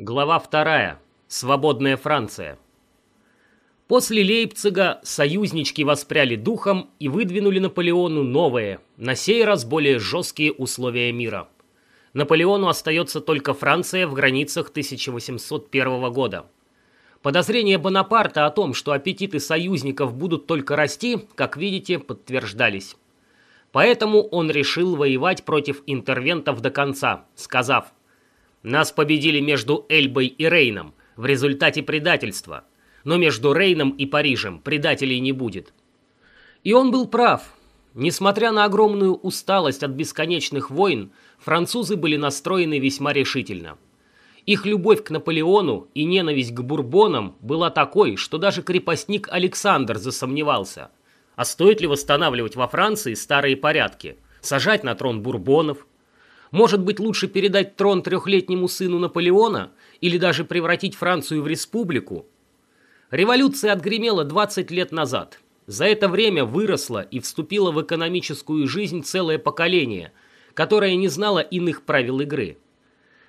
Глава 2. Свободная Франция. После Лейпцига союзнички воспряли духом и выдвинули Наполеону новые, на сей раз более жесткие условия мира. Наполеону остается только Франция в границах 1801 года. Подозрения Бонапарта о том, что аппетиты союзников будут только расти, как видите, подтверждались. Поэтому он решил воевать против интервентов до конца, сказав – нас победили между Эльбой и Рейном в результате предательства. Но между Рейном и Парижем предателей не будет. И он был прав. Несмотря на огромную усталость от бесконечных войн, французы были настроены весьма решительно. Их любовь к Наполеону и ненависть к бурбонам была такой, что даже крепостник Александр засомневался. А стоит ли восстанавливать во Франции старые порядки? Сажать на трон бурбонов, может быть, лучше передать трон трехлетнему сыну Наполеона или даже превратить Францию в республику? Революция отгремела 20 лет назад. За это время выросло и вступило в экономическую жизнь целое поколение, которое не знало иных правил игры.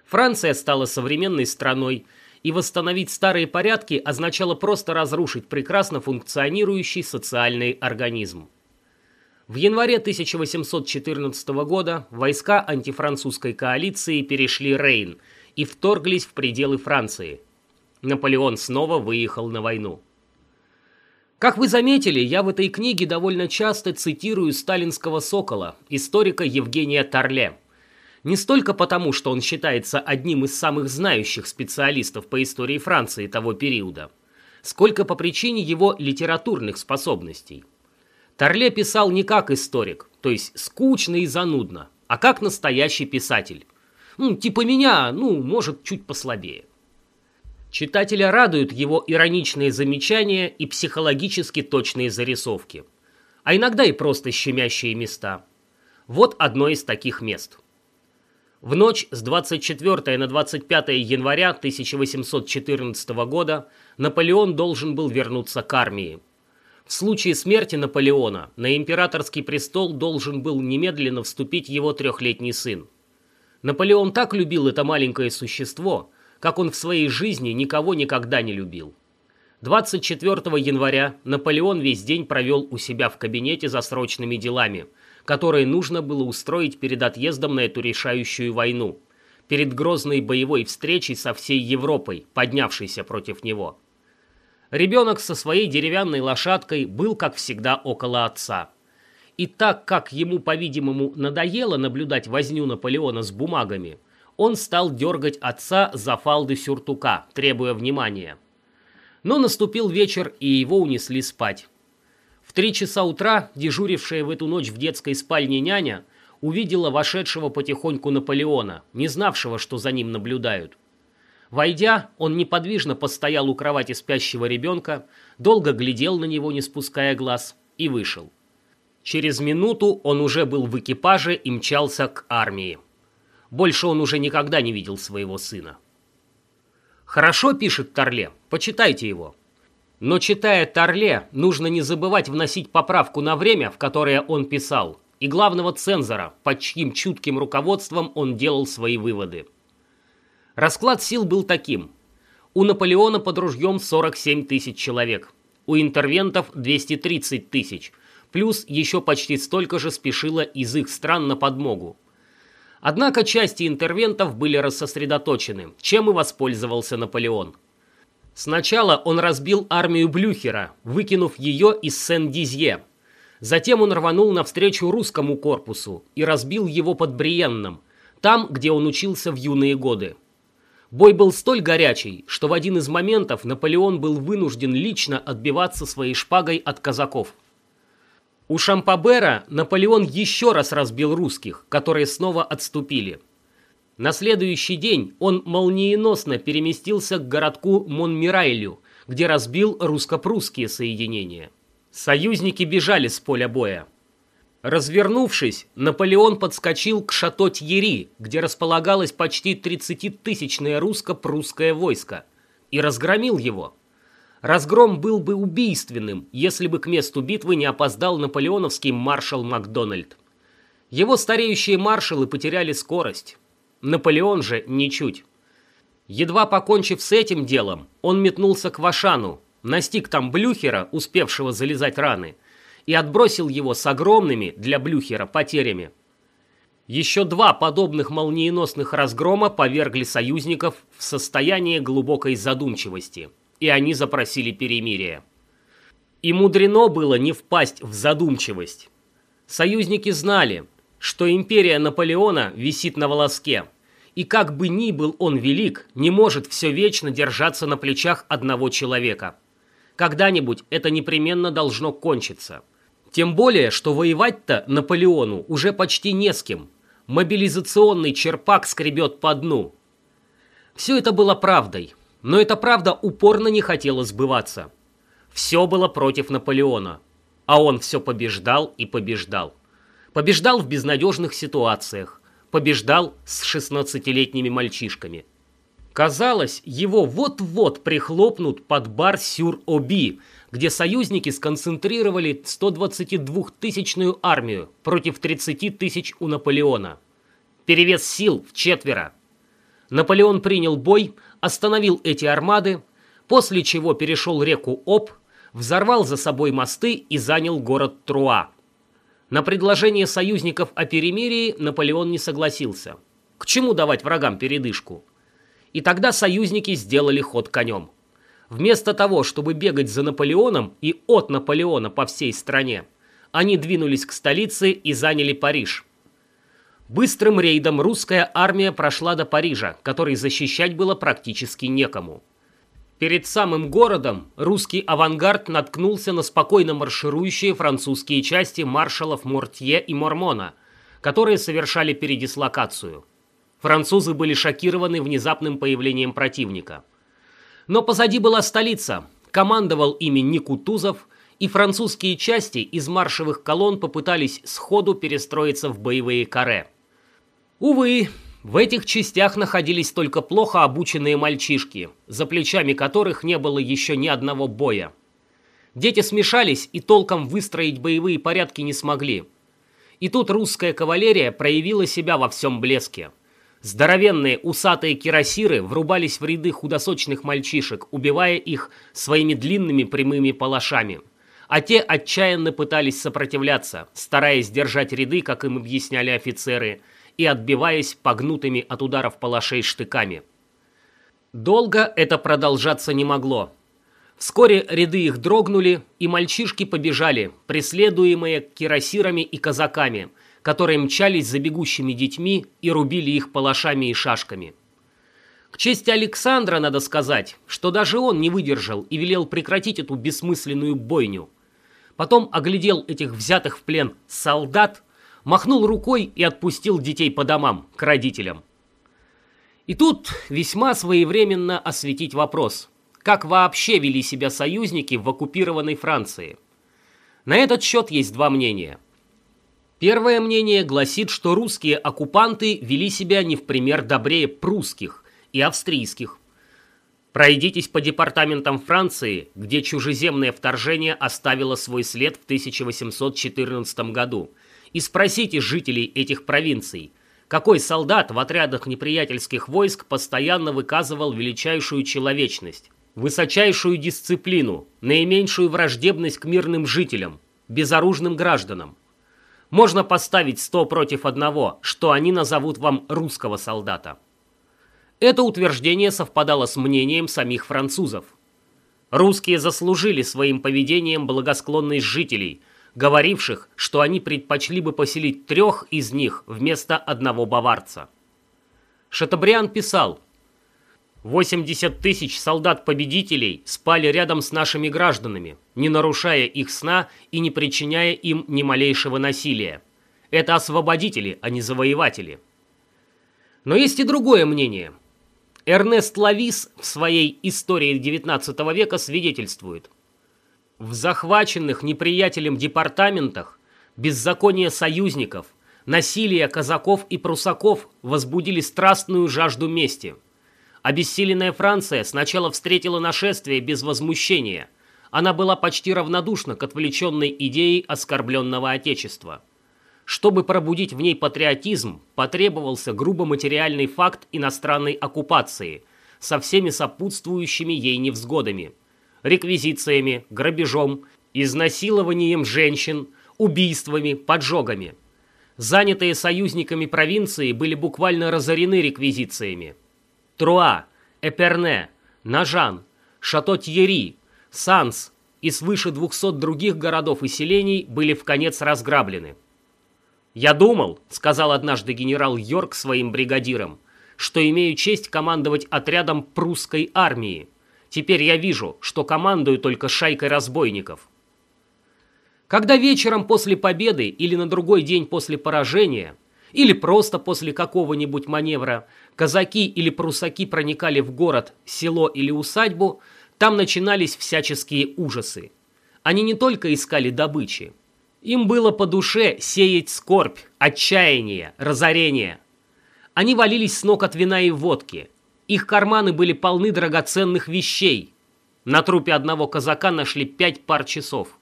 Франция стала современной страной, и восстановить старые порядки означало просто разрушить прекрасно функционирующий социальный организм. В январе 1814 года войска антифранцузской коалиции перешли Рейн и вторглись в пределы Франции. Наполеон снова выехал на войну. Как вы заметили, я в этой книге довольно часто цитирую сталинского «Сокола», историка Евгения Торле. Не столько потому, что он считается одним из самых знающих специалистов по истории Франции того периода, сколько по причине его литературных способностей – Торле писал не как историк, то есть скучно и занудно, а как настоящий писатель. Ну, типа меня, ну, может, чуть послабее. Читателя радуют его ироничные замечания и психологически точные зарисовки. А иногда и просто щемящие места. Вот одно из таких мест. В ночь с 24 на 25 января 1814 года Наполеон должен был вернуться к армии. В случае смерти Наполеона на императорский престол должен был немедленно вступить его трехлетний сын. Наполеон так любил это маленькое существо, как он в своей жизни никого никогда не любил. 24 января Наполеон весь день провел у себя в кабинете за срочными делами, которые нужно было устроить перед отъездом на эту решающую войну, перед грозной боевой встречей со всей Европой, поднявшейся против него. Ребенок со своей деревянной лошадкой был, как всегда, около отца. И так как ему, по-видимому, надоело наблюдать возню Наполеона с бумагами, он стал дергать отца за фалды сюртука, требуя внимания. Но наступил вечер, и его унесли спать. В три часа утра дежурившая в эту ночь в детской спальне няня увидела вошедшего потихоньку Наполеона, не знавшего, что за ним наблюдают. Войдя, он неподвижно постоял у кровати спящего ребенка, долго глядел на него, не спуская глаз, и вышел. Через минуту он уже был в экипаже и мчался к армии. Больше он уже никогда не видел своего сына. «Хорошо», — пишет Торле, — «почитайте его». Но читая Торле, нужно не забывать вносить поправку на время, в которое он писал, и главного цензора, под чьим чутким руководством он делал свои выводы. Расклад сил был таким. У Наполеона под ружьем 47 тысяч человек, у интервентов 230 тысяч, плюс еще почти столько же спешило из их стран на подмогу. Однако части интервентов были рассосредоточены, чем и воспользовался Наполеон. Сначала он разбил армию Блюхера, выкинув ее из Сен-Дизье. Затем он рванул навстречу русскому корпусу и разбил его под Бриенном, там, где он учился в юные годы. Бой был столь горячий, что в один из моментов Наполеон был вынужден лично отбиваться своей шпагой от казаков. У Шампабера Наполеон еще раз разбил русских, которые снова отступили. На следующий день он молниеносно переместился к городку Монмирайлю, где разбил русско-прусские соединения. Союзники бежали с поля боя. Развернувшись, Наполеон подскочил к Шато-Тьери, где располагалось почти 30-тысячное русско-прусское войско, и разгромил его. Разгром был бы убийственным, если бы к месту битвы не опоздал наполеоновский маршал Макдональд. Его стареющие маршалы потеряли скорость. Наполеон же ничуть. Едва покончив с этим делом, он метнулся к Вашану, настиг там Блюхера, успевшего залезать раны, и отбросил его с огромными для Блюхера потерями. Еще два подобных молниеносных разгрома повергли союзников в состояние глубокой задумчивости, и они запросили перемирие. И мудрено было не впасть в задумчивость. Союзники знали, что империя Наполеона висит на волоске, и как бы ни был он велик, не может все вечно держаться на плечах одного человека. Когда-нибудь это непременно должно кончиться. Тем более, что воевать-то Наполеону уже почти не с кем. Мобилизационный черпак скребет по дну. Все это было правдой, но эта правда упорно не хотела сбываться. Все было против Наполеона, а он все побеждал и побеждал. Побеждал в безнадежных ситуациях, побеждал с 16-летними мальчишками. Казалось, его вот-вот прихлопнут под бар Сюр-Оби, где союзники сконцентрировали 122-тысячную армию против 30 тысяч у Наполеона. Перевес сил в четверо. Наполеон принял бой, остановил эти армады, после чего перешел реку Об, взорвал за собой мосты и занял город Труа. На предложение союзников о перемирии Наполеон не согласился. К чему давать врагам передышку? И тогда союзники сделали ход конем. Вместо того, чтобы бегать за Наполеоном и от Наполеона по всей стране, они двинулись к столице и заняли Париж. Быстрым рейдом русская армия прошла до Парижа, который защищать было практически некому. Перед самым городом русский авангард наткнулся на спокойно марширующие французские части маршалов Мортье и Мормона, которые совершали передислокацию. Французы были шокированы внезапным появлением противника. Но позади была столица, командовал ими Никутузов, и французские части из маршевых колонн попытались сходу перестроиться в боевые каре. Увы, в этих частях находились только плохо обученные мальчишки, за плечами которых не было еще ни одного боя. Дети смешались и толком выстроить боевые порядки не смогли. И тут русская кавалерия проявила себя во всем блеске. Здоровенные усатые кирасиры врубались в ряды худосочных мальчишек, убивая их своими длинными прямыми палашами. А те отчаянно пытались сопротивляться, стараясь держать ряды, как им объясняли офицеры – и отбиваясь погнутыми от ударов палашей штыками. Долго это продолжаться не могло. Вскоре ряды их дрогнули, и мальчишки побежали, преследуемые кирасирами и казаками, которые мчались за бегущими детьми и рубили их палашами и шашками. К чести Александра надо сказать, что даже он не выдержал и велел прекратить эту бессмысленную бойню. Потом оглядел этих взятых в плен солдат махнул рукой и отпустил детей по домам, к родителям. И тут весьма своевременно осветить вопрос, как вообще вели себя союзники в оккупированной Франции. На этот счет есть два мнения. Первое мнение гласит, что русские оккупанты вели себя не в пример добрее прусских и австрийских. Пройдитесь по департаментам Франции, где чужеземное вторжение оставило свой след в 1814 году – и спросите жителей этих провинций, какой солдат в отрядах неприятельских войск постоянно выказывал величайшую человечность, высочайшую дисциплину, наименьшую враждебность к мирным жителям, безоружным гражданам. Можно поставить сто против одного, что они назовут вам русского солдата. Это утверждение совпадало с мнением самих французов. Русские заслужили своим поведением благосклонность жителей – говоривших, что они предпочли бы поселить трех из них вместо одного баварца. Шатабриан писал, «80 тысяч солдат-победителей спали рядом с нашими гражданами, не нарушая их сна и не причиняя им ни малейшего насилия. Это освободители, а не завоеватели». Но есть и другое мнение. Эрнест Лавис в своей «Истории XIX века» свидетельствует, в захваченных неприятелем департаментах беззаконие союзников, насилие казаков и прусаков возбудили страстную жажду мести. Обессиленная Франция сначала встретила нашествие без возмущения. Она была почти равнодушна к отвлеченной идее оскорбленного Отечества. Чтобы пробудить в ней патриотизм, потребовался грубо материальный факт иностранной оккупации – со всеми сопутствующими ей невзгодами. Реквизициями, грабежом, изнасилованием женщин, убийствами, поджогами. Занятые союзниками провинции были буквально разорены реквизициями. Труа, Эперне, Нажан, Шато-Тьери, Санс и свыше 200 других городов и селений были в конец разграблены. «Я думал», — сказал однажды генерал Йорк своим бригадирам, «что имею честь командовать отрядом прусской армии. Теперь я вижу, что командую только шайкой разбойников». Когда вечером после победы или на другой день после поражения, или просто после какого-нибудь маневра, казаки или прусаки проникали в город, село или усадьбу, там начинались всяческие ужасы. Они не только искали добычи. Им было по душе сеять скорбь, отчаяние, разорение. Они валились с ног от вина и водки. Их карманы были полны драгоценных вещей. На трупе одного казака нашли пять пар часов.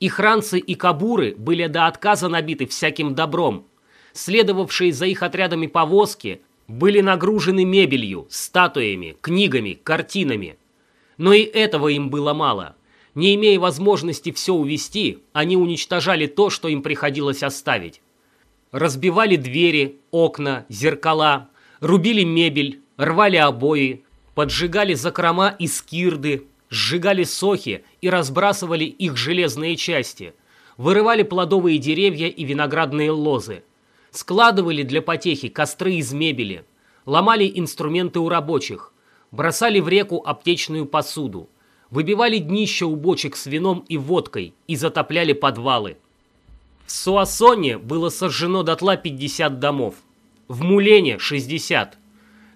Их ранцы и кабуры были до отказа набиты всяким добром. Следовавшие за их отрядами повозки были нагружены мебелью, статуями, книгами, картинами. Но и этого им было мало. Не имея возможности все увести, они уничтожали то, что им приходилось оставить. Разбивали двери, окна, зеркала, рубили мебель, рвали обои, поджигали закрома и скирды, сжигали сохи и разбрасывали их железные части, вырывали плодовые деревья и виноградные лозы, складывали для потехи костры из мебели, ломали инструменты у рабочих, бросали в реку аптечную посуду, выбивали днища у бочек с вином и водкой и затопляли подвалы. В Суассоне было сожжено дотла 50 домов, в Мулене 60,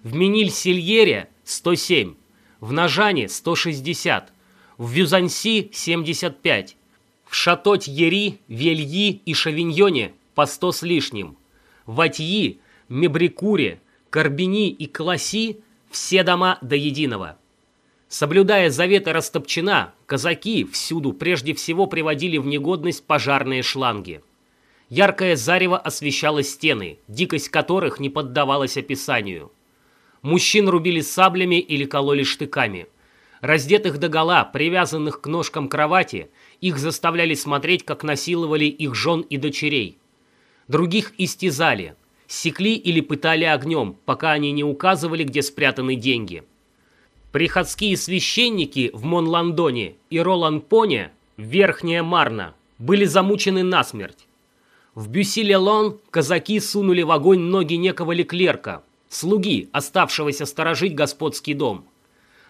в Мениль-Сильере 107, в Нажане 160, в Вюзанси 75, в Шатоть-Ери, Вельи и Шавиньоне по 100 с лишним, в Атьи, Мебрикуре, Карбини и Класси все дома до единого. Соблюдая заветы Растопчина, казаки всюду прежде всего приводили в негодность пожарные шланги. Яркое зарево освещало стены, дикость которых не поддавалась описанию – Мужчин рубили саблями или кололи штыками. Раздетых догола, привязанных к ножкам кровати, их заставляли смотреть, как насиловали их жен и дочерей. Других истязали, секли или пытали огнем, пока они не указывали, где спрятаны деньги. Приходские священники в Монландоне и Роланпоне, Верхняя Марна, были замучены насмерть. В Бюсилелон казаки сунули в огонь ноги некого леклерка, слуги, оставшегося сторожить господский дом.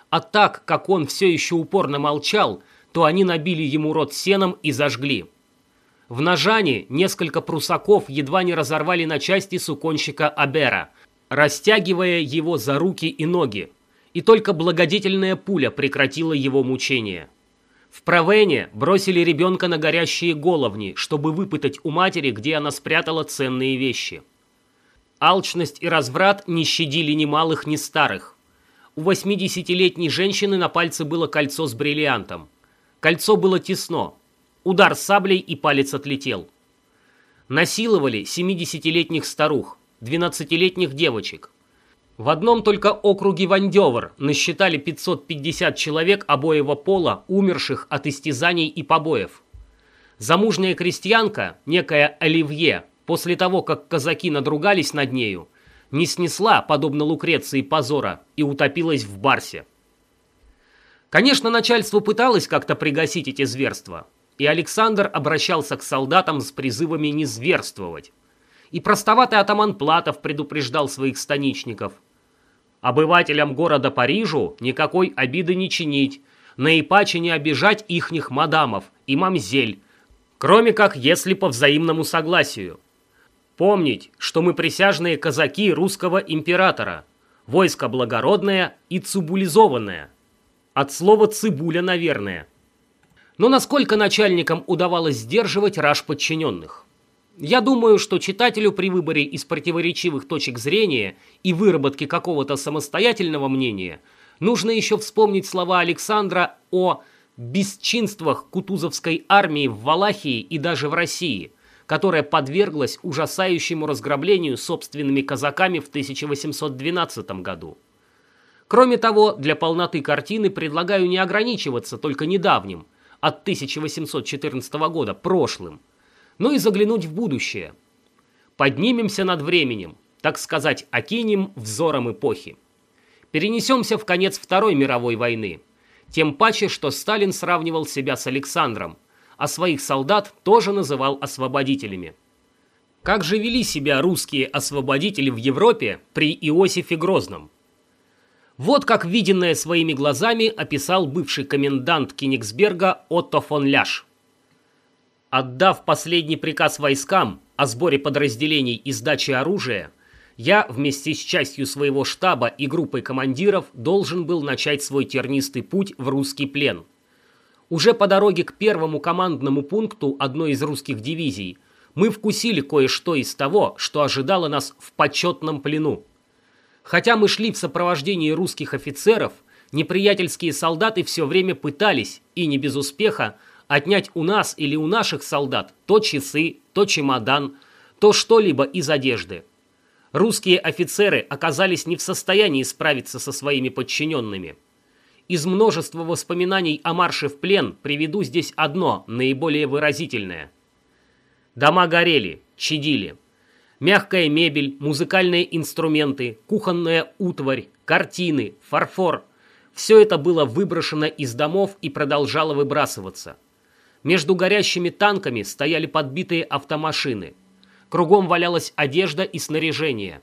А так, как он все еще упорно молчал, то они набили ему рот сеном и зажгли. В Нажане несколько прусаков едва не разорвали на части суконщика Абера, растягивая его за руки и ноги, и только благодетельная пуля прекратила его мучения. В Провене бросили ребенка на горящие головни, чтобы выпытать у матери, где она спрятала ценные вещи. Алчность и разврат не щадили ни малых, ни старых. У 80-летней женщины на пальце было кольцо с бриллиантом. Кольцо было тесно. Удар саблей и палец отлетел. Насиловали 70-летних старух, 12-летних девочек. В одном только округе Вандевр насчитали 550 человек обоего пола, умерших от истязаний и побоев. Замужняя крестьянка, некая Оливье, после того, как казаки надругались над нею, не снесла, подобно Лукреции, позора и утопилась в барсе. Конечно, начальство пыталось как-то пригасить эти зверства, и Александр обращался к солдатам с призывами не зверствовать. И простоватый атаман Платов предупреждал своих станичников. Обывателям города Парижу никакой обиды не чинить, наипаче не обижать ихних мадамов и мамзель, кроме как если по взаимному согласию. Помнить, что мы присяжные казаки русского императора, войско благородное и цибулизованное. От слова «цибуля», наверное. Но насколько начальникам удавалось сдерживать раж подчиненных? Я думаю, что читателю при выборе из противоречивых точек зрения и выработке какого-то самостоятельного мнения нужно еще вспомнить слова Александра о бесчинствах Кутузовской армии в Валахии и даже в России – которая подверглась ужасающему разграблению собственными казаками в 1812 году. Кроме того, для полноты картины предлагаю не ограничиваться только недавним, от 1814 года, прошлым, но и заглянуть в будущее. Поднимемся над временем, так сказать, окинем взором эпохи. Перенесемся в конец Второй мировой войны, тем паче, что Сталин сравнивал себя с Александром, а своих солдат тоже называл освободителями. Как же вели себя русские освободители в Европе при Иосифе Грозном? Вот как виденное своими глазами описал бывший комендант Кенигсберга Отто фон Ляш. Отдав последний приказ войскам о сборе подразделений и сдаче оружия, я вместе с частью своего штаба и группой командиров должен был начать свой тернистый путь в русский плен. Уже по дороге к первому командному пункту одной из русских дивизий мы вкусили кое-что из того, что ожидало нас в почетном плену. Хотя мы шли в сопровождении русских офицеров, неприятельские солдаты все время пытались, и не без успеха, отнять у нас или у наших солдат то часы, то чемодан, то что-либо из одежды. Русские офицеры оказались не в состоянии справиться со своими подчиненными. Из множества воспоминаний о марше в плен приведу здесь одно, наиболее выразительное. Дома горели, чадили. Мягкая мебель, музыкальные инструменты, кухонная утварь, картины, фарфор – все это было выброшено из домов и продолжало выбрасываться. Между горящими танками стояли подбитые автомашины. Кругом валялась одежда и снаряжение.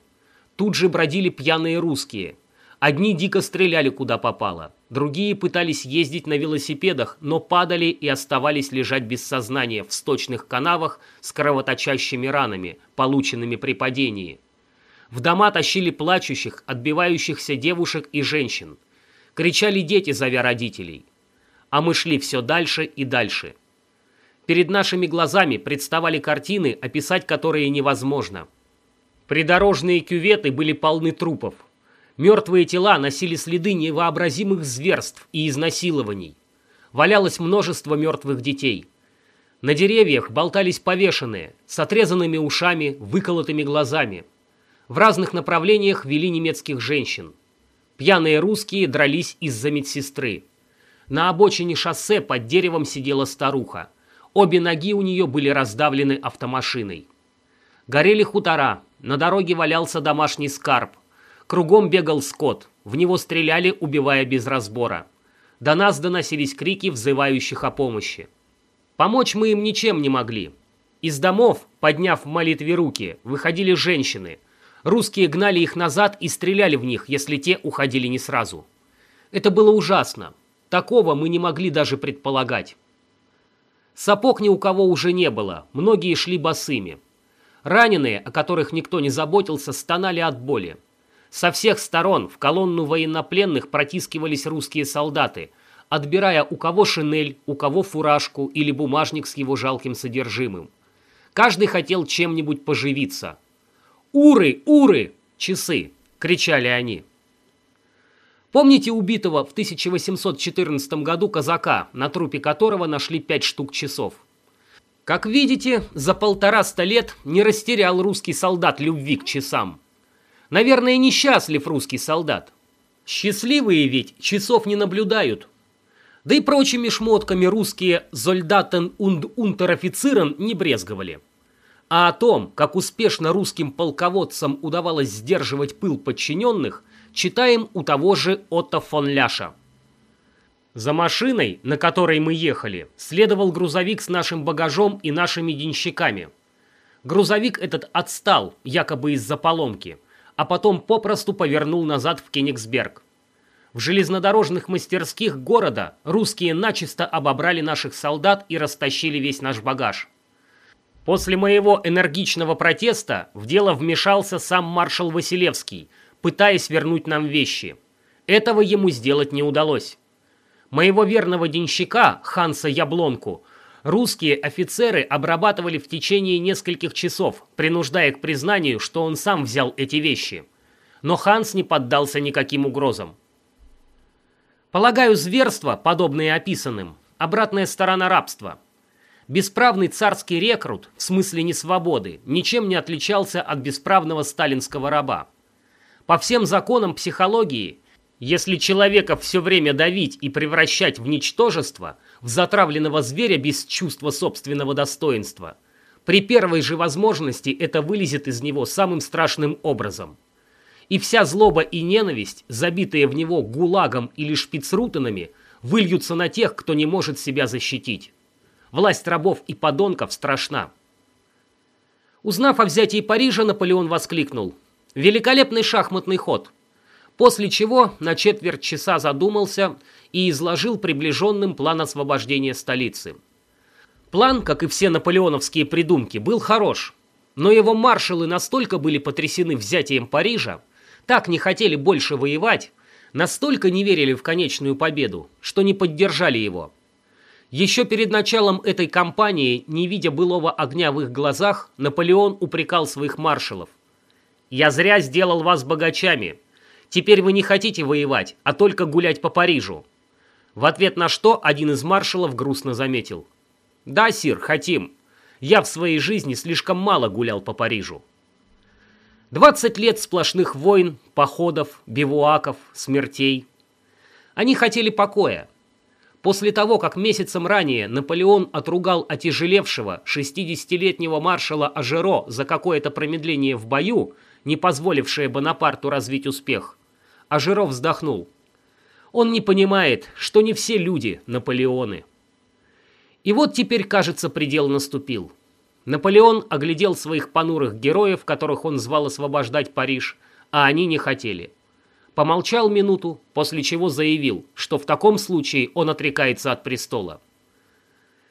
Тут же бродили пьяные русские. Одни дико стреляли куда попало, другие пытались ездить на велосипедах, но падали и оставались лежать без сознания в сточных канавах с кровоточащими ранами, полученными при падении. В дома тащили плачущих, отбивающихся девушек и женщин. Кричали дети, зовя родителей. А мы шли все дальше и дальше. Перед нашими глазами представали картины, описать которые невозможно. Придорожные кюветы были полны трупов, Мертвые тела носили следы невообразимых зверств и изнасилований. Валялось множество мертвых детей. На деревьях болтались повешенные, с отрезанными ушами, выколотыми глазами. В разных направлениях вели немецких женщин. Пьяные русские дрались из-за медсестры. На обочине шоссе под деревом сидела старуха. Обе ноги у нее были раздавлены автомашиной. Горели хутора, на дороге валялся домашний скарб. Кругом бегал скот, в него стреляли, убивая без разбора. До нас доносились крики взывающих о помощи. Помочь мы им ничем не могли. Из домов, подняв в молитве руки, выходили женщины. Русские гнали их назад и стреляли в них, если те уходили не сразу. Это было ужасно. Такого мы не могли даже предполагать. Сапог ни у кого уже не было, многие шли босыми. Раненые, о которых никто не заботился, стонали от боли. Со всех сторон в колонну военнопленных протискивались русские солдаты, отбирая у кого шинель, у кого фуражку или бумажник с его жалким содержимым. Каждый хотел чем-нибудь поживиться. «Уры! Уры! Часы!» — кричали они. Помните убитого в 1814 году казака, на трупе которого нашли пять штук часов? Как видите, за полтораста лет не растерял русский солдат любви к часам. Наверное, несчастлив русский солдат. Счастливые ведь часов не наблюдают. Да и прочими шмотками русские «зольдатен und унтер-офицерен» не брезговали. А о том, как успешно русским полководцам удавалось сдерживать пыл подчиненных, читаем у того же Отто фон Ляша. За машиной, на которой мы ехали, следовал грузовик с нашим багажом и нашими денщиками. Грузовик этот отстал, якобы из-за поломки – а потом попросту повернул назад в Кенигсберг. В железнодорожных мастерских города русские начисто обобрали наших солдат и растащили весь наш багаж. После моего энергичного протеста в дело вмешался сам маршал Василевский, пытаясь вернуть нам вещи. Этого ему сделать не удалось. Моего верного денщика, Ханса Яблонку, Русские офицеры обрабатывали в течение нескольких часов, принуждая к признанию, что он сам взял эти вещи. Но Ханс не поддался никаким угрозам. Полагаю, зверства, подобные описанным, обратная сторона рабства. Бесправный царский рекрут, в смысле несвободы, ничем не отличался от бесправного сталинского раба. По всем законам психологии, Если человека все время давить и превращать в ничтожество, в затравленного зверя без чувства собственного достоинства, при первой же возможности это вылезет из него самым страшным образом. И вся злоба и ненависть, забитые в него гулагом или шпицрутенами, выльются на тех, кто не может себя защитить. Власть рабов и подонков страшна. Узнав о взятии Парижа, Наполеон воскликнул. «Великолепный шахматный ход!» После чего на четверть часа задумался и изложил приближенным план освобождения столицы. План, как и все наполеоновские придумки, был хорош, но его маршалы настолько были потрясены взятием Парижа, так не хотели больше воевать, настолько не верили в конечную победу, что не поддержали его. Еще перед началом этой кампании, не видя былого огня в их глазах, Наполеон упрекал своих маршалов. «Я зря сделал вас богачами. Теперь вы не хотите воевать, а только гулять по Парижу». В ответ на что один из маршалов грустно заметил. «Да, сир, хотим. Я в своей жизни слишком мало гулял по Парижу». 20 лет сплошных войн, походов, бивуаков, смертей. Они хотели покоя, После того, как месяцем ранее Наполеон отругал отяжелевшего 60-летнего маршала Ажеро за какое-то промедление в бою, не позволившее Бонапарту развить успех, Ажеро вздохнул. Он не понимает, что не все люди Наполеоны. И вот теперь, кажется, предел наступил. Наполеон оглядел своих понурых героев, которых он звал освобождать Париж, а они не хотели – помолчал минуту, после чего заявил, что в таком случае он отрекается от престола.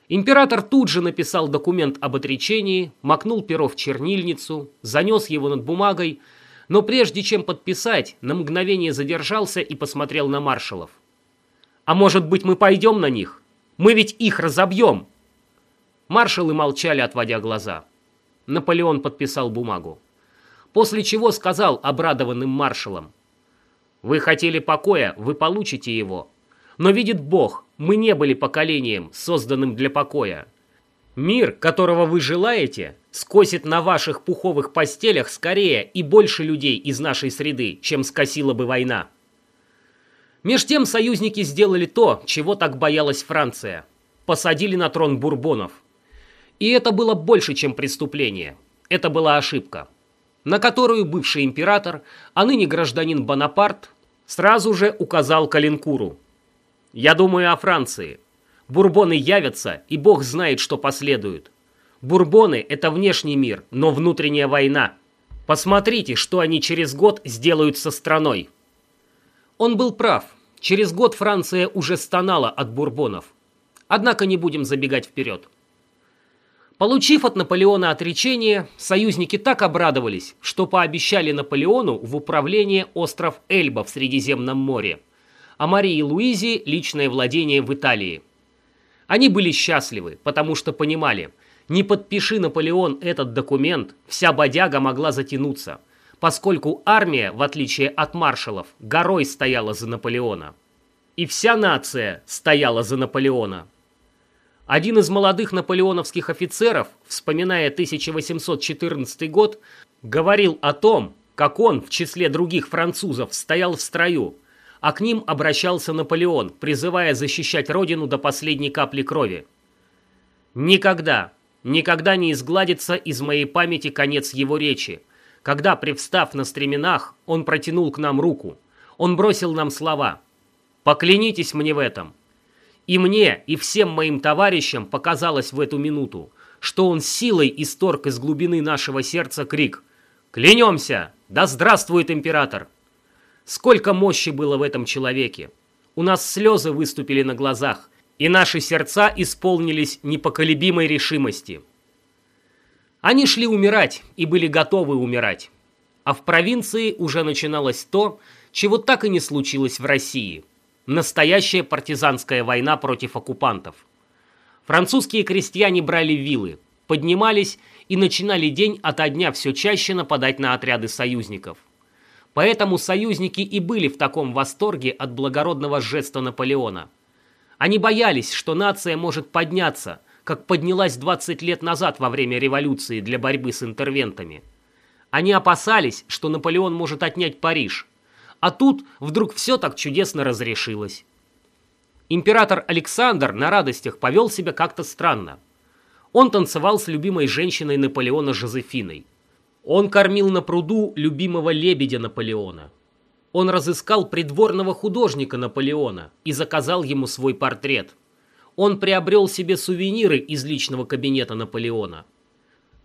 Император тут же написал документ об отречении, макнул перо в чернильницу, занес его над бумагой, но прежде чем подписать, на мгновение задержался и посмотрел на маршалов. «А может быть, мы пойдем на них? Мы ведь их разобьем!» Маршалы молчали, отводя глаза. Наполеон подписал бумагу. После чего сказал обрадованным маршалам – вы хотели покоя, вы получите его. Но видит Бог, мы не были поколением, созданным для покоя. Мир, которого вы желаете, скосит на ваших пуховых постелях скорее и больше людей из нашей среды, чем скосила бы война. Меж тем союзники сделали то, чего так боялась Франция. Посадили на трон бурбонов. И это было больше, чем преступление. Это была ошибка на которую бывший император, а ныне гражданин Бонапарт, сразу же указал Калинкуру. «Я думаю о Франции. Бурбоны явятся, и бог знает, что последует. Бурбоны – это внешний мир, но внутренняя война. Посмотрите, что они через год сделают со страной». Он был прав. Через год Франция уже стонала от бурбонов. Однако не будем забегать вперед. Получив от Наполеона отречение, союзники так обрадовались, что пообещали Наполеону в управление остров Эльба в Средиземном море, а Марии Луизе личное владение в Италии. Они были счастливы, потому что понимали, не подпиши Наполеон этот документ, вся бодяга могла затянуться, поскольку армия, в отличие от маршалов, горой стояла за Наполеона. И вся нация стояла за Наполеона. Один из молодых наполеоновских офицеров, вспоминая 1814 год, говорил о том, как он в числе других французов стоял в строю, а к ним обращался Наполеон, призывая защищать родину до последней капли крови. Никогда, никогда не изгладится из моей памяти конец его речи, когда, привстав на стременах, он протянул к нам руку. Он бросил нам слова «Поклянитесь мне в этом, и мне, и всем моим товарищам показалось в эту минуту, что он силой исторг из глубины нашего сердца крик «Клянемся! Да здравствует император!» Сколько мощи было в этом человеке! У нас слезы выступили на глазах, и наши сердца исполнились непоколебимой решимости. Они шли умирать и были готовы умирать. А в провинции уже начиналось то, чего так и не случилось в России – Настоящая партизанская война против оккупантов. Французские крестьяне брали вилы, поднимались и начинали день ото дня все чаще нападать на отряды союзников. Поэтому союзники и были в таком восторге от благородного жеста Наполеона. Они боялись, что нация может подняться, как поднялась 20 лет назад во время революции для борьбы с интервентами. Они опасались, что Наполеон может отнять Париж, А тут вдруг все так чудесно разрешилось. Император Александр на радостях повел себя как-то странно. Он танцевал с любимой женщиной Наполеона Жозефиной. Он кормил на пруду любимого лебедя Наполеона. Он разыскал придворного художника Наполеона и заказал ему свой портрет. Он приобрел себе сувениры из личного кабинета Наполеона.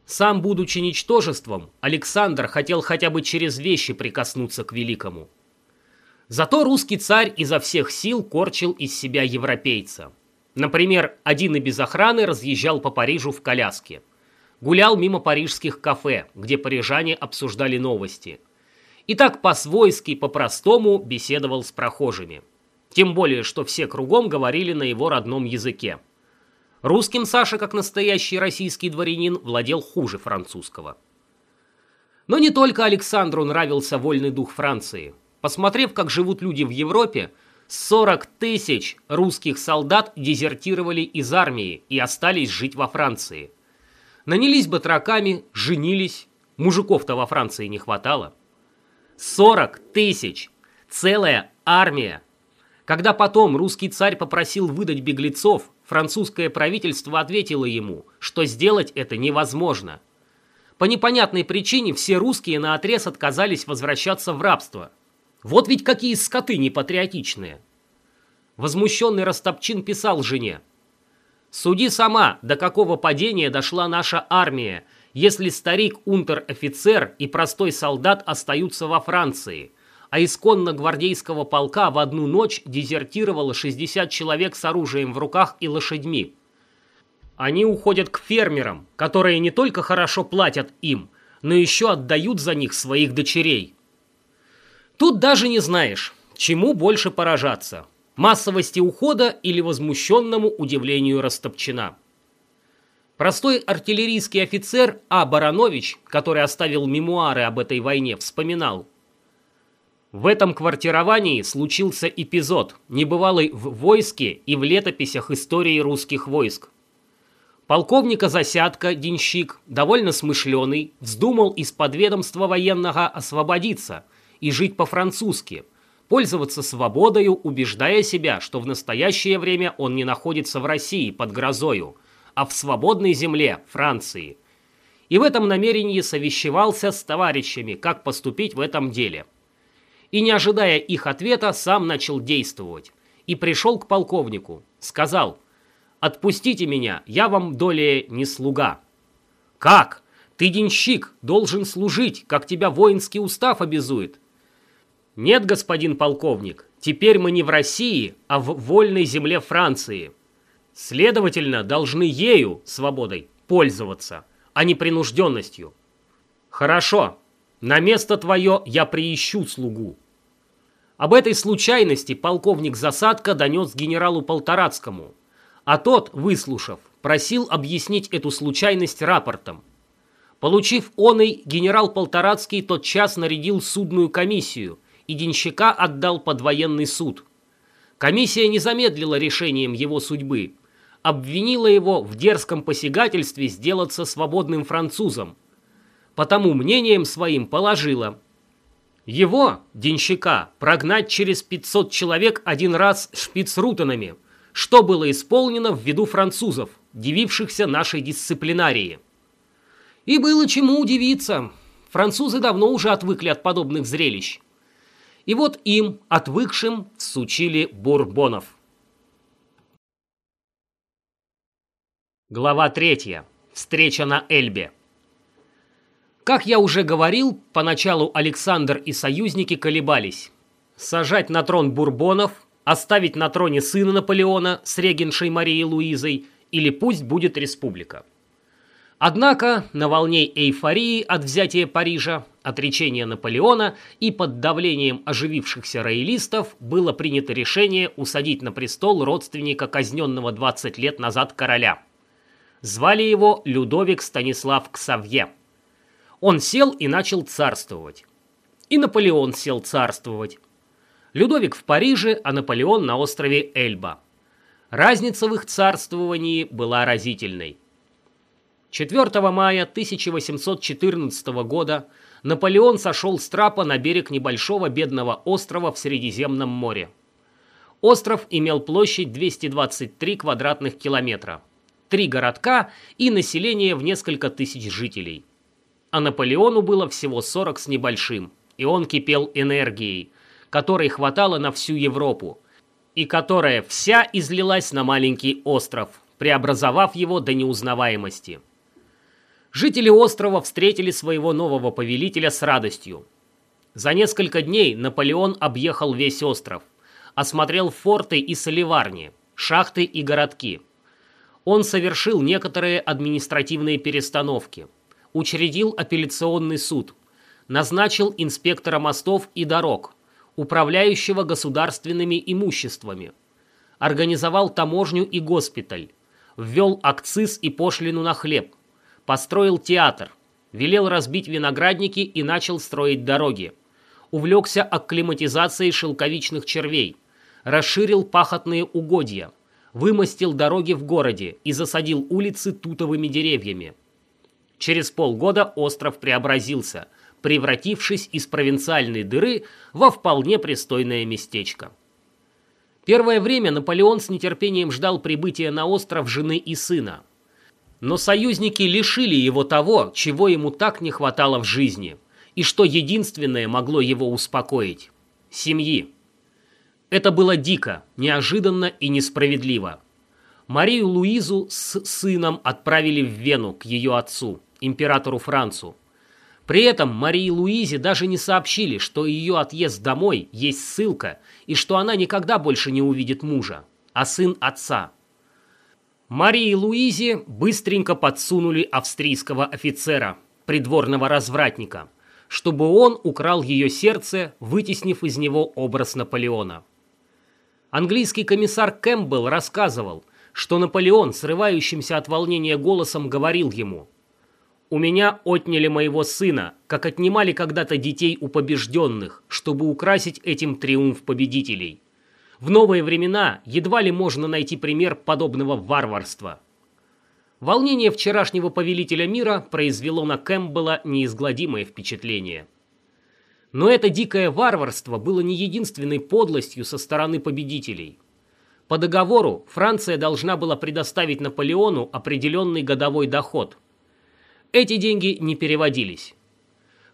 Сам, будучи ничтожеством, Александр хотел хотя бы через вещи прикоснуться к великому. Зато русский царь изо всех сил корчил из себя европейца. Например, один и без охраны разъезжал по Парижу в коляске. Гулял мимо парижских кафе, где парижане обсуждали новости. И так по-свойски, по-простому беседовал с прохожими. Тем более, что все кругом говорили на его родном языке. Русским Саша, как настоящий российский дворянин, владел хуже французского. Но не только Александру нравился вольный дух Франции – Посмотрев, как живут люди в Европе, 40 тысяч русских солдат дезертировали из армии и остались жить во Франции. Нанялись батраками, женились. Мужиков-то во Франции не хватало. 40 тысяч! Целая армия! Когда потом русский царь попросил выдать беглецов, французское правительство ответило ему, что сделать это невозможно. По непонятной причине все русские на отрез отказались возвращаться в рабство – вот ведь какие скоты непатриотичные. Возмущенный Растопчин писал жене. «Суди сама, до какого падения дошла наша армия, если старик унтер-офицер и простой солдат остаются во Франции, а исконно гвардейского полка в одну ночь дезертировало 60 человек с оружием в руках и лошадьми. Они уходят к фермерам, которые не только хорошо платят им, но еще отдают за них своих дочерей. Тут даже не знаешь, чему больше поражаться – массовости ухода или возмущенному удивлению Растопчина. Простой артиллерийский офицер А. Баранович, который оставил мемуары об этой войне, вспоминал. В этом квартировании случился эпизод, небывалый в войске и в летописях истории русских войск. Полковника Засядка, денщик, довольно смышленый, вздумал из подведомства военного освободиться – и жить по-французски, пользоваться свободою, убеждая себя, что в настоящее время он не находится в России под грозою, а в свободной земле Франции. И в этом намерении совещевался с товарищами, как поступить в этом деле. И не ожидая их ответа, сам начал действовать. И пришел к полковнику, сказал, «Отпустите меня, я вам долее не слуга». «Как? Ты денщик, должен служить, как тебя воинский устав обязует. «Нет, господин полковник, теперь мы не в России, а в вольной земле Франции. Следовательно, должны ею, свободой, пользоваться, а не принужденностью. Хорошо, на место твое я приищу слугу». Об этой случайности полковник Засадка донес генералу Полторацкому, а тот, выслушав, просил объяснить эту случайность рапортом. Получив оный, генерал Полторацкий тотчас нарядил судную комиссию – и денщика отдал под военный суд. Комиссия не замедлила решением его судьбы, обвинила его в дерзком посягательстве сделаться свободным французом. Потому мнением своим положила. Его, денщика, прогнать через 500 человек один раз шпицрутанами, что было исполнено в виду французов, дивившихся нашей дисциплинарии. И было чему удивиться. Французы давно уже отвыкли от подобных зрелищ. И вот им, отвыкшим, сучили бурбонов. Глава третья. Встреча на Эльбе. Как я уже говорил, поначалу Александр и союзники колебались. Сажать на трон бурбонов, оставить на троне сына Наполеона с регеншей Марией Луизой или пусть будет республика. Однако на волне эйфории от взятия Парижа, отречения Наполеона и под давлением оживившихся роялистов было принято решение усадить на престол родственника казненного 20 лет назад короля. Звали его Людовик Станислав Ксавье. Он сел и начал царствовать. И Наполеон сел царствовать. Людовик в Париже, а Наполеон на острове Эльба. Разница в их царствовании была разительной. 4 мая 1814 года Наполеон сошел с трапа на берег небольшого бедного острова в Средиземном море. Остров имел площадь 223 квадратных километра, три городка и население в несколько тысяч жителей. А Наполеону было всего 40 с небольшим, и он кипел энергией, которой хватало на всю Европу, и которая вся излилась на маленький остров, преобразовав его до неузнаваемости. Жители острова встретили своего нового повелителя с радостью. За несколько дней Наполеон объехал весь остров, осмотрел форты и соливарни, шахты и городки. Он совершил некоторые административные перестановки, учредил апелляционный суд, назначил инспектора мостов и дорог, управляющего государственными имуществами, организовал таможню и госпиталь, ввел акциз и пошлину на хлеб – Построил театр, велел разбить виноградники и начал строить дороги. Увлекся акклиматизацией шелковичных червей, расширил пахотные угодья, вымостил дороги в городе и засадил улицы тутовыми деревьями. Через полгода остров преобразился, превратившись из провинциальной дыры во вполне пристойное местечко. Первое время Наполеон с нетерпением ждал прибытия на остров жены и сына – но союзники лишили его того, чего ему так не хватало в жизни, и что единственное могло его успокоить – семьи. Это было дико, неожиданно и несправедливо. Марию Луизу с сыном отправили в Вену к ее отцу, императору Францу. При этом Марии Луизе даже не сообщили, что ее отъезд домой есть ссылка и что она никогда больше не увидит мужа, а сын отца – Марии Луизе быстренько подсунули австрийского офицера, придворного развратника, чтобы он украл ее сердце, вытеснив из него образ Наполеона. Английский комиссар Кэмпбелл рассказывал, что Наполеон, срывающимся от волнения голосом, говорил ему «У меня отняли моего сына, как отнимали когда-то детей у побежденных, чтобы украсить этим триумф победителей. В новые времена едва ли можно найти пример подобного варварства. Волнение вчерашнего повелителя мира произвело на Кэмпбелла неизгладимое впечатление. Но это дикое варварство было не единственной подлостью со стороны победителей. По договору Франция должна была предоставить Наполеону определенный годовой доход. Эти деньги не переводились.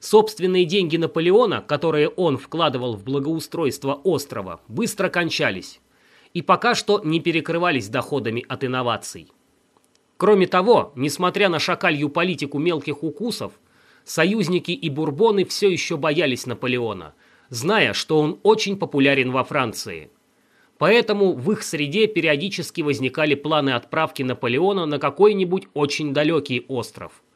Собственные деньги Наполеона, которые он вкладывал в благоустройство острова, быстро кончались и пока что не перекрывались доходами от инноваций. Кроме того, несмотря на шакалью политику мелких укусов, союзники и бурбоны все еще боялись Наполеона, зная, что он очень популярен во Франции. Поэтому в их среде периодически возникали планы отправки Наполеона на какой-нибудь очень далекий остров –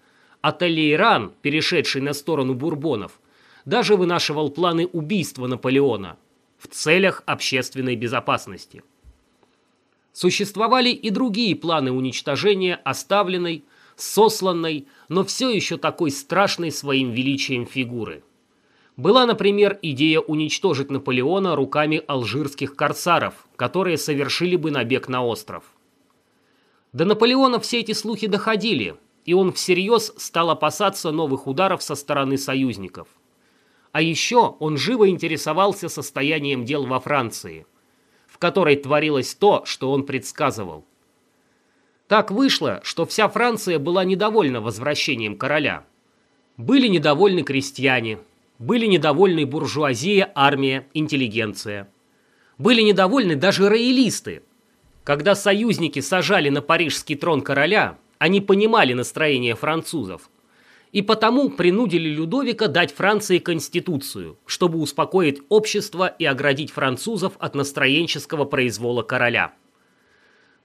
а Талейран, перешедший на сторону бурбонов, даже вынашивал планы убийства Наполеона в целях общественной безопасности. Существовали и другие планы уничтожения оставленной, сосланной, но все еще такой страшной своим величием фигуры. Была, например, идея уничтожить Наполеона руками алжирских корсаров, которые совершили бы набег на остров. До Наполеона все эти слухи доходили, и он всерьез стал опасаться новых ударов со стороны союзников. А еще он живо интересовался состоянием дел во Франции, в которой творилось то, что он предсказывал. Так вышло, что вся Франция была недовольна возвращением короля. Были недовольны крестьяне, были недовольны буржуазия, армия, интеллигенция. Были недовольны даже роялисты. Когда союзники сажали на парижский трон короля, они понимали настроение французов и потому принудили Людовика дать Франции конституцию, чтобы успокоить общество и оградить французов от настроенческого произвола короля.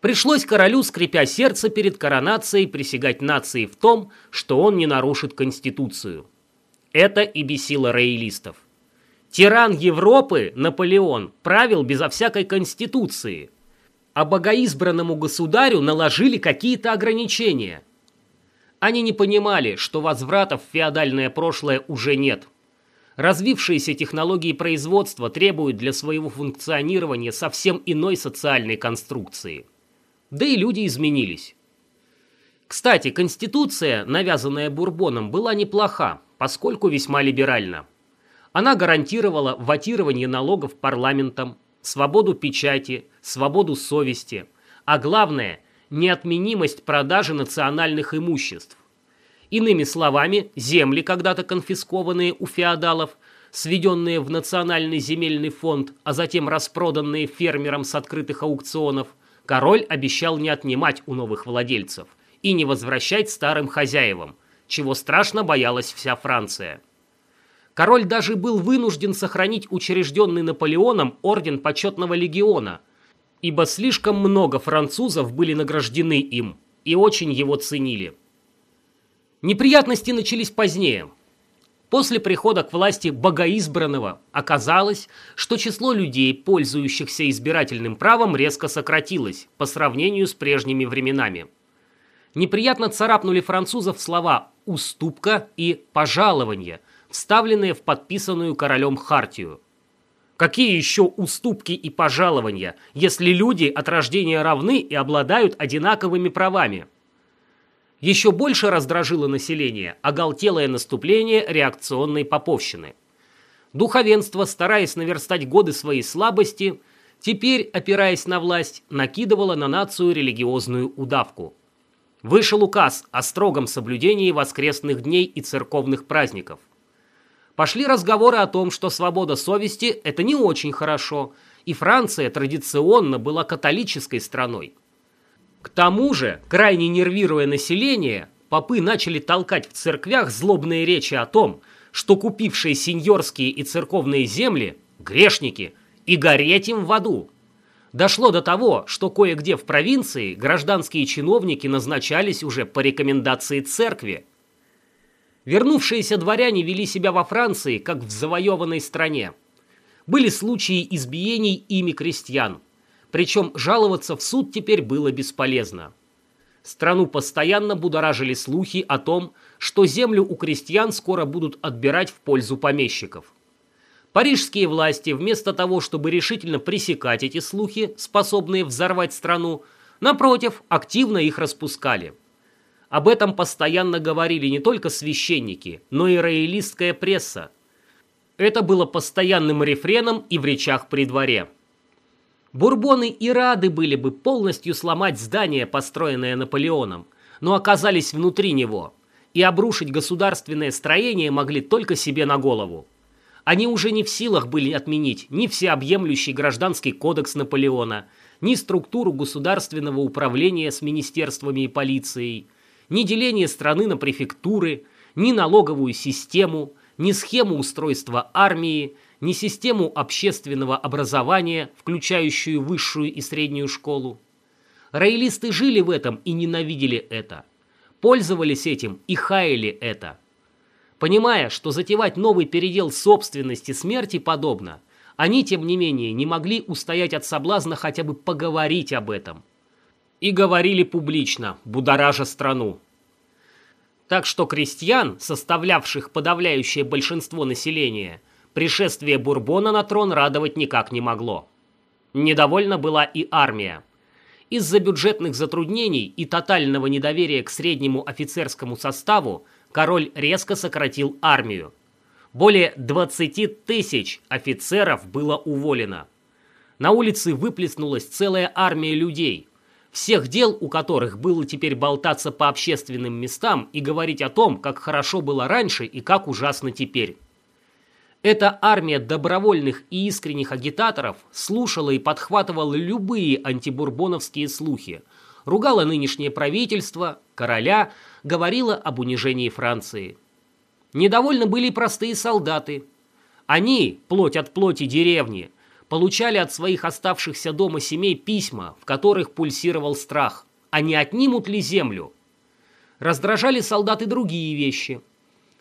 Пришлось королю, скрипя сердце перед коронацией, присягать нации в том, что он не нарушит конституцию. Это и бесило роялистов. Тиран Европы, Наполеон, правил безо всякой конституции – а богоизбранному государю наложили какие-то ограничения. Они не понимали, что возврата в феодальное прошлое уже нет. Развившиеся технологии производства требуют для своего функционирования совсем иной социальной конструкции. Да и люди изменились. Кстати, конституция, навязанная Бурбоном, была неплоха, поскольку весьма либеральна. Она гарантировала ватирование налогов парламентом, свободу печати, свободу совести, а главное – неотменимость продажи национальных имуществ. Иными словами, земли, когда-то конфискованные у феодалов, сведенные в национальный земельный фонд, а затем распроданные фермерам с открытых аукционов, король обещал не отнимать у новых владельцев и не возвращать старым хозяевам, чего страшно боялась вся Франция. Король даже был вынужден сохранить учрежденный Наполеоном орден почетного легиона, ибо слишком много французов были награждены им и очень его ценили. Неприятности начались позднее. После прихода к власти богоизбранного оказалось, что число людей, пользующихся избирательным правом, резко сократилось по сравнению с прежними временами. Неприятно царапнули французов слова «уступка» и «пожалование», вставленные в подписанную королем хартию. Какие еще уступки и пожалования, если люди от рождения равны и обладают одинаковыми правами? Еще больше раздражило население оголтелое наступление реакционной поповщины. Духовенство, стараясь наверстать годы своей слабости, теперь, опираясь на власть, накидывало на нацию религиозную удавку. Вышел указ о строгом соблюдении воскресных дней и церковных праздников. Пошли разговоры о том, что свобода совести – это не очень хорошо, и Франция традиционно была католической страной. К тому же, крайне нервируя население, попы начали толкать в церквях злобные речи о том, что купившие сеньорские и церковные земли – грешники, и гореть им в аду. Дошло до того, что кое-где в провинции гражданские чиновники назначались уже по рекомендации церкви, Вернувшиеся дворяне вели себя во Франции, как в завоеванной стране. Были случаи избиений ими крестьян. Причем жаловаться в суд теперь было бесполезно. Страну постоянно будоражили слухи о том, что землю у крестьян скоро будут отбирать в пользу помещиков. Парижские власти, вместо того, чтобы решительно пресекать эти слухи, способные взорвать страну, напротив, активно их распускали – об этом постоянно говорили не только священники, но и роялистская пресса. Это было постоянным рефреном и в речах при дворе. Бурбоны и рады были бы полностью сломать здание, построенное Наполеоном, но оказались внутри него, и обрушить государственное строение могли только себе на голову. Они уже не в силах были отменить ни всеобъемлющий гражданский кодекс Наполеона, ни структуру государственного управления с министерствами и полицией – ни деление страны на префектуры, ни налоговую систему, ни схему устройства армии, ни систему общественного образования, включающую высшую и среднюю школу. Роялисты жили в этом и ненавидели это. Пользовались этим и хаяли это. Понимая, что затевать новый передел собственности смерти подобно, они, тем не менее, не могли устоять от соблазна хотя бы поговорить об этом – и говорили публично, будоража страну. Так что крестьян, составлявших подавляющее большинство населения, пришествие Бурбона на трон радовать никак не могло. Недовольна была и армия. Из-за бюджетных затруднений и тотального недоверия к среднему офицерскому составу король резко сократил армию. Более 20 тысяч офицеров было уволено. На улице выплеснулась целая армия людей, всех дел, у которых было теперь болтаться по общественным местам и говорить о том, как хорошо было раньше и как ужасно теперь. Эта армия добровольных и искренних агитаторов слушала и подхватывала любые антибурбоновские слухи, ругала нынешнее правительство, короля, говорила об унижении Франции. Недовольны были простые солдаты. Они, плоть от плоти деревни, получали от своих оставшихся дома семей письма, в которых пульсировал страх. А не отнимут ли землю? Раздражали солдаты другие вещи.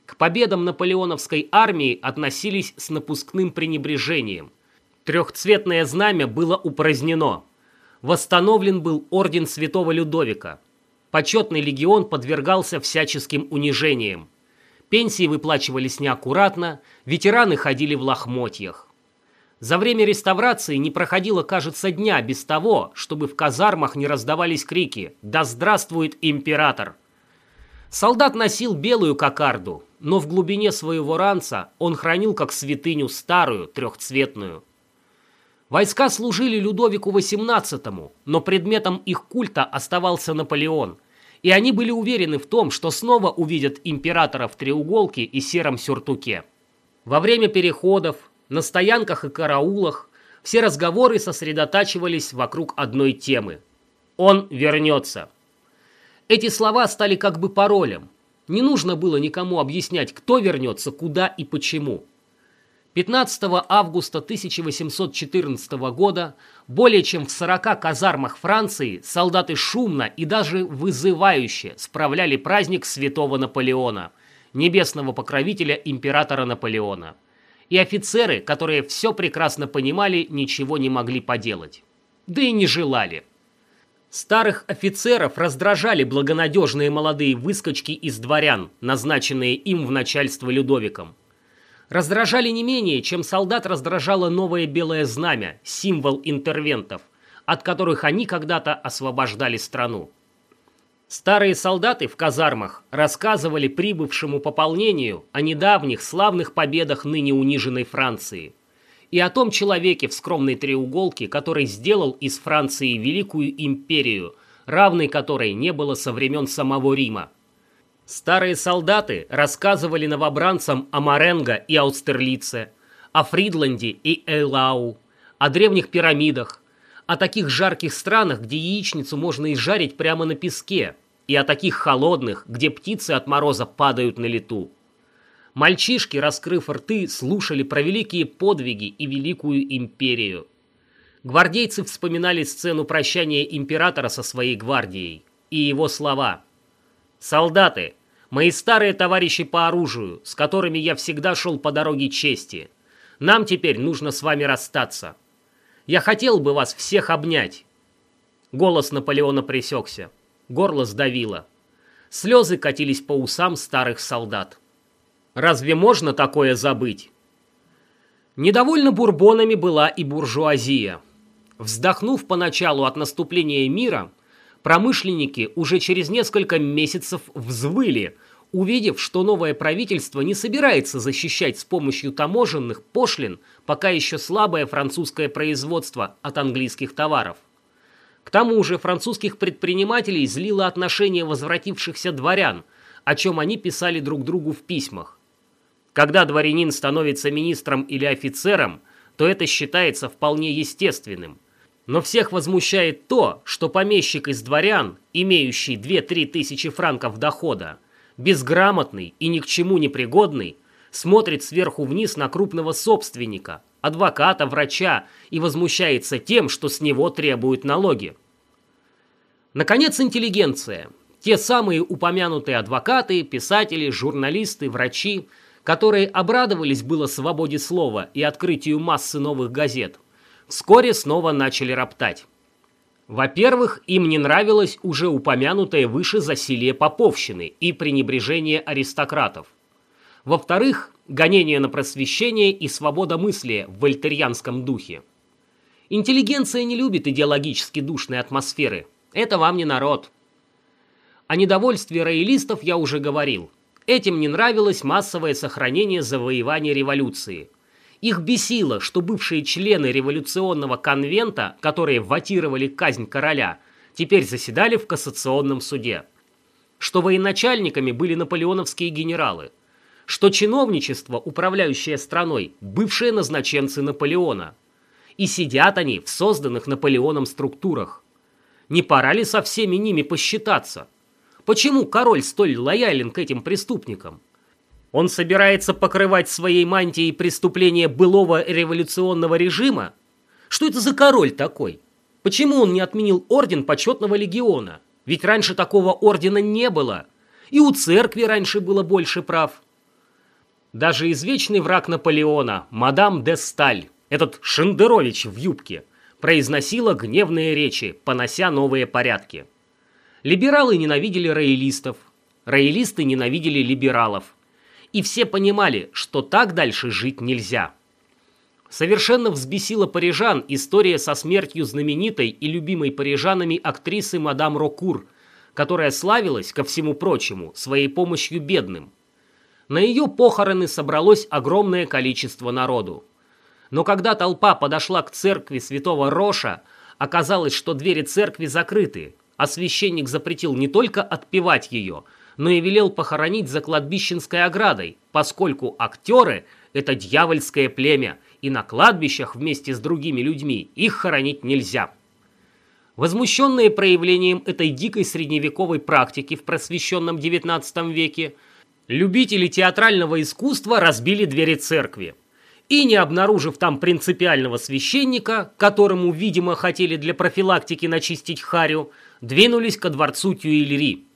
К победам наполеоновской армии относились с напускным пренебрежением. Трехцветное знамя было упразднено. Восстановлен был орден святого Людовика. Почетный легион подвергался всяческим унижениям. Пенсии выплачивались неаккуратно, ветераны ходили в лохмотьях. За время реставрации не проходило, кажется, дня без того, чтобы в казармах не раздавались крики «Да здравствует император!». Солдат носил белую кокарду, но в глубине своего ранца он хранил как святыню старую, трехцветную. Войска служили Людовику XVIII, но предметом их культа оставался Наполеон, и они были уверены в том, что снова увидят императора в треуголке и сером сюртуке. Во время переходов, на стоянках и караулах все разговоры сосредотачивались вокруг одной темы. «Он вернется». Эти слова стали как бы паролем. Не нужно было никому объяснять, кто вернется, куда и почему. 15 августа 1814 года более чем в 40 казармах Франции солдаты шумно и даже вызывающе справляли праздник Святого Наполеона, небесного покровителя императора Наполеона. И офицеры, которые все прекрасно понимали, ничего не могли поделать. Да и не желали. Старых офицеров раздражали благонадежные молодые выскочки из дворян, назначенные им в начальство Людовиком. Раздражали не менее, чем солдат раздражало новое белое знамя, символ интервентов, от которых они когда-то освобождали страну. Старые солдаты в казармах рассказывали прибывшему пополнению о недавних славных победах ныне униженной Франции – и о том человеке в скромной треуголке, который сделал из Франции великую империю, равной которой не было со времен самого Рима. Старые солдаты рассказывали новобранцам о Маренго и Аустерлице, о Фридланде и Эйлау, о древних пирамидах, о таких жарких странах, где яичницу можно изжарить прямо на песке, и о таких холодных, где птицы от мороза падают на лету. Мальчишки, раскрыв рты, слушали про великие подвиги и великую империю. Гвардейцы вспоминали сцену прощания императора со своей гвардией и его слова. «Солдаты, мои старые товарищи по оружию, с которыми я всегда шел по дороге чести, нам теперь нужно с вами расстаться. Я хотел бы вас всех обнять». Голос Наполеона пресекся. Горло сдавило. Слезы катились по усам старых солдат. Разве можно такое забыть? Недовольна бурбонами была и буржуазия. Вздохнув поначалу от наступления мира, промышленники уже через несколько месяцев взвыли, увидев, что новое правительство не собирается защищать с помощью таможенных пошлин пока еще слабое французское производство от английских товаров. К тому же французских предпринимателей злило отношение возвратившихся дворян, о чем они писали друг другу в письмах. Когда дворянин становится министром или офицером, то это считается вполне естественным. Но всех возмущает то, что помещик из дворян, имеющий 2-3 тысячи франков дохода, безграмотный и ни к чему не пригодный, смотрит сверху вниз на крупного собственника, адвоката, врача и возмущается тем, что с него требуют налоги. Наконец, интеллигенция. Те самые упомянутые адвокаты, писатели, журналисты, врачи – которые обрадовались было свободе слова и открытию массы новых газет, вскоре снова начали роптать. Во-первых, им не нравилось уже упомянутое выше засилие поповщины и пренебрежение аристократов. Во-вторых, гонение на просвещение и свобода мысли в вольтерьянском духе. Интеллигенция не любит идеологически душной атмосферы. Это вам не народ. О недовольстве роялистов я уже говорил – Этим не нравилось массовое сохранение завоевания революции. Их бесило, что бывшие члены революционного конвента, которые ватировали казнь короля, теперь заседали в кассационном суде. Что военачальниками были наполеоновские генералы. Что чиновничество, управляющее страной, бывшие назначенцы Наполеона. И сидят они в созданных Наполеоном структурах. Не пора ли со всеми ними посчитаться? Почему король столь лоялен к этим преступникам? Он собирается покрывать своей мантией преступления былого революционного режима? Что это за король такой? Почему он не отменил орден почетного легиона? Ведь раньше такого ордена не было. И у церкви раньше было больше прав. Даже извечный враг Наполеона, мадам де Сталь, этот Шендерович в юбке, произносила гневные речи, понося новые порядки. Либералы ненавидели роялистов, роялисты ненавидели либералов. И все понимали, что так дальше жить нельзя. Совершенно взбесила парижан история со смертью знаменитой и любимой парижанами актрисы мадам Рокур, которая славилась, ко всему прочему, своей помощью бедным. На ее похороны собралось огромное количество народу. Но когда толпа подошла к церкви святого Роша, оказалось, что двери церкви закрыты, а священник запретил не только отпевать ее, но и велел похоронить за кладбищенской оградой, поскольку актеры – это дьявольское племя, и на кладбищах вместе с другими людьми их хоронить нельзя. Возмущенные проявлением этой дикой средневековой практики в просвещенном XIX веке, любители театрального искусства разбили двери церкви. И не обнаружив там принципиального священника, которому, видимо, хотели для профилактики начистить харю, двинулись ко дворцу Тюильри.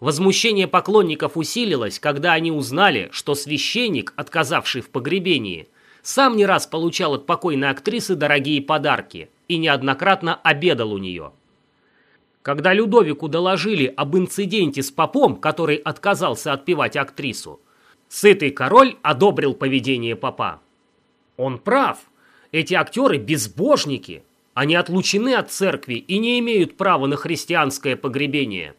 Возмущение поклонников усилилось, когда они узнали, что священник, отказавший в погребении, сам не раз получал от покойной актрисы дорогие подарки и неоднократно обедал у нее. Когда Людовику доложили об инциденте с попом, который отказался отпевать актрису, сытый король одобрил поведение попа. Он прав. Эти актеры безбожники. Они отлучены от церкви и не имеют права на христианское погребение.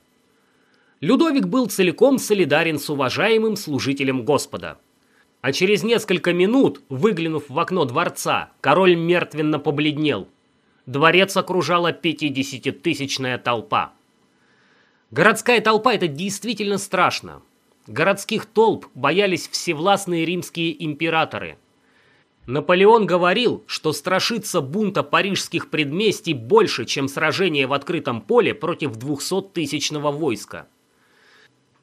Людовик был целиком солидарен с уважаемым служителем Господа – а через несколько минут, выглянув в окно дворца, король мертвенно побледнел. Дворец окружала 50-тысячная толпа. Городская толпа – это действительно страшно. Городских толп боялись всевластные римские императоры. Наполеон говорил, что страшится бунта парижских предместий больше, чем сражение в открытом поле против 200-тысячного войска.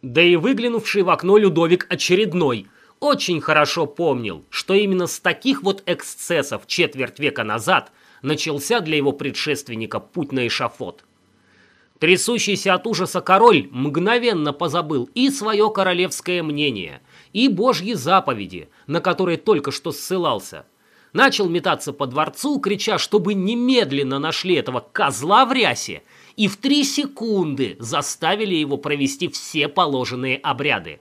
Да и выглянувший в окно Людовик очередной – очень хорошо помнил, что именно с таких вот эксцессов четверть века назад начался для его предшественника путь на эшафот. Трясущийся от ужаса король мгновенно позабыл и свое королевское мнение, и божьи заповеди, на которые только что ссылался. Начал метаться по дворцу, крича, чтобы немедленно нашли этого козла в рясе, и в три секунды заставили его провести все положенные обряды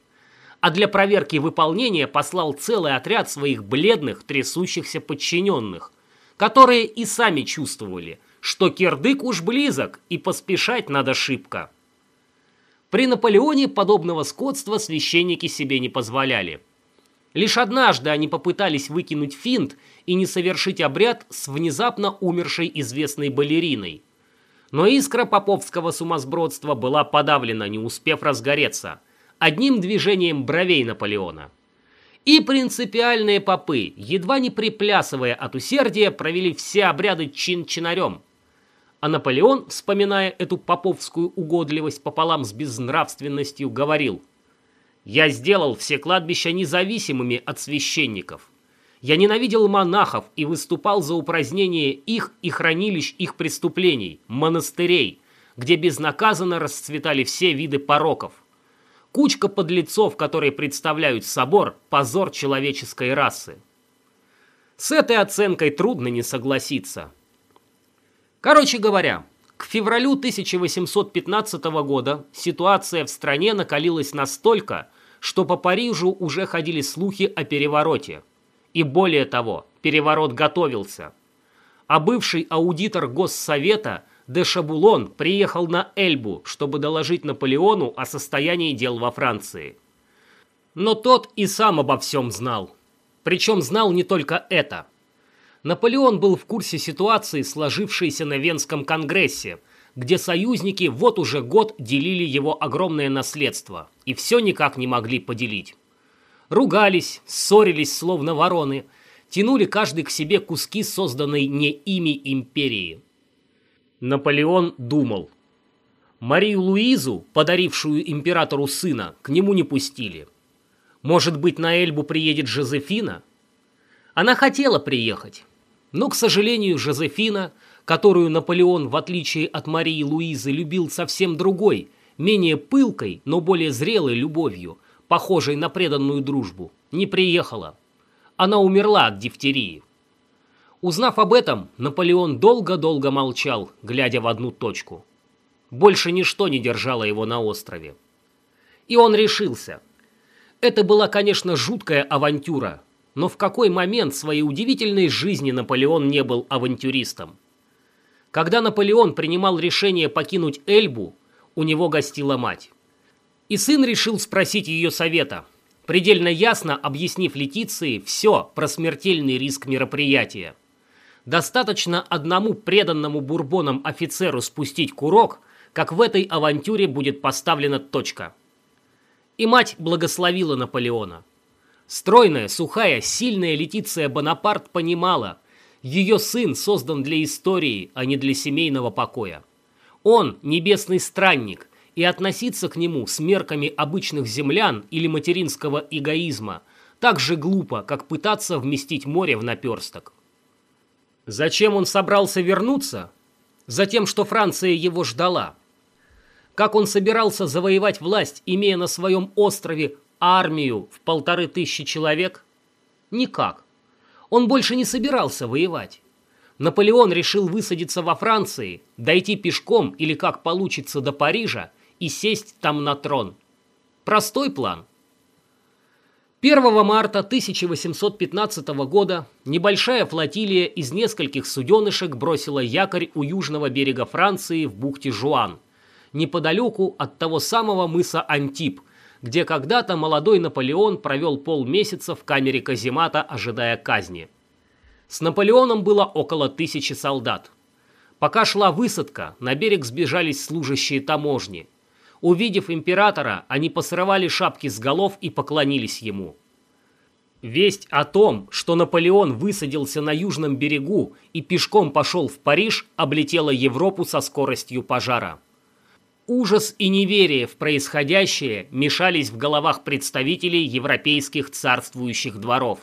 а для проверки выполнения послал целый отряд своих бледных, трясущихся подчиненных, которые и сами чувствовали, что кирдык уж близок и поспешать надо шибко. При Наполеоне подобного скотства священники себе не позволяли. Лишь однажды они попытались выкинуть финт и не совершить обряд с внезапно умершей известной балериной. Но искра поповского сумасбродства была подавлена, не успев разгореться – одним движением бровей Наполеона. И принципиальные попы, едва не приплясывая от усердия, провели все обряды чин-чинарем. А Наполеон, вспоминая эту поповскую угодливость пополам с безнравственностью, говорил «Я сделал все кладбища независимыми от священников. Я ненавидел монахов и выступал за упразднение их и хранилищ их преступлений, монастырей, где безнаказанно расцветали все виды пороков. Кучка подлецов, которые представляют собор, позор человеческой расы. С этой оценкой трудно не согласиться. Короче говоря, к февралю 1815 года ситуация в стране накалилась настолько, что по Парижу уже ходили слухи о перевороте. И более того, переворот готовился. А бывший аудитор Госсовета – де Шабулон приехал на Эльбу, чтобы доложить Наполеону о состоянии дел во Франции. Но тот и сам обо всем знал. Причем знал не только это. Наполеон был в курсе ситуации, сложившейся на Венском конгрессе, где союзники вот уже год делили его огромное наследство и все никак не могли поделить. Ругались, ссорились словно вороны, тянули каждый к себе куски созданной не ими империи – Наполеон думал. Марию Луизу, подарившую императору сына, к нему не пустили. Может быть, на Эльбу приедет Жозефина? Она хотела приехать, но, к сожалению, Жозефина, которую Наполеон, в отличие от Марии Луизы, любил совсем другой, менее пылкой, но более зрелой любовью, похожей на преданную дружбу, не приехала. Она умерла от дифтерии. Узнав об этом, Наполеон долго-долго молчал, глядя в одну точку. Больше ничто не держало его на острове. И он решился. Это была, конечно, жуткая авантюра, но в какой момент своей удивительной жизни Наполеон не был авантюристом? Когда Наполеон принимал решение покинуть Эльбу, у него гостила мать. И сын решил спросить ее совета, предельно ясно объяснив Летиции все про смертельный риск мероприятия. Достаточно одному преданному бурбонам офицеру спустить курок, как в этой авантюре будет поставлена точка. И мать благословила Наполеона. Стройная, сухая, сильная Летиция Бонапарт понимала, ее сын создан для истории, а не для семейного покоя. Он – небесный странник, и относиться к нему с мерками обычных землян или материнского эгоизма так же глупо, как пытаться вместить море в наперсток. Зачем он собрался вернуться? Затем, что Франция его ждала. Как он собирался завоевать власть, имея на своем острове армию в полторы тысячи человек? Никак. Он больше не собирался воевать. Наполеон решил высадиться во Франции, дойти пешком или как получится до Парижа и сесть там на трон. Простой план. 1 марта 1815 года небольшая флотилия из нескольких суденышек бросила якорь у южного берега Франции в бухте Жуан, неподалеку от того самого мыса Антип, где когда-то молодой Наполеон провел полмесяца в камере каземата, ожидая казни. С Наполеоном было около тысячи солдат. Пока шла высадка, на берег сбежались служащие таможни. Увидев императора, они посрывали шапки с голов и поклонились ему. Весть о том, что Наполеон высадился на южном берегу и пешком пошел в Париж, облетела Европу со скоростью пожара. Ужас и неверие в происходящее мешались в головах представителей европейских царствующих дворов.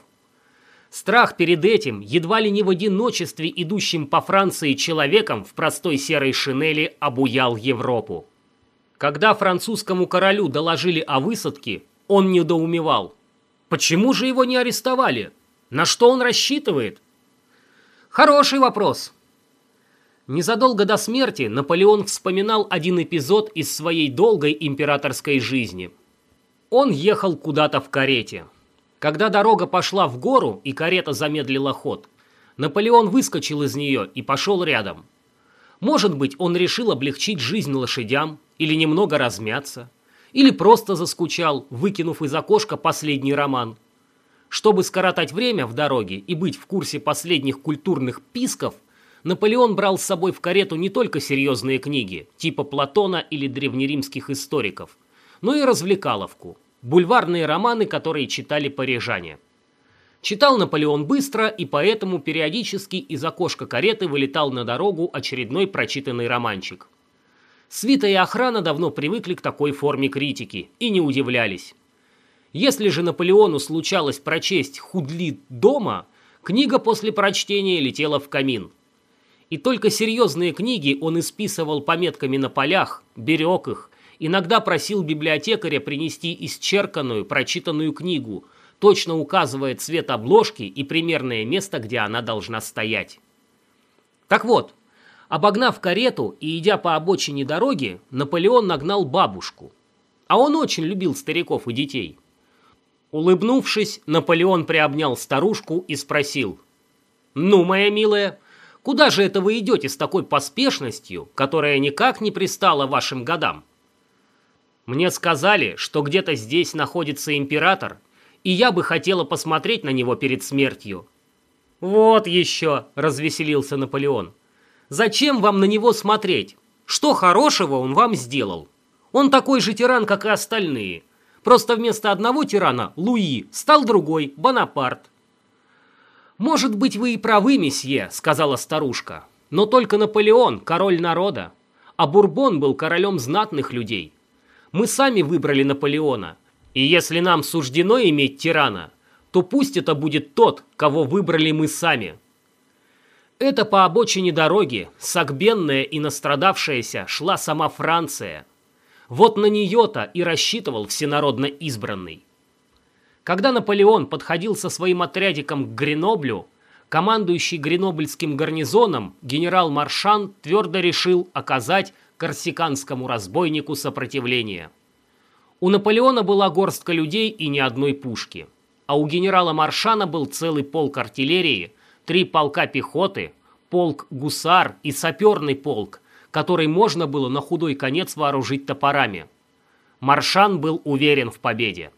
Страх перед этим, едва ли не в одиночестве идущим по Франции человеком в простой серой шинели, обуял Европу. Когда французскому королю доложили о высадке, он недоумевал. Почему же его не арестовали? На что он рассчитывает? Хороший вопрос. Незадолго до смерти Наполеон вспоминал один эпизод из своей долгой императорской жизни. Он ехал куда-то в карете. Когда дорога пошла в гору и карета замедлила ход, Наполеон выскочил из нее и пошел рядом. Может быть, он решил облегчить жизнь лошадям или немного размяться, или просто заскучал, выкинув из окошка последний роман. Чтобы скоротать время в дороге и быть в курсе последних культурных писков, Наполеон брал с собой в карету не только серьезные книги, типа Платона или древнеримских историков, но и развлекаловку, бульварные романы, которые читали парижане. Читал Наполеон быстро, и поэтому периодически из окошка кареты вылетал на дорогу очередной прочитанный романчик – Свита и охрана давно привыкли к такой форме критики и не удивлялись. Если же Наполеону случалось прочесть «Худлит дома», книга после прочтения летела в камин. И только серьезные книги он исписывал пометками на полях, берег их, иногда просил библиотекаря принести исчерканную, прочитанную книгу, точно указывая цвет обложки и примерное место, где она должна стоять. Так вот, Обогнав карету и идя по обочине дороги, Наполеон нагнал бабушку. А он очень любил стариков и детей. Улыбнувшись, Наполеон приобнял старушку и спросил. «Ну, моя милая, куда же это вы идете с такой поспешностью, которая никак не пристала вашим годам?» «Мне сказали, что где-то здесь находится император, и я бы хотела посмотреть на него перед смертью». «Вот еще!» – развеселился Наполеон. Зачем вам на него смотреть? Что хорошего он вам сделал? Он такой же тиран, как и остальные. Просто вместо одного тирана, Луи, стал другой, Бонапарт. «Может быть, вы и правы, месье», — сказала старушка. «Но только Наполеон — король народа, а Бурбон был королем знатных людей. Мы сами выбрали Наполеона, и если нам суждено иметь тирана, то пусть это будет тот, кого выбрали мы сами». Это по обочине дороги, согбенная и настрадавшаяся, шла сама Франция. Вот на нее-то и рассчитывал всенародно избранный. Когда Наполеон подходил со своим отрядиком к Греноблю, командующий Гренобльским гарнизоном генерал Маршан твердо решил оказать корсиканскому разбойнику сопротивление. У Наполеона была горстка людей и ни одной пушки, а у генерала Маршана был целый полк артиллерии – три полка пехоты, полк гусар и саперный полк, который можно было на худой конец вооружить топорами. Маршан был уверен в победе.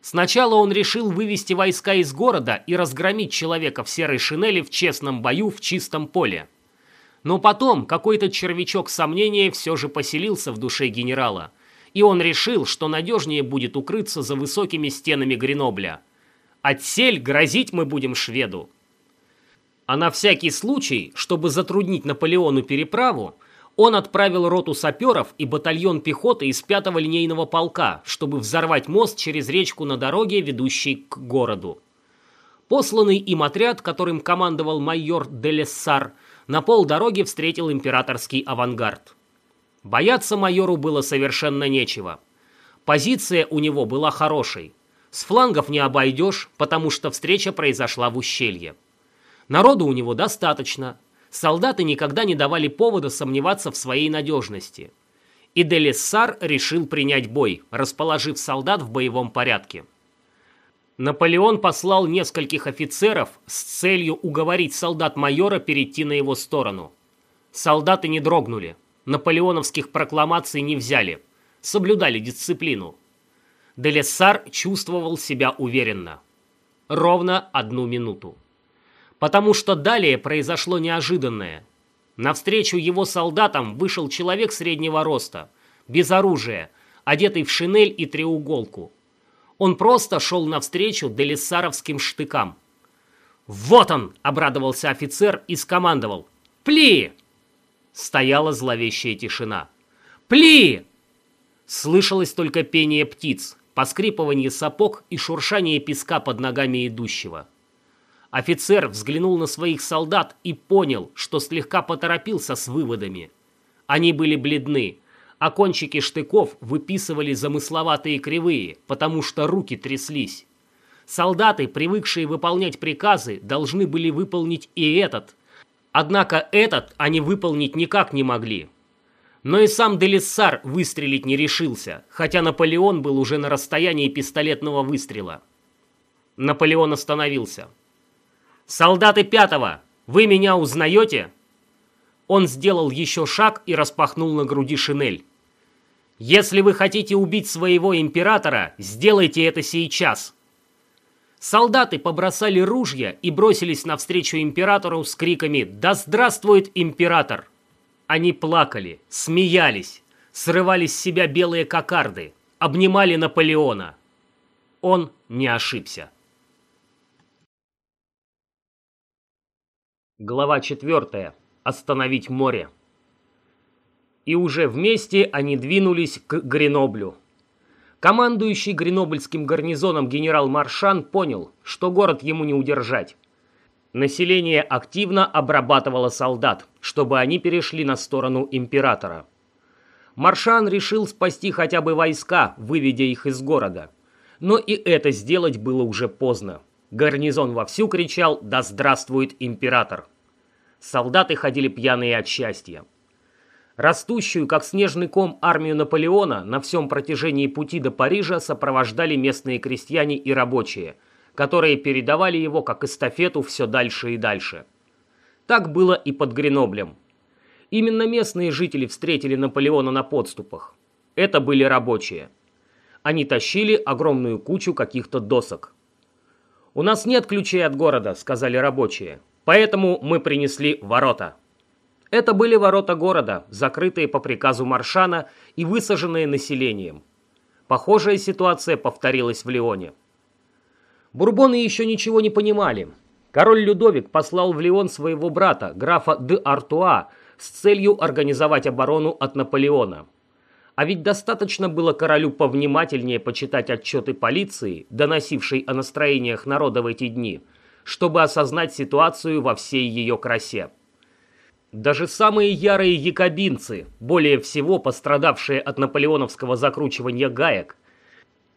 Сначала он решил вывести войска из города и разгромить человека в серой шинели в честном бою в чистом поле. Но потом какой-то червячок сомнения все же поселился в душе генерала, и он решил, что надежнее будет укрыться за высокими стенами Гренобля. Отсель грозить мы будем шведу. А на всякий случай, чтобы затруднить Наполеону переправу, он отправил роту саперов и батальон пехоты из 5-го линейного полка, чтобы взорвать мост через речку на дороге, ведущей к городу. Посланный им отряд, которым командовал майор Делессар, на полдороги встретил императорский авангард. Бояться майору было совершенно нечего. Позиция у него была хорошей. С флангов не обойдешь, потому что встреча произошла в ущелье. Народу у него достаточно, солдаты никогда не давали повода сомневаться в своей надежности. И Делиссар решил принять бой, расположив солдат в боевом порядке. Наполеон послал нескольких офицеров с целью уговорить солдат майора перейти на его сторону. Солдаты не дрогнули, наполеоновских прокламаций не взяли, соблюдали дисциплину. Делессар чувствовал себя уверенно. Ровно одну минуту потому что далее произошло неожиданное. Навстречу его солдатам вышел человек среднего роста, без оружия, одетый в шинель и треуголку. Он просто шел навстречу делиссаровским штыкам. «Вот он!» — обрадовался офицер и скомандовал. «Пли!» Стояла зловещая тишина. «Пли!» Слышалось только пение птиц, поскрипывание сапог и шуршание песка под ногами идущего. Офицер взглянул на своих солдат и понял, что слегка поторопился с выводами. Они были бледны, а кончики штыков выписывали замысловатые кривые, потому что руки тряслись. Солдаты, привыкшие выполнять приказы, должны были выполнить и этот. Однако этот они выполнить никак не могли. Но и сам Делиссар выстрелить не решился, хотя Наполеон был уже на расстоянии пистолетного выстрела. Наполеон остановился. «Солдаты пятого, вы меня узнаете?» Он сделал еще шаг и распахнул на груди шинель. «Если вы хотите убить своего императора, сделайте это сейчас!» Солдаты побросали ружья и бросились навстречу императору с криками «Да здравствует император!». Они плакали, смеялись, срывали с себя белые кокарды, обнимали Наполеона. Он не ошибся. Глава 4. Остановить море. И уже вместе они двинулись к Греноблю. Командующий Гренобльским гарнизоном генерал Маршан понял, что город ему не удержать. Население активно обрабатывало солдат, чтобы они перешли на сторону императора. Маршан решил спасти хотя бы войска, выведя их из города. Но и это сделать было уже поздно. Гарнизон вовсю кричал «Да здравствует император!». Солдаты ходили пьяные от счастья. Растущую, как снежный ком, армию Наполеона на всем протяжении пути до Парижа сопровождали местные крестьяне и рабочие, которые передавали его как эстафету все дальше и дальше. Так было и под Греноблем. Именно местные жители встретили Наполеона на подступах. Это были рабочие. Они тащили огромную кучу каких-то досок. «У нас нет ключей от города», — сказали рабочие. «Поэтому мы принесли ворота». Это были ворота города, закрытые по приказу Маршана и высаженные населением. Похожая ситуация повторилась в Лионе. Бурбоны еще ничего не понимали. Король Людовик послал в Лион своего брата, графа де Артуа, с целью организовать оборону от Наполеона. А ведь достаточно было королю повнимательнее почитать отчеты полиции, доносившей о настроениях народа в эти дни, чтобы осознать ситуацию во всей ее красе. Даже самые ярые якобинцы, более всего пострадавшие от наполеоновского закручивания гаек,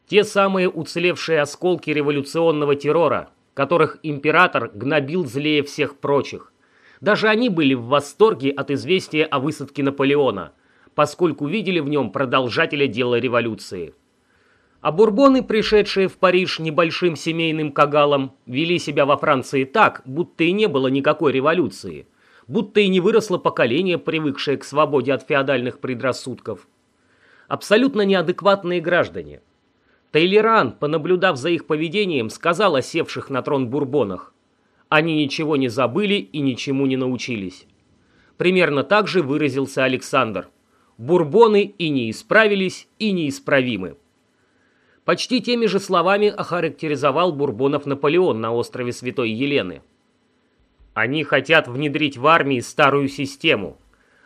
те самые уцелевшие осколки революционного террора, которых император гнобил злее всех прочих, даже они были в восторге от известия о высадке Наполеона – поскольку видели в нем продолжателя дела революции. А бурбоны, пришедшие в Париж небольшим семейным кагалом, вели себя во Франции так, будто и не было никакой революции, будто и не выросло поколение, привыкшее к свободе от феодальных предрассудков. Абсолютно неадекватные граждане. Тейлеран, понаблюдав за их поведением, сказал о севших на трон бурбонах. Они ничего не забыли и ничему не научились. Примерно так же выразился Александр. Бурбоны и не исправились, и неисправимы. Почти теми же словами охарактеризовал бурбонов Наполеон на острове Святой Елены. Они хотят внедрить в армии старую систему.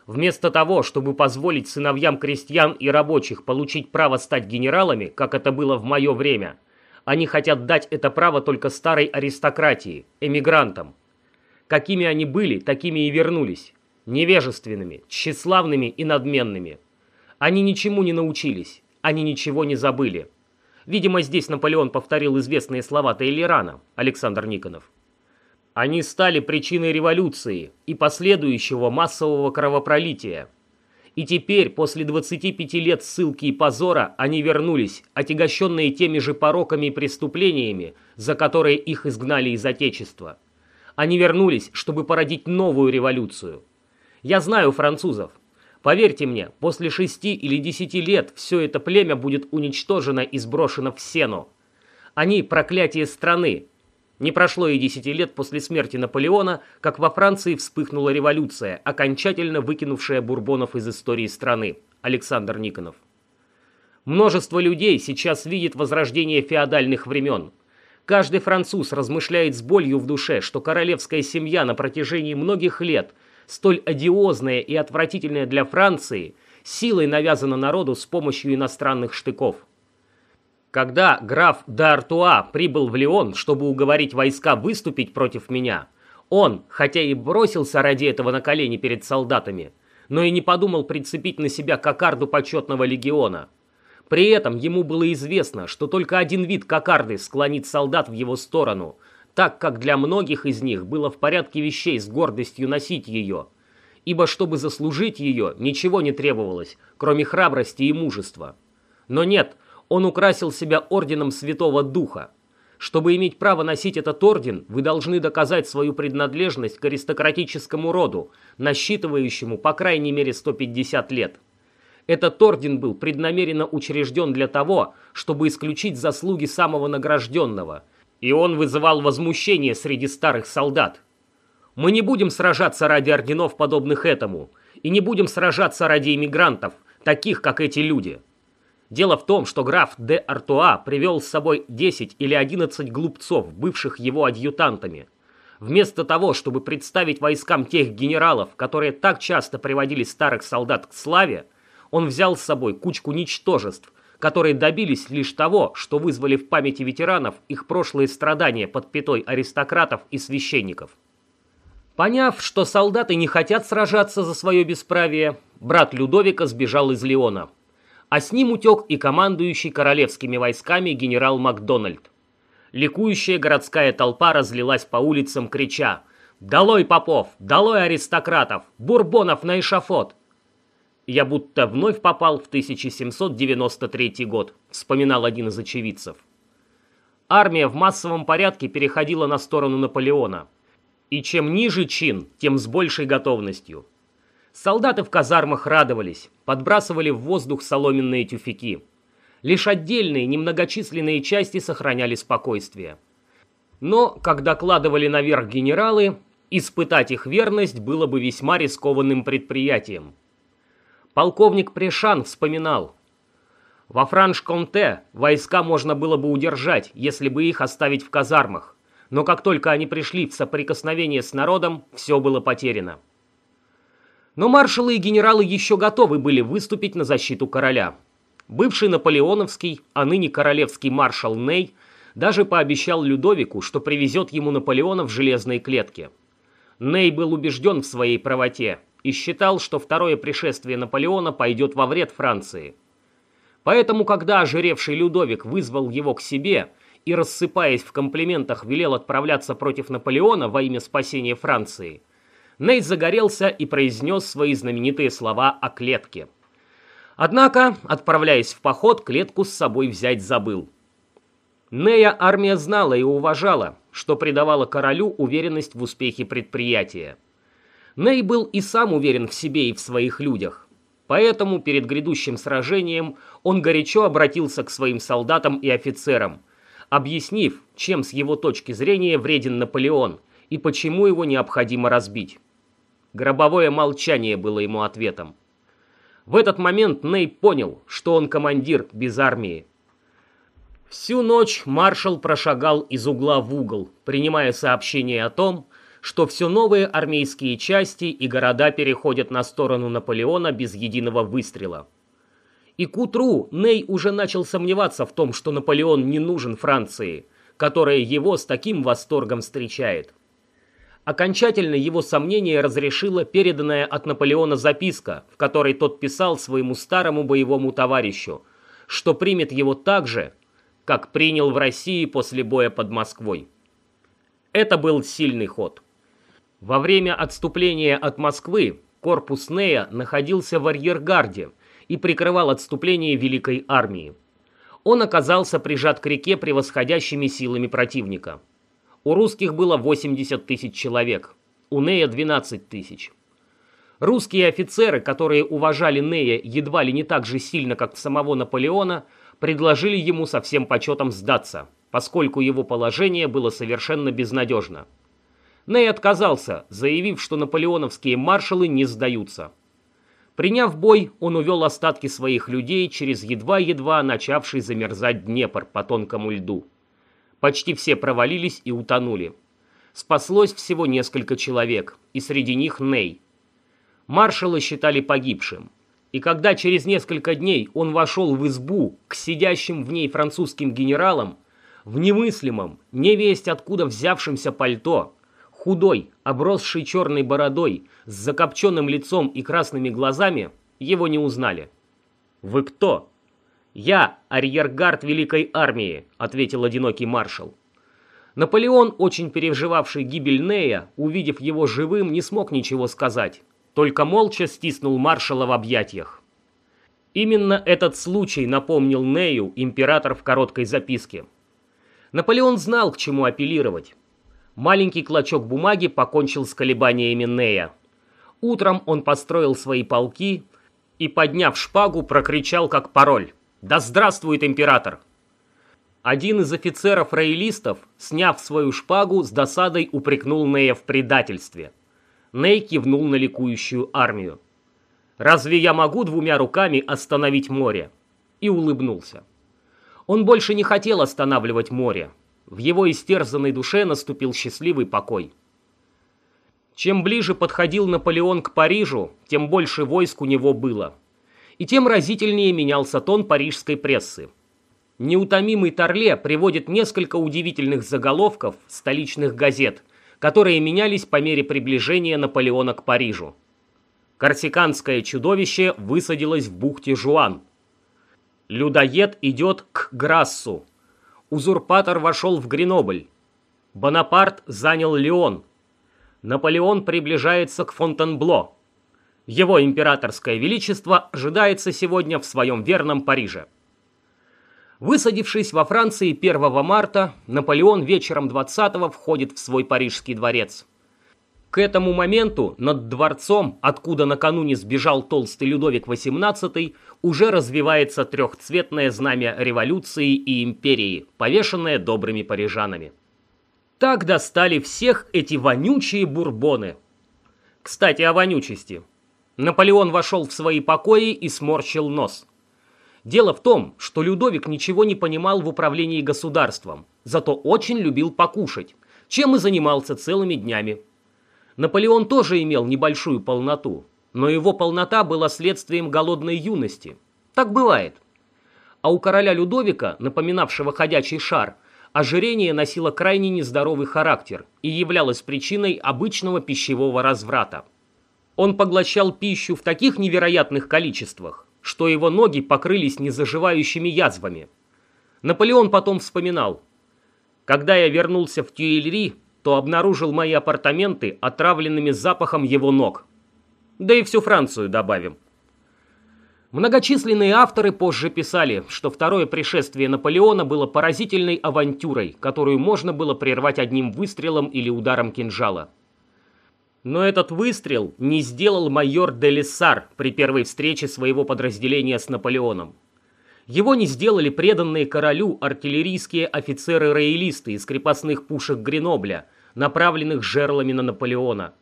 Вместо того, чтобы позволить сыновьям крестьян и рабочих получить право стать генералами, как это было в мое время, они хотят дать это право только старой аристократии, эмигрантам. Какими они были, такими и вернулись. Невежественными, тщеславными и надменными. Они ничему не научились, они ничего не забыли. Видимо, здесь Наполеон повторил известные слова Тейлерана, Александр Никонов. Они стали причиной революции и последующего массового кровопролития. И теперь, после 25 лет ссылки и позора, они вернулись, отягощенные теми же пороками и преступлениями, за которые их изгнали из Отечества. Они вернулись, чтобы породить новую революцию. Я знаю французов. Поверьте мне, после шести или десяти лет все это племя будет уничтожено и сброшено в сену. Они – проклятие страны. Не прошло и десяти лет после смерти Наполеона, как во Франции вспыхнула революция, окончательно выкинувшая бурбонов из истории страны. Александр Никонов. Множество людей сейчас видит возрождение феодальных времен. Каждый француз размышляет с болью в душе, что королевская семья на протяжении многих лет – столь одиозная и отвратительная для Франции, силой навязана народу с помощью иностранных штыков. Когда граф д'Артуа прибыл в Лион, чтобы уговорить войска выступить против меня, он, хотя и бросился ради этого на колени перед солдатами, но и не подумал прицепить на себя кокарду почетного легиона. При этом ему было известно, что только один вид кокарды склонит солдат в его сторону – так как для многих из них было в порядке вещей с гордостью носить ее, ибо чтобы заслужить ее, ничего не требовалось, кроме храбрости и мужества. Но нет, он украсил себя орденом Святого Духа. Чтобы иметь право носить этот орден, вы должны доказать свою принадлежность к аристократическому роду, насчитывающему по крайней мере 150 лет. Этот орден был преднамеренно учрежден для того, чтобы исключить заслуги самого награжденного – и он вызывал возмущение среди старых солдат. Мы не будем сражаться ради орденов, подобных этому, и не будем сражаться ради иммигрантов, таких, как эти люди. Дело в том, что граф де Артуа привел с собой 10 или 11 глупцов, бывших его адъютантами. Вместо того, чтобы представить войскам тех генералов, которые так часто приводили старых солдат к славе, он взял с собой кучку ничтожеств, которые добились лишь того, что вызвали в памяти ветеранов их прошлые страдания под пятой аристократов и священников. Поняв, что солдаты не хотят сражаться за свое бесправие, брат Людовика сбежал из Леона. А с ним утек и командующий королевскими войсками генерал Макдональд. Ликующая городская толпа разлилась по улицам, крича «Долой попов! Долой аристократов! Бурбонов на эшафот!» «Я будто вновь попал в 1793 год», — вспоминал один из очевидцев. Армия в массовом порядке переходила на сторону Наполеона. И чем ниже чин, тем с большей готовностью. Солдаты в казармах радовались, подбрасывали в воздух соломенные тюфяки. Лишь отдельные, немногочисленные части сохраняли спокойствие. Но, как докладывали наверх генералы, испытать их верность было бы весьма рискованным предприятием. Полковник Прешан вспоминал. Во Франш-Конте войска можно было бы удержать, если бы их оставить в казармах. Но как только они пришли в соприкосновение с народом, все было потеряно. Но маршалы и генералы еще готовы были выступить на защиту короля. Бывший наполеоновский, а ныне королевский маршал Ней даже пообещал Людовику, что привезет ему Наполеона в железной клетке. Ней был убежден в своей правоте и считал, что второе пришествие Наполеона пойдет во вред Франции. Поэтому, когда ожиревший Людовик вызвал его к себе и, рассыпаясь в комплиментах, велел отправляться против Наполеона во имя спасения Франции, Нейт загорелся и произнес свои знаменитые слова о клетке. Однако, отправляясь в поход, клетку с собой взять забыл. Нея армия знала и уважала, что придавало королю уверенность в успехе предприятия. Ней был и сам уверен в себе и в своих людях. Поэтому перед грядущим сражением он горячо обратился к своим солдатам и офицерам, объяснив, чем с его точки зрения вреден Наполеон и почему его необходимо разбить. Гробовое молчание было ему ответом. В этот момент Ней понял, что он командир без армии. Всю ночь маршал прошагал из угла в угол, принимая сообщения о том, что все новые армейские части и города переходят на сторону Наполеона без единого выстрела. И к утру Ней уже начал сомневаться в том, что Наполеон не нужен Франции, которая его с таким восторгом встречает. Окончательно его сомнение разрешила переданная от Наполеона записка, в которой тот писал своему старому боевому товарищу, что примет его так же, как принял в России после боя под Москвой. Это был сильный ход. Во время отступления от Москвы корпус Нея находился в арьергарде и прикрывал отступление Великой армии. Он оказался прижат к реке превосходящими силами противника. У русских было 80 тысяч человек, у Нея 12 тысяч. Русские офицеры, которые уважали Нея едва ли не так же сильно, как самого Наполеона, предложили ему со всем почетом сдаться, поскольку его положение было совершенно безнадежно. Ней отказался, заявив, что наполеоновские маршалы не сдаются. Приняв бой, он увел остатки своих людей через едва-едва начавший замерзать Днепр по тонкому льду. Почти все провалились и утонули. Спаслось всего несколько человек, и среди них Ней. Маршала считали погибшим. И когда через несколько дней он вошел в избу к сидящим в ней французским генералам, в немыслимом, невесть откуда взявшемся пальто, Худой, обросший черной бородой, с закопченным лицом и красными глазами, его не узнали. «Вы кто?» «Я, арьергард Великой Армии», — ответил одинокий маршал. Наполеон, очень переживавший гибель Нея, увидев его живым, не смог ничего сказать, только молча стиснул маршала в объятиях. Именно этот случай напомнил Нею император в короткой записке. Наполеон знал, к чему апеллировать. Маленький клочок бумаги покончил с колебаниями Нея. Утром он построил свои полки и, подняв шпагу, прокричал как пароль «Да здравствует император!». Один из офицеров-роялистов, сняв свою шпагу, с досадой упрекнул Нея в предательстве. Ней кивнул на ликующую армию. «Разве я могу двумя руками остановить море?» И улыбнулся. Он больше не хотел останавливать море. В его истерзанной душе наступил счастливый покой. Чем ближе подходил Наполеон к Парижу, тем больше войск у него было. И тем разительнее менялся тон парижской прессы. Неутомимый Торле приводит несколько удивительных заголовков столичных газет, которые менялись по мере приближения Наполеона к Парижу. Корсиканское чудовище высадилось в бухте Жуан. Людоед идет к Грассу узурпатор вошел в Гренобль. Бонапарт занял Лион. Наполеон приближается к Фонтенбло. Его императорское величество ожидается сегодня в своем верном Париже. Высадившись во Франции 1 марта, Наполеон вечером 20-го входит в свой парижский дворец. К этому моменту над дворцом, откуда накануне сбежал толстый Людовик XVIII, уже развивается трехцветное знамя революции и империи, повешенное добрыми парижанами. Так достали всех эти вонючие бурбоны. Кстати, о вонючести. Наполеон вошел в свои покои и сморщил нос. Дело в том, что Людовик ничего не понимал в управлении государством, зато очень любил покушать, чем и занимался целыми днями. Наполеон тоже имел небольшую полноту, но его полнота была следствием голодной юности. Так бывает. А у короля Людовика, напоминавшего ходячий шар, ожирение носило крайне нездоровый характер и являлось причиной обычного пищевого разврата. Он поглощал пищу в таких невероятных количествах, что его ноги покрылись незаживающими язвами. Наполеон потом вспоминал, «Когда я вернулся в Тюильри, то обнаружил мои апартаменты отравленными запахом его ног. Да и всю Францию добавим. Многочисленные авторы позже писали, что второе пришествие Наполеона было поразительной авантюрой, которую можно было прервать одним выстрелом или ударом кинжала. Но этот выстрел не сделал майор Делиссар при первой встрече своего подразделения с Наполеоном. Его не сделали преданные королю артиллерийские офицеры-роялисты из крепостных пушек Гренобля, направленных жерлами на Наполеона.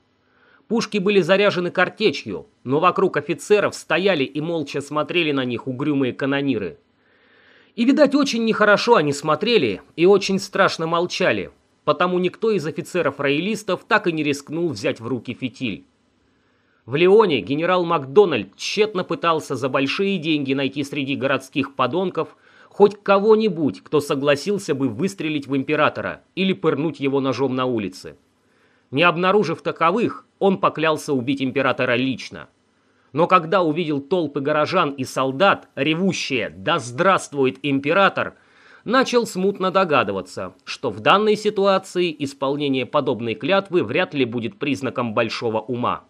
Пушки были заряжены картечью, но вокруг офицеров стояли и молча смотрели на них угрюмые канониры. И, видать, очень нехорошо они смотрели и очень страшно молчали, потому никто из офицеров-роялистов так и не рискнул взять в руки фитиль. В Леоне генерал Макдональд тщетно пытался за большие деньги найти среди городских подонков хоть кого-нибудь, кто согласился бы выстрелить в императора или пырнуть его ножом на улице. Не обнаружив таковых, он поклялся убить императора лично. Но когда увидел толпы горожан и солдат, ревущие «Да здравствует император!», начал смутно догадываться, что в данной ситуации исполнение подобной клятвы вряд ли будет признаком большого ума.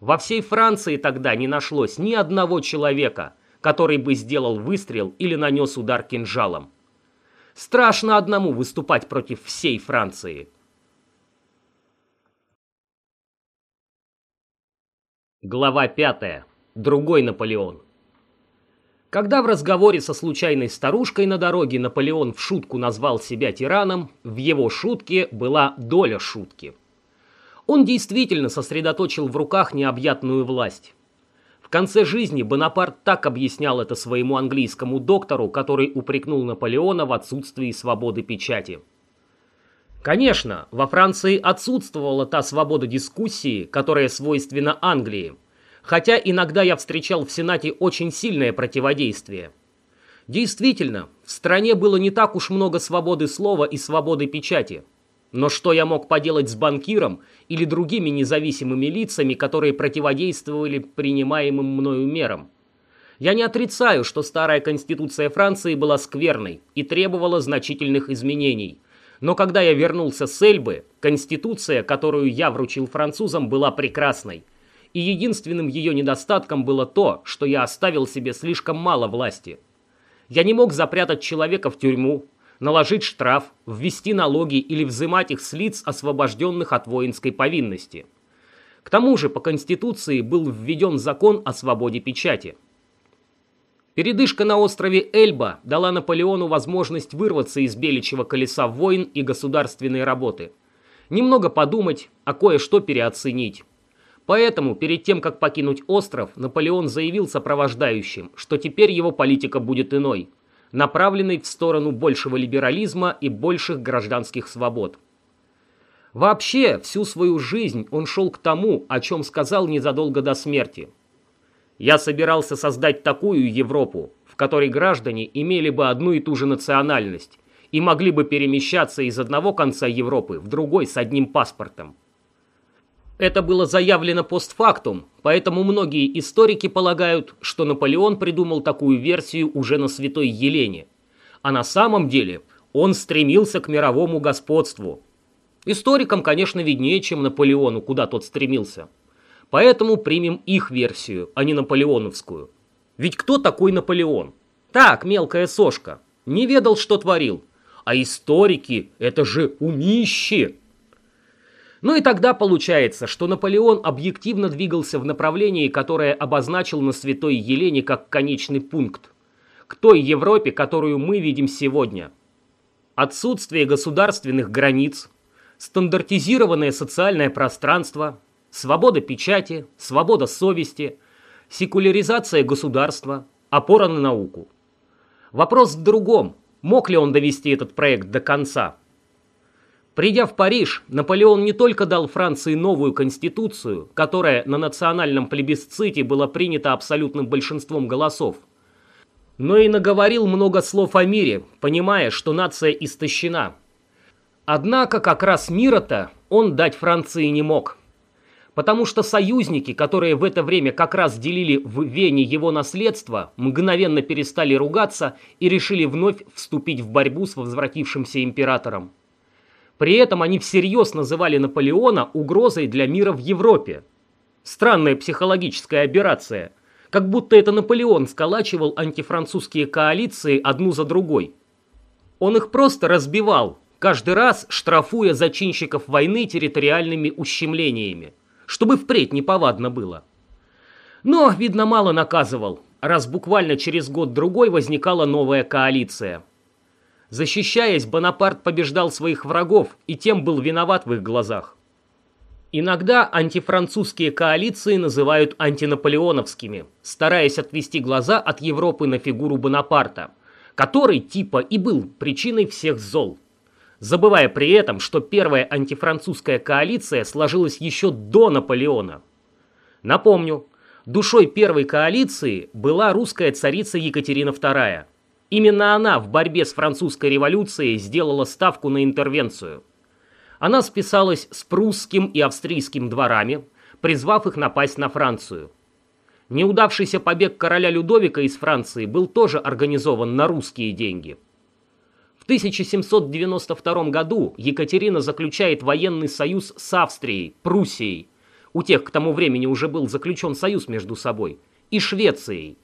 Во всей Франции тогда не нашлось ни одного человека, который бы сделал выстрел или нанес удар кинжалом. Страшно одному выступать против всей Франции. Глава 5. Другой Наполеон. Когда в разговоре со случайной старушкой на дороге Наполеон в шутку назвал себя тираном, в его шутке была доля шутки. Он действительно сосредоточил в руках необъятную власть. В конце жизни Бонапарт так объяснял это своему английскому доктору, который упрекнул Наполеона в отсутствии свободы печати. Конечно, во Франции отсутствовала та свобода дискуссии, которая свойственна Англии – хотя иногда я встречал в Сенате очень сильное противодействие. Действительно, в стране было не так уж много свободы слова и свободы печати. Но что я мог поделать с банкиром или другими независимыми лицами, которые противодействовали принимаемым мною мерам? Я не отрицаю, что старая конституция Франции была скверной и требовала значительных изменений. Но когда я вернулся с Эльбы, конституция, которую я вручил французам, была прекрасной – и единственным ее недостатком было то, что я оставил себе слишком мало власти. Я не мог запрятать человека в тюрьму, наложить штраф, ввести налоги или взимать их с лиц, освобожденных от воинской повинности. К тому же по Конституции был введен закон о свободе печати. Передышка на острове Эльба дала Наполеону возможность вырваться из беличьего колеса войн и государственной работы. Немного подумать, а кое-что переоценить. Поэтому, перед тем, как покинуть остров, Наполеон заявил сопровождающим, что теперь его политика будет иной, направленной в сторону большего либерализма и больших гражданских свобод. Вообще, всю свою жизнь он шел к тому, о чем сказал незадолго до смерти. «Я собирался создать такую Европу, в которой граждане имели бы одну и ту же национальность и могли бы перемещаться из одного конца Европы в другой с одним паспортом. Это было заявлено постфактум, поэтому многие историки полагают, что Наполеон придумал такую версию уже на Святой Елене. А на самом деле он стремился к мировому господству. Историкам, конечно, виднее, чем Наполеону, куда тот стремился. Поэтому примем их версию, а не наполеоновскую. Ведь кто такой Наполеон? Так, мелкая сошка. Не ведал, что творил. А историки – это же умищи. Ну и тогда получается, что Наполеон объективно двигался в направлении, которое обозначил на Святой Елене как конечный пункт. К той Европе, которую мы видим сегодня. Отсутствие государственных границ, стандартизированное социальное пространство, свобода печати, свобода совести, секуляризация государства, опора на науку. Вопрос в другом. Мог ли он довести этот проект до конца? Придя в Париж, Наполеон не только дал Франции новую конституцию, которая на национальном плебисците была принята абсолютным большинством голосов, но и наговорил много слов о мире, понимая, что нация истощена. Однако как раз мира-то он дать Франции не мог. Потому что союзники, которые в это время как раз делили в Вене его наследство, мгновенно перестали ругаться и решили вновь вступить в борьбу с возвратившимся императором. При этом они всерьез называли Наполеона угрозой для мира в Европе. Странная психологическая операция. Как будто это Наполеон сколачивал антифранцузские коалиции одну за другой. Он их просто разбивал, каждый раз штрафуя зачинщиков войны территориальными ущемлениями, чтобы впредь неповадно было. Но, видно, мало наказывал, раз буквально через год-другой возникала новая коалиция. Защищаясь, Бонапарт побеждал своих врагов и тем был виноват в их глазах. Иногда антифранцузские коалиции называют антинаполеоновскими, стараясь отвести глаза от Европы на фигуру Бонапарта, который типа и был причиной всех зол. Забывая при этом, что первая антифранцузская коалиция сложилась еще до Наполеона. Напомню, Душой первой коалиции была русская царица Екатерина II. Именно она в борьбе с французской революцией сделала ставку на интервенцию. Она списалась с прусским и австрийским дворами, призвав их напасть на Францию. Неудавшийся побег короля Людовика из Франции был тоже организован на русские деньги. В 1792 году Екатерина заключает военный союз с Австрией, Пруссией, у тех к тому времени уже был заключен союз между собой, и Швецией.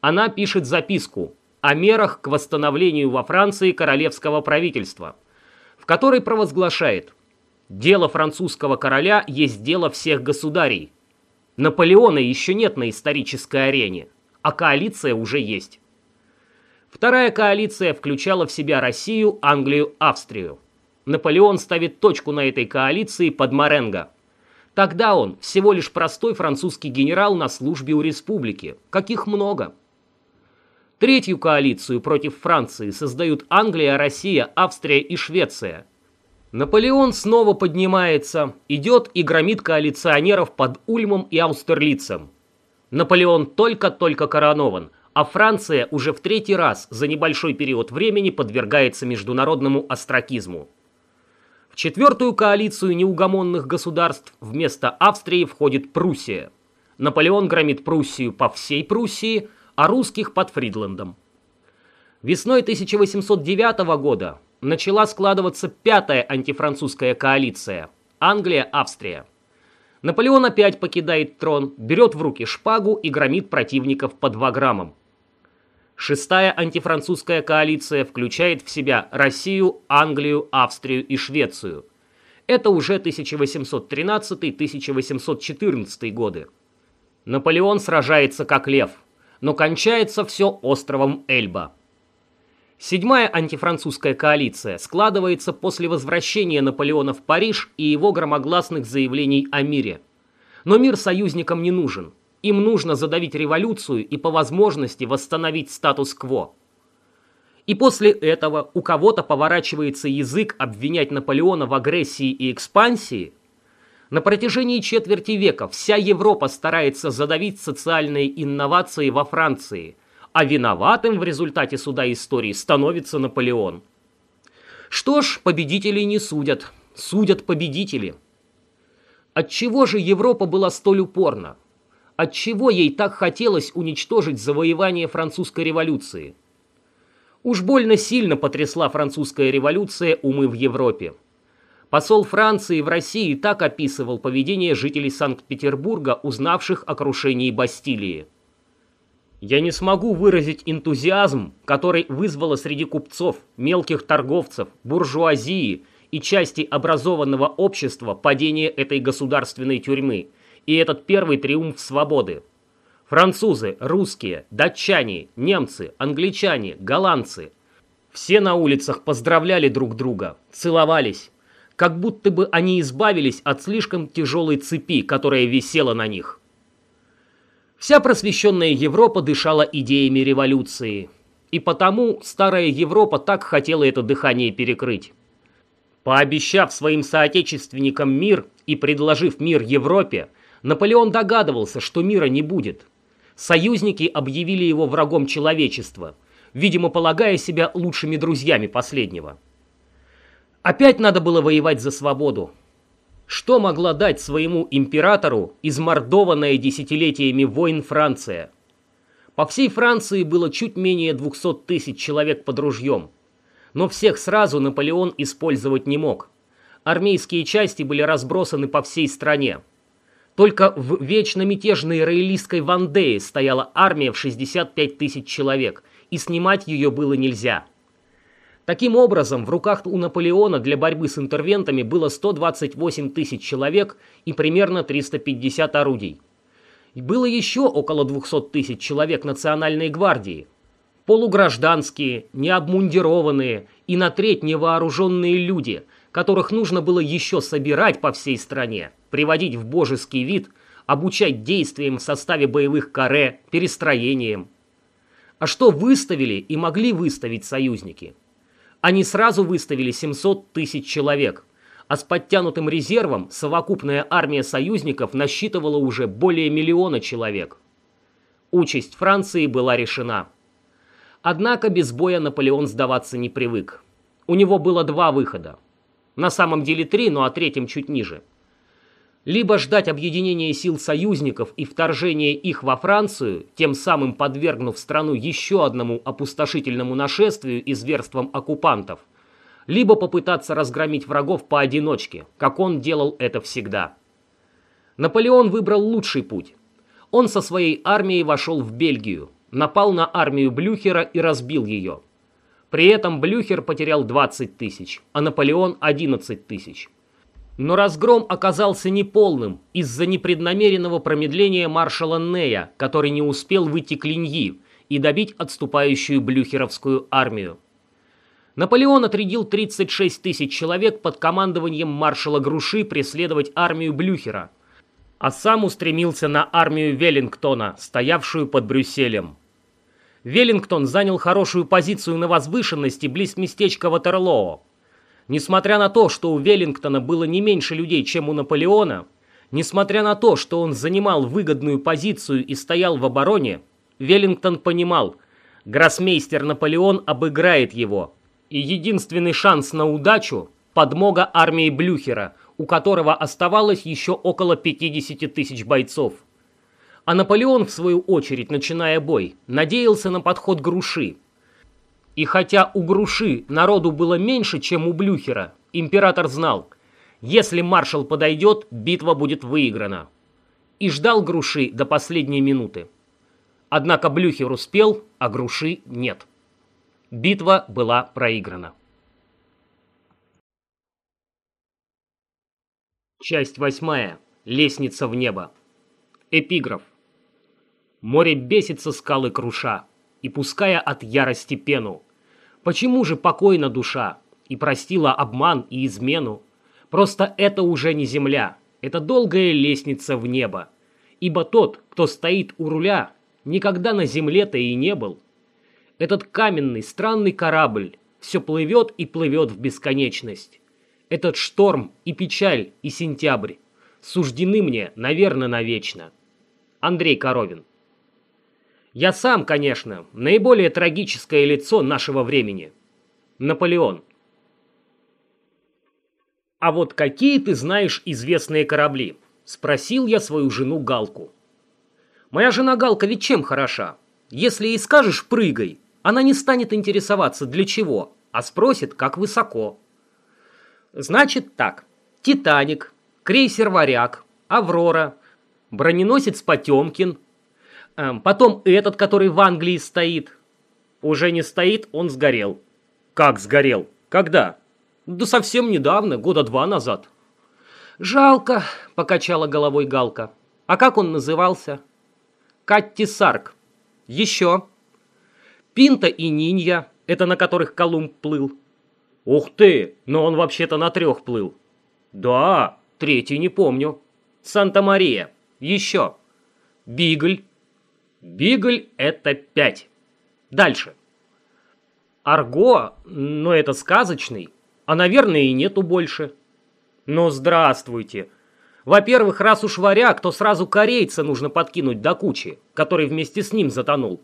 Она пишет записку о мерах к восстановлению во Франции королевского правительства, в которой провозглашает «Дело французского короля есть дело всех государей. Наполеона еще нет на исторической арене, а коалиция уже есть». Вторая коалиция включала в себя Россию, Англию, Австрию. Наполеон ставит точку на этой коалиции под Маренго – Тогда он всего лишь простой французский генерал на службе у республики, каких много. Третью коалицию против Франции создают Англия, Россия, Австрия и Швеция. Наполеон снова поднимается, идет и громит коалиционеров под Ульмом и Аустерлицем. Наполеон только-только коронован, а Франция уже в третий раз за небольшой период времени подвергается международному остракизму четвертую коалицию неугомонных государств вместо Австрии входит Пруссия. Наполеон громит Пруссию по всей Пруссии, а русских под Фридландом. Весной 1809 года начала складываться пятая антифранцузская коалиция – Англия-Австрия. Наполеон опять покидает трон, берет в руки шпагу и громит противников под Ваграмом. Шестая антифранцузская коалиция включает в себя Россию, Англию, Австрию и Швецию. Это уже 1813-1814 годы. Наполеон сражается как лев, но кончается все островом Эльба. Седьмая антифранцузская коалиция складывается после возвращения Наполеона в Париж и его громогласных заявлений о мире. Но мир союзникам не нужен. Им нужно задавить революцию и по возможности восстановить статус-кво. И после этого у кого-то поворачивается язык обвинять Наполеона в агрессии и экспансии. На протяжении четверти века вся Европа старается задавить социальные инновации во Франции, а виноватым в результате суда истории становится Наполеон. Что ж, победителей не судят, судят победители. Отчего же Европа была столь упорна? Отчего ей так хотелось уничтожить завоевание французской революции? Уж больно сильно потрясла французская революция умы в Европе. Посол Франции в России так описывал поведение жителей Санкт-Петербурга, узнавших о крушении Бастилии. «Я не смогу выразить энтузиазм, который вызвало среди купцов, мелких торговцев, буржуазии и части образованного общества падение этой государственной тюрьмы – и этот первый триумф свободы. Французы, русские, датчане, немцы, англичане, голландцы. Все на улицах поздравляли друг друга, целовались, как будто бы они избавились от слишком тяжелой цепи, которая висела на них. Вся просвещенная Европа дышала идеями революции. И потому старая Европа так хотела это дыхание перекрыть. Пообещав своим соотечественникам мир и предложив мир Европе, Наполеон догадывался, что мира не будет. Союзники объявили его врагом человечества, видимо, полагая себя лучшими друзьями последнего. Опять надо было воевать за свободу. Что могла дать своему императору измордованная десятилетиями войн Франция? По всей Франции было чуть менее 200 тысяч человек под ружьем. Но всех сразу Наполеон использовать не мог. Армейские части были разбросаны по всей стране. Только в вечно мятежной роялистской Вандее стояла армия в 65 тысяч человек, и снимать ее было нельзя. Таким образом, в руках у Наполеона для борьбы с интервентами было 128 тысяч человек и примерно 350 орудий. Было еще около 200 тысяч человек национальной гвардии. Полугражданские, необмундированные и на треть невооруженные люди, которых нужно было еще собирать по всей стране, приводить в божеский вид, обучать действиям в составе боевых каре, перестроениям. А что выставили и могли выставить союзники? Они сразу выставили 700 тысяч человек, а с подтянутым резервом совокупная армия союзников насчитывала уже более миллиона человек. Участь Франции была решена. Однако без боя Наполеон сдаваться не привык. У него было два выхода. На самом деле три, но о третьем чуть ниже – либо ждать объединения сил союзников и вторжения их во Францию, тем самым подвергнув страну еще одному опустошительному нашествию и зверствам оккупантов, либо попытаться разгромить врагов поодиночке, как он делал это всегда. Наполеон выбрал лучший путь. Он со своей армией вошел в Бельгию, напал на армию Блюхера и разбил ее. При этом Блюхер потерял 20 тысяч, а Наполеон 11 тысяч. Но разгром оказался неполным из-за непреднамеренного промедления маршала Нея, который не успел выйти к Линьи и добить отступающую блюхеровскую армию. Наполеон отрядил 36 тысяч человек под командованием маршала Груши преследовать армию Блюхера, а сам устремился на армию Веллингтона, стоявшую под Брюсселем. Веллингтон занял хорошую позицию на возвышенности близ местечка Ватерлоо, Несмотря на то, что у Веллингтона было не меньше людей, чем у Наполеона, несмотря на то, что он занимал выгодную позицию и стоял в обороне, Веллингтон понимал, гроссмейстер Наполеон обыграет его, и единственный шанс на удачу – подмога армии Блюхера, у которого оставалось еще около 50 тысяч бойцов. А Наполеон, в свою очередь, начиная бой, надеялся на подход Груши – и хотя у Груши народу было меньше, чем у Блюхера, император знал, если маршал подойдет, битва будет выиграна. И ждал Груши до последней минуты. Однако Блюхер успел, а Груши нет. Битва была проиграна. Часть восьмая. Лестница в небо. Эпиграф. Море бесится скалы круша, и пуская от ярости пену, Почему же покойна душа и простила обман и измену? Просто это уже не земля, это долгая лестница в небо. Ибо тот, кто стоит у руля, никогда на земле-то и не был. Этот каменный странный корабль все плывет и плывет в бесконечность. Этот шторм и печаль и сентябрь суждены мне, наверное, навечно. Андрей Коровин я сам, конечно, наиболее трагическое лицо нашего времени. Наполеон. «А вот какие ты знаешь известные корабли?» – спросил я свою жену Галку. «Моя жена Галка ведь чем хороша? Если ей скажешь «прыгай», она не станет интересоваться для чего, а спросит, как высоко. Значит так, «Титаник», крейсер «Варяг», «Аврора», броненосец «Потемкин», потом этот, который в Англии стоит. Уже не стоит, он сгорел. Как сгорел? Когда? Да совсем недавно, года два назад. Жалко, покачала головой Галка. А как он назывался? Катти Сарк. Еще. Пинта и Нинья, это на которых Колумб плыл. Ух ты, но он вообще-то на трех плыл. Да, третий не помню. Санта-Мария. Еще. Бигль. Бигль – это 5. Дальше. Арго, но это сказочный, а, наверное, и нету больше. Но здравствуйте. Во-первых, раз уж варяг, то сразу корейца нужно подкинуть до кучи, который вместе с ним затонул.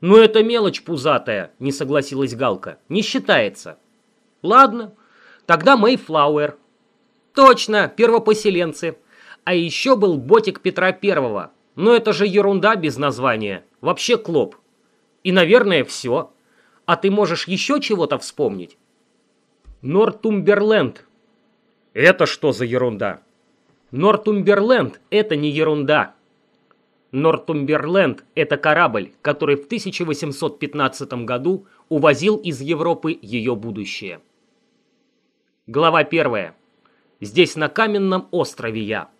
«Ну это мелочь пузатая», – не согласилась Галка. «Не считается». «Ладно, тогда Мэйфлауэр». «Точно, первопоселенцы. А еще был ботик Петра Первого, но это же ерунда без названия. Вообще клоп. И, наверное, все. А ты можешь еще чего-то вспомнить? Нортумберленд. Это что за ерунда? Нортумберленд – это не ерунда. Нортумберленд – это корабль, который в 1815 году увозил из Европы ее будущее. Глава 1. Здесь на каменном острове я.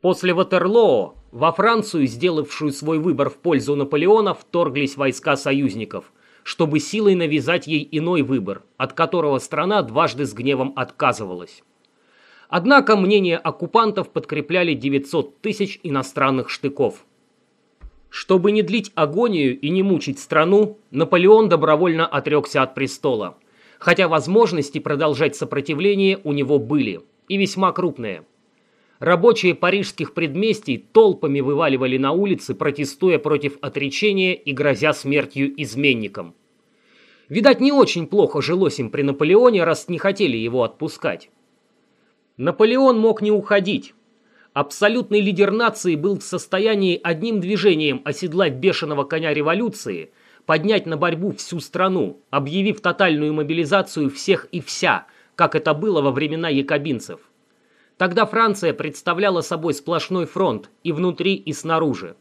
После Ватерлоо во Францию, сделавшую свой выбор в пользу Наполеона, вторглись войска союзников, чтобы силой навязать ей иной выбор, от которого страна дважды с гневом отказывалась. Однако мнение оккупантов подкрепляли 900 тысяч иностранных штыков. Чтобы не длить агонию и не мучить страну, Наполеон добровольно отрекся от престола, хотя возможности продолжать сопротивление у него были, и весьма крупные. Рабочие парижских предместий толпами вываливали на улицы, протестуя против отречения и грозя смертью изменникам. Видать, не очень плохо жилось им при Наполеоне, раз не хотели его отпускать. Наполеон мог не уходить. Абсолютный лидер нации был в состоянии одним движением оседлать бешеного коня революции, поднять на борьбу всю страну, объявив тотальную мобилизацию всех и вся, как это было во времена якобинцев. Тогда Франция представляла собой сплошной фронт и внутри, и снаружи.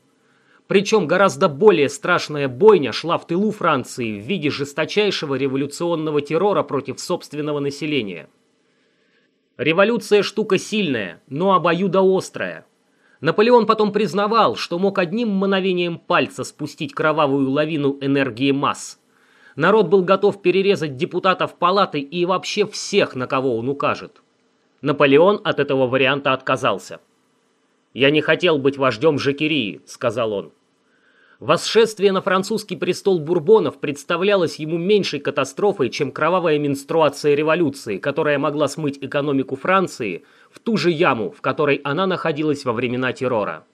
Причем гораздо более страшная бойня шла в тылу Франции в виде жесточайшего революционного террора против собственного населения – Революция штука сильная, но обоюдоострая. Наполеон потом признавал, что мог одним мановением пальца спустить кровавую лавину энергии масс. Народ был готов перерезать депутатов палаты и вообще всех, на кого он укажет. Наполеон от этого варианта отказался. «Я не хотел быть вождем Жакерии», — сказал он. Восшествие на французский престол Бурбонов представлялось ему меньшей катастрофой, чем кровавая менструация революции, которая могла смыть экономику Франции в ту же яму, в которой она находилась во времена террора.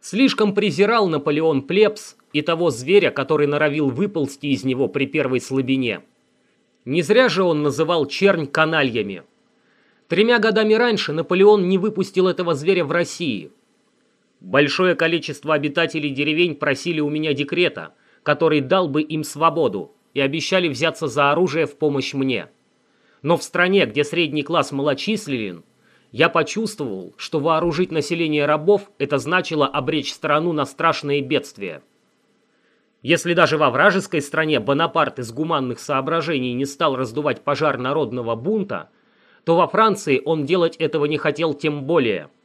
Слишком презирал Наполеон плебс и того зверя, который норовил выползти из него при первой слабине. Не зря же он называл чернь канальями. Тремя годами раньше Наполеон не выпустил этого зверя в России – Большое количество обитателей деревень просили у меня декрета, который дал бы им свободу, и обещали взяться за оружие в помощь мне. Но в стране, где средний класс малочислен, я почувствовал, что вооружить население рабов – это значило обречь страну на страшные бедствия. Если даже во вражеской стране Бонапарт из гуманных соображений не стал раздувать пожар народного бунта, то во Франции он делать этого не хотел тем более –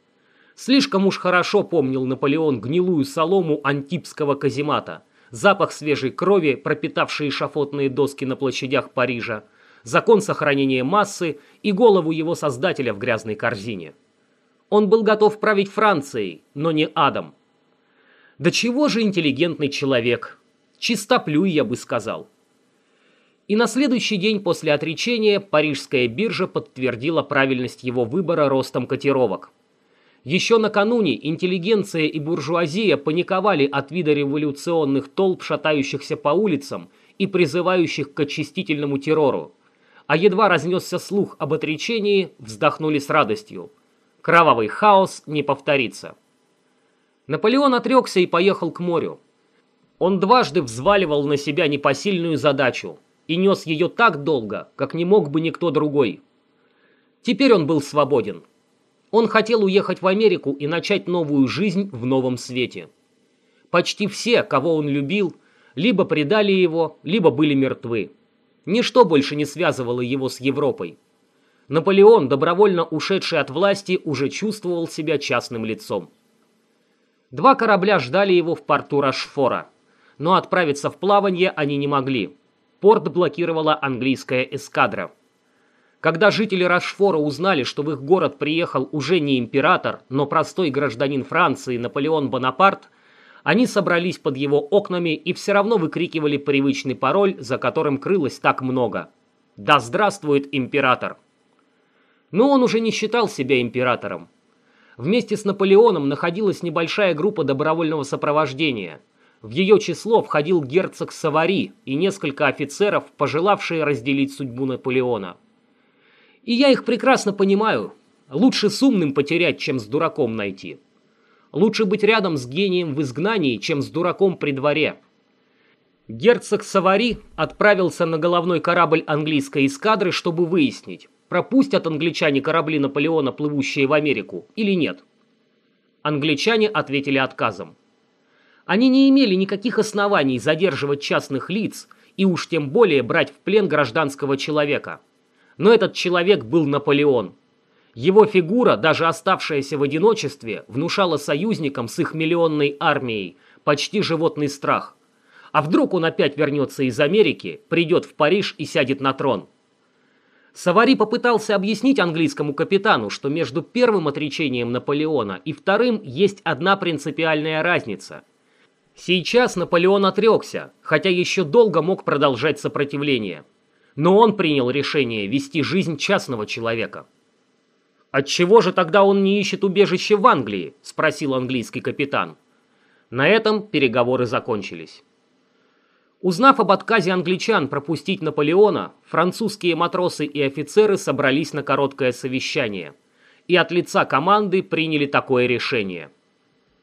Слишком уж хорошо помнил Наполеон гнилую солому антипского каземата, запах свежей крови, пропитавшие шафотные доски на площадях Парижа, закон сохранения массы и голову его создателя в грязной корзине. Он был готов править Францией, но не адом. Да чего же интеллигентный человек? Чистоплюй, я бы сказал. И на следующий день после отречения парижская биржа подтвердила правильность его выбора ростом котировок – еще накануне интеллигенция и буржуазия паниковали от вида революционных толп, шатающихся по улицам и призывающих к очистительному террору. А едва разнесся слух об отречении, вздохнули с радостью. Кровавый хаос не повторится. Наполеон отрекся и поехал к морю. Он дважды взваливал на себя непосильную задачу и нес ее так долго, как не мог бы никто другой. Теперь он был свободен – он хотел уехать в Америку и начать новую жизнь в новом свете. Почти все, кого он любил, либо предали его, либо были мертвы. Ничто больше не связывало его с Европой. Наполеон, добровольно ушедший от власти, уже чувствовал себя частным лицом. Два корабля ждали его в порту Рашфора, но отправиться в плавание они не могли. Порт блокировала английская эскадра. Когда жители Рашфора узнали, что в их город приехал уже не император, но простой гражданин Франции Наполеон Бонапарт, они собрались под его окнами и все равно выкрикивали привычный пароль, за которым крылось так много. «Да здравствует император!» Но он уже не считал себя императором. Вместе с Наполеоном находилась небольшая группа добровольного сопровождения. В ее число входил герцог Савари и несколько офицеров, пожелавшие разделить судьбу Наполеона. И я их прекрасно понимаю. Лучше с умным потерять, чем с дураком найти. Лучше быть рядом с гением в изгнании, чем с дураком при дворе. Герцог Савари отправился на головной корабль английской эскадры, чтобы выяснить, пропустят англичане корабли Наполеона, плывущие в Америку, или нет. Англичане ответили отказом. Они не имели никаких оснований задерживать частных лиц и уж тем более брать в плен гражданского человека. Но этот человек был Наполеон. Его фигура, даже оставшаяся в одиночестве, внушала союзникам с их миллионной армией почти животный страх. А вдруг он опять вернется из Америки, придет в Париж и сядет на трон? Савари попытался объяснить английскому капитану, что между первым отречением Наполеона и вторым есть одна принципиальная разница. Сейчас Наполеон отрекся, хотя еще долго мог продолжать сопротивление. Но он принял решение вести жизнь частного человека. «Отчего же тогда он не ищет убежище в Англии?» – спросил английский капитан. На этом переговоры закончились. Узнав об отказе англичан пропустить Наполеона, французские матросы и офицеры собрались на короткое совещание и от лица команды приняли такое решение.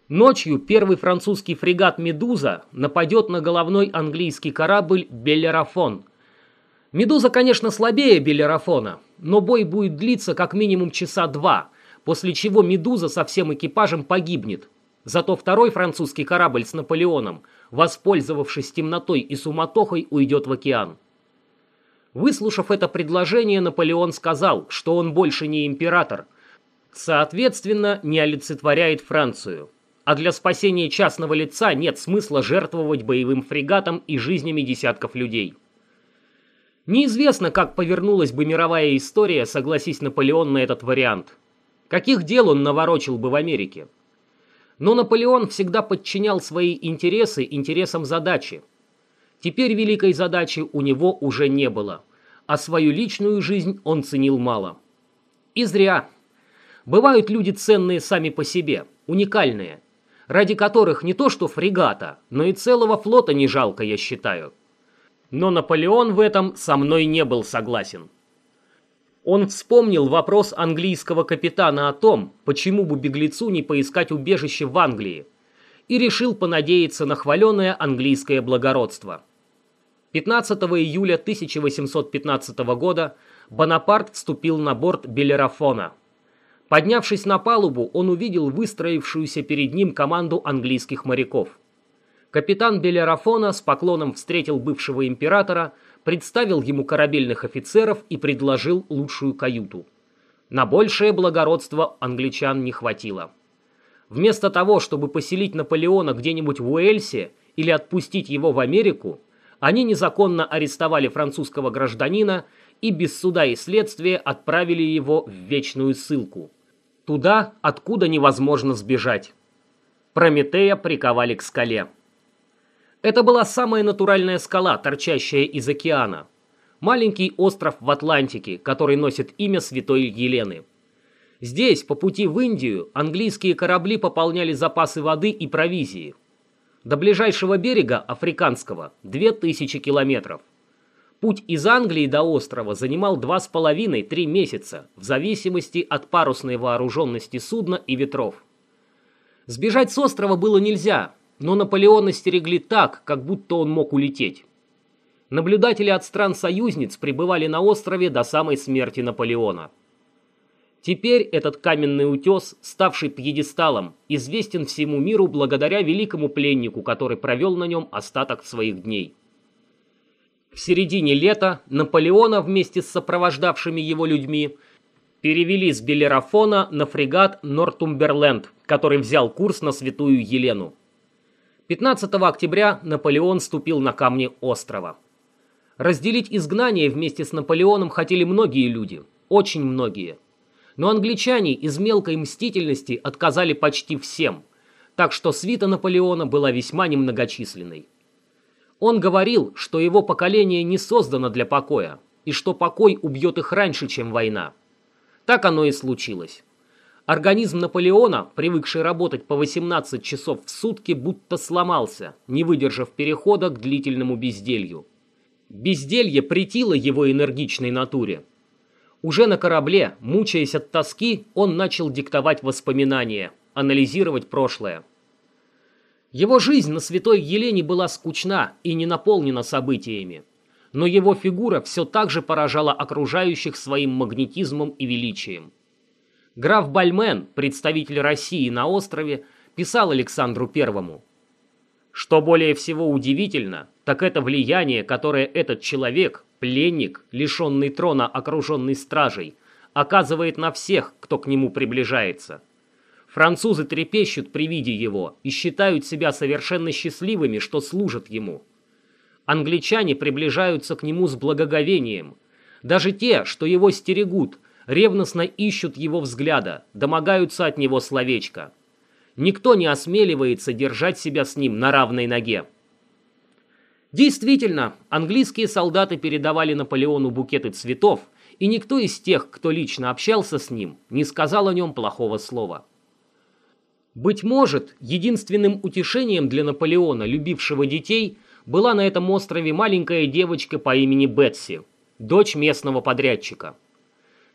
Ночью первый французский фрегат «Медуза» нападет на головной английский корабль «Беллерафон». «Медуза», конечно, слабее «Беллерафона», но бой будет длиться как минимум часа два, после чего «Медуза» со всем экипажем погибнет. Зато второй французский корабль с Наполеоном – воспользовавшись темнотой и суматохой, уйдет в океан. Выслушав это предложение, Наполеон сказал, что он больше не император, соответственно, не олицетворяет Францию. А для спасения частного лица нет смысла жертвовать боевым фрегатом и жизнями десятков людей. Неизвестно, как повернулась бы мировая история, согласись Наполеон на этот вариант. Каких дел он наворочил бы в Америке? Но Наполеон всегда подчинял свои интересы интересам задачи. Теперь великой задачи у него уже не было, а свою личную жизнь он ценил мало. И зря. Бывают люди ценные сами по себе, уникальные, ради которых не то что фрегата, но и целого флота не жалко, я считаю. Но Наполеон в этом со мной не был согласен. Он вспомнил вопрос английского капитана о том, почему бы беглецу не поискать убежище в Англии, и решил понадеяться на хваленое английское благородство. 15 июля 1815 года Бонапарт вступил на борт Белерафона. Поднявшись на палубу, он увидел выстроившуюся перед ним команду английских моряков. Капитан Белерафона с поклоном встретил бывшего императора – представил ему корабельных офицеров и предложил лучшую каюту. На большее благородство англичан не хватило. Вместо того, чтобы поселить Наполеона где-нибудь в Уэльсе или отпустить его в Америку, они незаконно арестовали французского гражданина и без суда и следствия отправили его в вечную ссылку. Туда, откуда невозможно сбежать. Прометея приковали к скале. Это была самая натуральная скала, торчащая из океана. Маленький остров в Атлантике, который носит имя Святой Елены. Здесь, по пути в Индию, английские корабли пополняли запасы воды и провизии. До ближайшего берега, африканского, 2000 километров. Путь из Англии до острова занимал 2,5-3 месяца, в зависимости от парусной вооруженности судна и ветров. Сбежать с острова было нельзя, но Наполеона стерегли так, как будто он мог улететь. Наблюдатели от стран-союзниц пребывали на острове до самой смерти Наполеона. Теперь этот каменный утес, ставший пьедесталом, известен всему миру благодаря великому пленнику, который провел на нем остаток своих дней. В середине лета Наполеона вместе с сопровождавшими его людьми перевели с Белерафона на фрегат Нортумберленд, который взял курс на Святую Елену. 15 октября Наполеон ступил на камни острова. Разделить изгнание вместе с Наполеоном хотели многие люди, очень многие. Но англичане из мелкой мстительности отказали почти всем, так что свита Наполеона была весьма немногочисленной. Он говорил, что его поколение не создано для покоя, и что покой убьет их раньше, чем война. Так оно и случилось. Организм Наполеона, привыкший работать по 18 часов в сутки, будто сломался, не выдержав перехода к длительному безделью. Безделье претило его энергичной натуре. Уже на корабле, мучаясь от тоски, он начал диктовать воспоминания, анализировать прошлое. Его жизнь на Святой Елене была скучна и не наполнена событиями. Но его фигура все так же поражала окружающих своим магнетизмом и величием. Граф Бальмен, представитель России на острове, писал Александру Первому. Что более всего удивительно, так это влияние, которое этот человек, пленник, лишенный трона, окруженный стражей, оказывает на всех, кто к нему приближается. Французы трепещут при виде его и считают себя совершенно счастливыми, что служат ему. Англичане приближаются к нему с благоговением. Даже те, что его стерегут, ревностно ищут его взгляда, домогаются от него словечка. Никто не осмеливается держать себя с ним на равной ноге. Действительно, английские солдаты передавали Наполеону букеты цветов, и никто из тех, кто лично общался с ним, не сказал о нем плохого слова. Быть может, единственным утешением для Наполеона, любившего детей, была на этом острове маленькая девочка по имени Бетси, дочь местного подрядчика.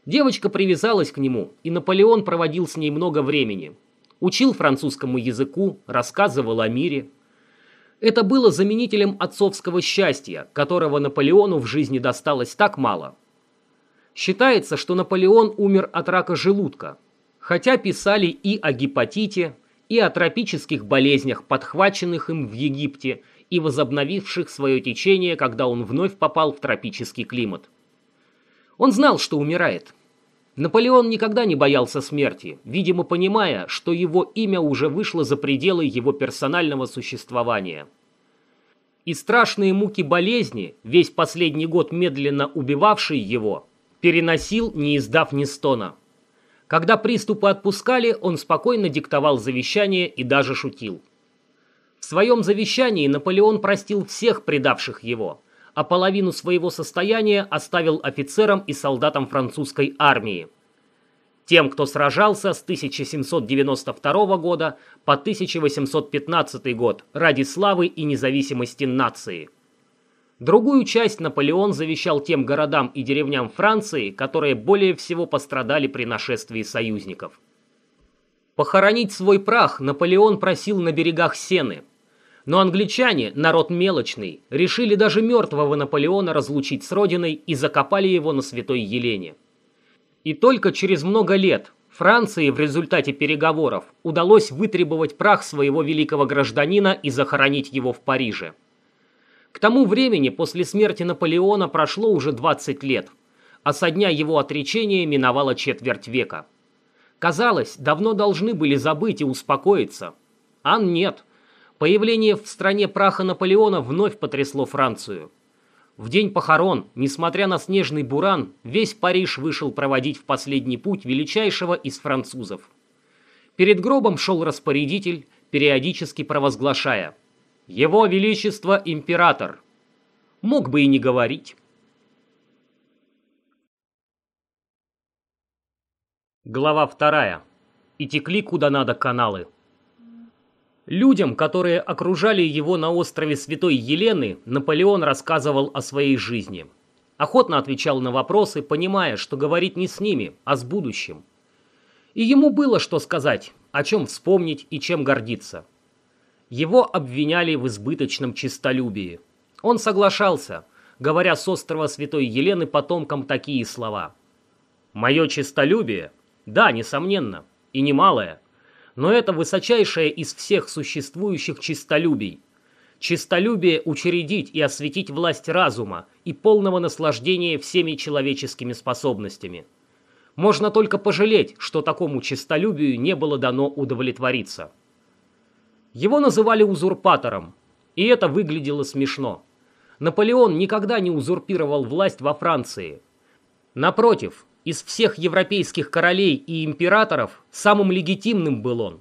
Девочка привязалась к нему, и Наполеон проводил с ней много времени. Учил французскому языку, рассказывал о мире. Это было заменителем отцовского счастья, которого Наполеону в жизни досталось так мало. Считается, что Наполеон умер от рака желудка, хотя писали и о гепатите, и о тропических болезнях, подхваченных им в Египте и возобновивших свое течение, когда он вновь попал в тропический климат. Он знал, что умирает. Наполеон никогда не боялся смерти, видимо понимая, что его имя уже вышло за пределы его персонального существования. И страшные муки болезни, весь последний год медленно убивавшие его, переносил, не издав ни стона. Когда приступы отпускали, он спокойно диктовал завещание и даже шутил. В своем завещании Наполеон простил всех предавших его – а половину своего состояния оставил офицерам и солдатам французской армии. Тем, кто сражался с 1792 года по 1815 год ради славы и независимости нации. Другую часть Наполеон завещал тем городам и деревням Франции, которые более всего пострадали при нашествии союзников. Похоронить свой прах Наполеон просил на берегах Сены – но англичане, народ мелочный, решили даже мертвого Наполеона разлучить с родиной и закопали его на Святой Елене. И только через много лет Франции в результате переговоров удалось вытребовать прах своего великого гражданина и захоронить его в Париже. К тому времени после смерти Наполеона прошло уже 20 лет, а со дня его отречения миновала четверть века. Казалось, давно должны были забыть и успокоиться. А нет – Появление в стране праха Наполеона вновь потрясло Францию. В день похорон, несмотря на снежный буран, весь Париж вышел проводить в последний путь величайшего из французов. Перед гробом шел распорядитель, периодически провозглашая «Его Величество Император». Мог бы и не говорить. Глава вторая. И текли куда надо каналы. Людям, которые окружали его на острове Святой Елены, Наполеон рассказывал о своей жизни. Охотно отвечал на вопросы, понимая, что говорит не с ними, а с будущим. И ему было что сказать, о чем вспомнить и чем гордиться. Его обвиняли в избыточном честолюбии. Он соглашался, говоря с острова Святой Елены потомкам такие слова. «Мое честолюбие? Да, несомненно, и немалое но это высочайшее из всех существующих чистолюбий. Чистолюбие учредить и осветить власть разума и полного наслаждения всеми человеческими способностями. Можно только пожалеть, что такому чистолюбию не было дано удовлетвориться. Его называли узурпатором, и это выглядело смешно. Наполеон никогда не узурпировал власть во Франции. Напротив, из всех европейских королей и императоров самым легитимным был он.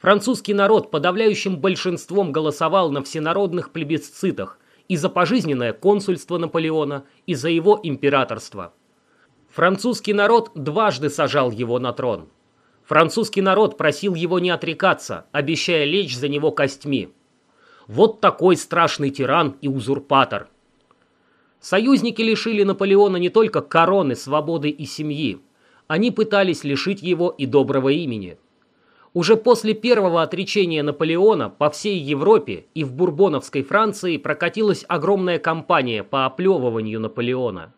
Французский народ подавляющим большинством голосовал на всенародных плебисцитах и за пожизненное консульство Наполеона, и за его императорство. Французский народ дважды сажал его на трон. Французский народ просил его не отрекаться, обещая лечь за него костьми. Вот такой страшный тиран и узурпатор – Союзники лишили Наполеона не только короны, свободы и семьи. Они пытались лишить его и доброго имени. Уже после первого отречения Наполеона по всей Европе и в бурбоновской Франции прокатилась огромная кампания по оплевыванию Наполеона.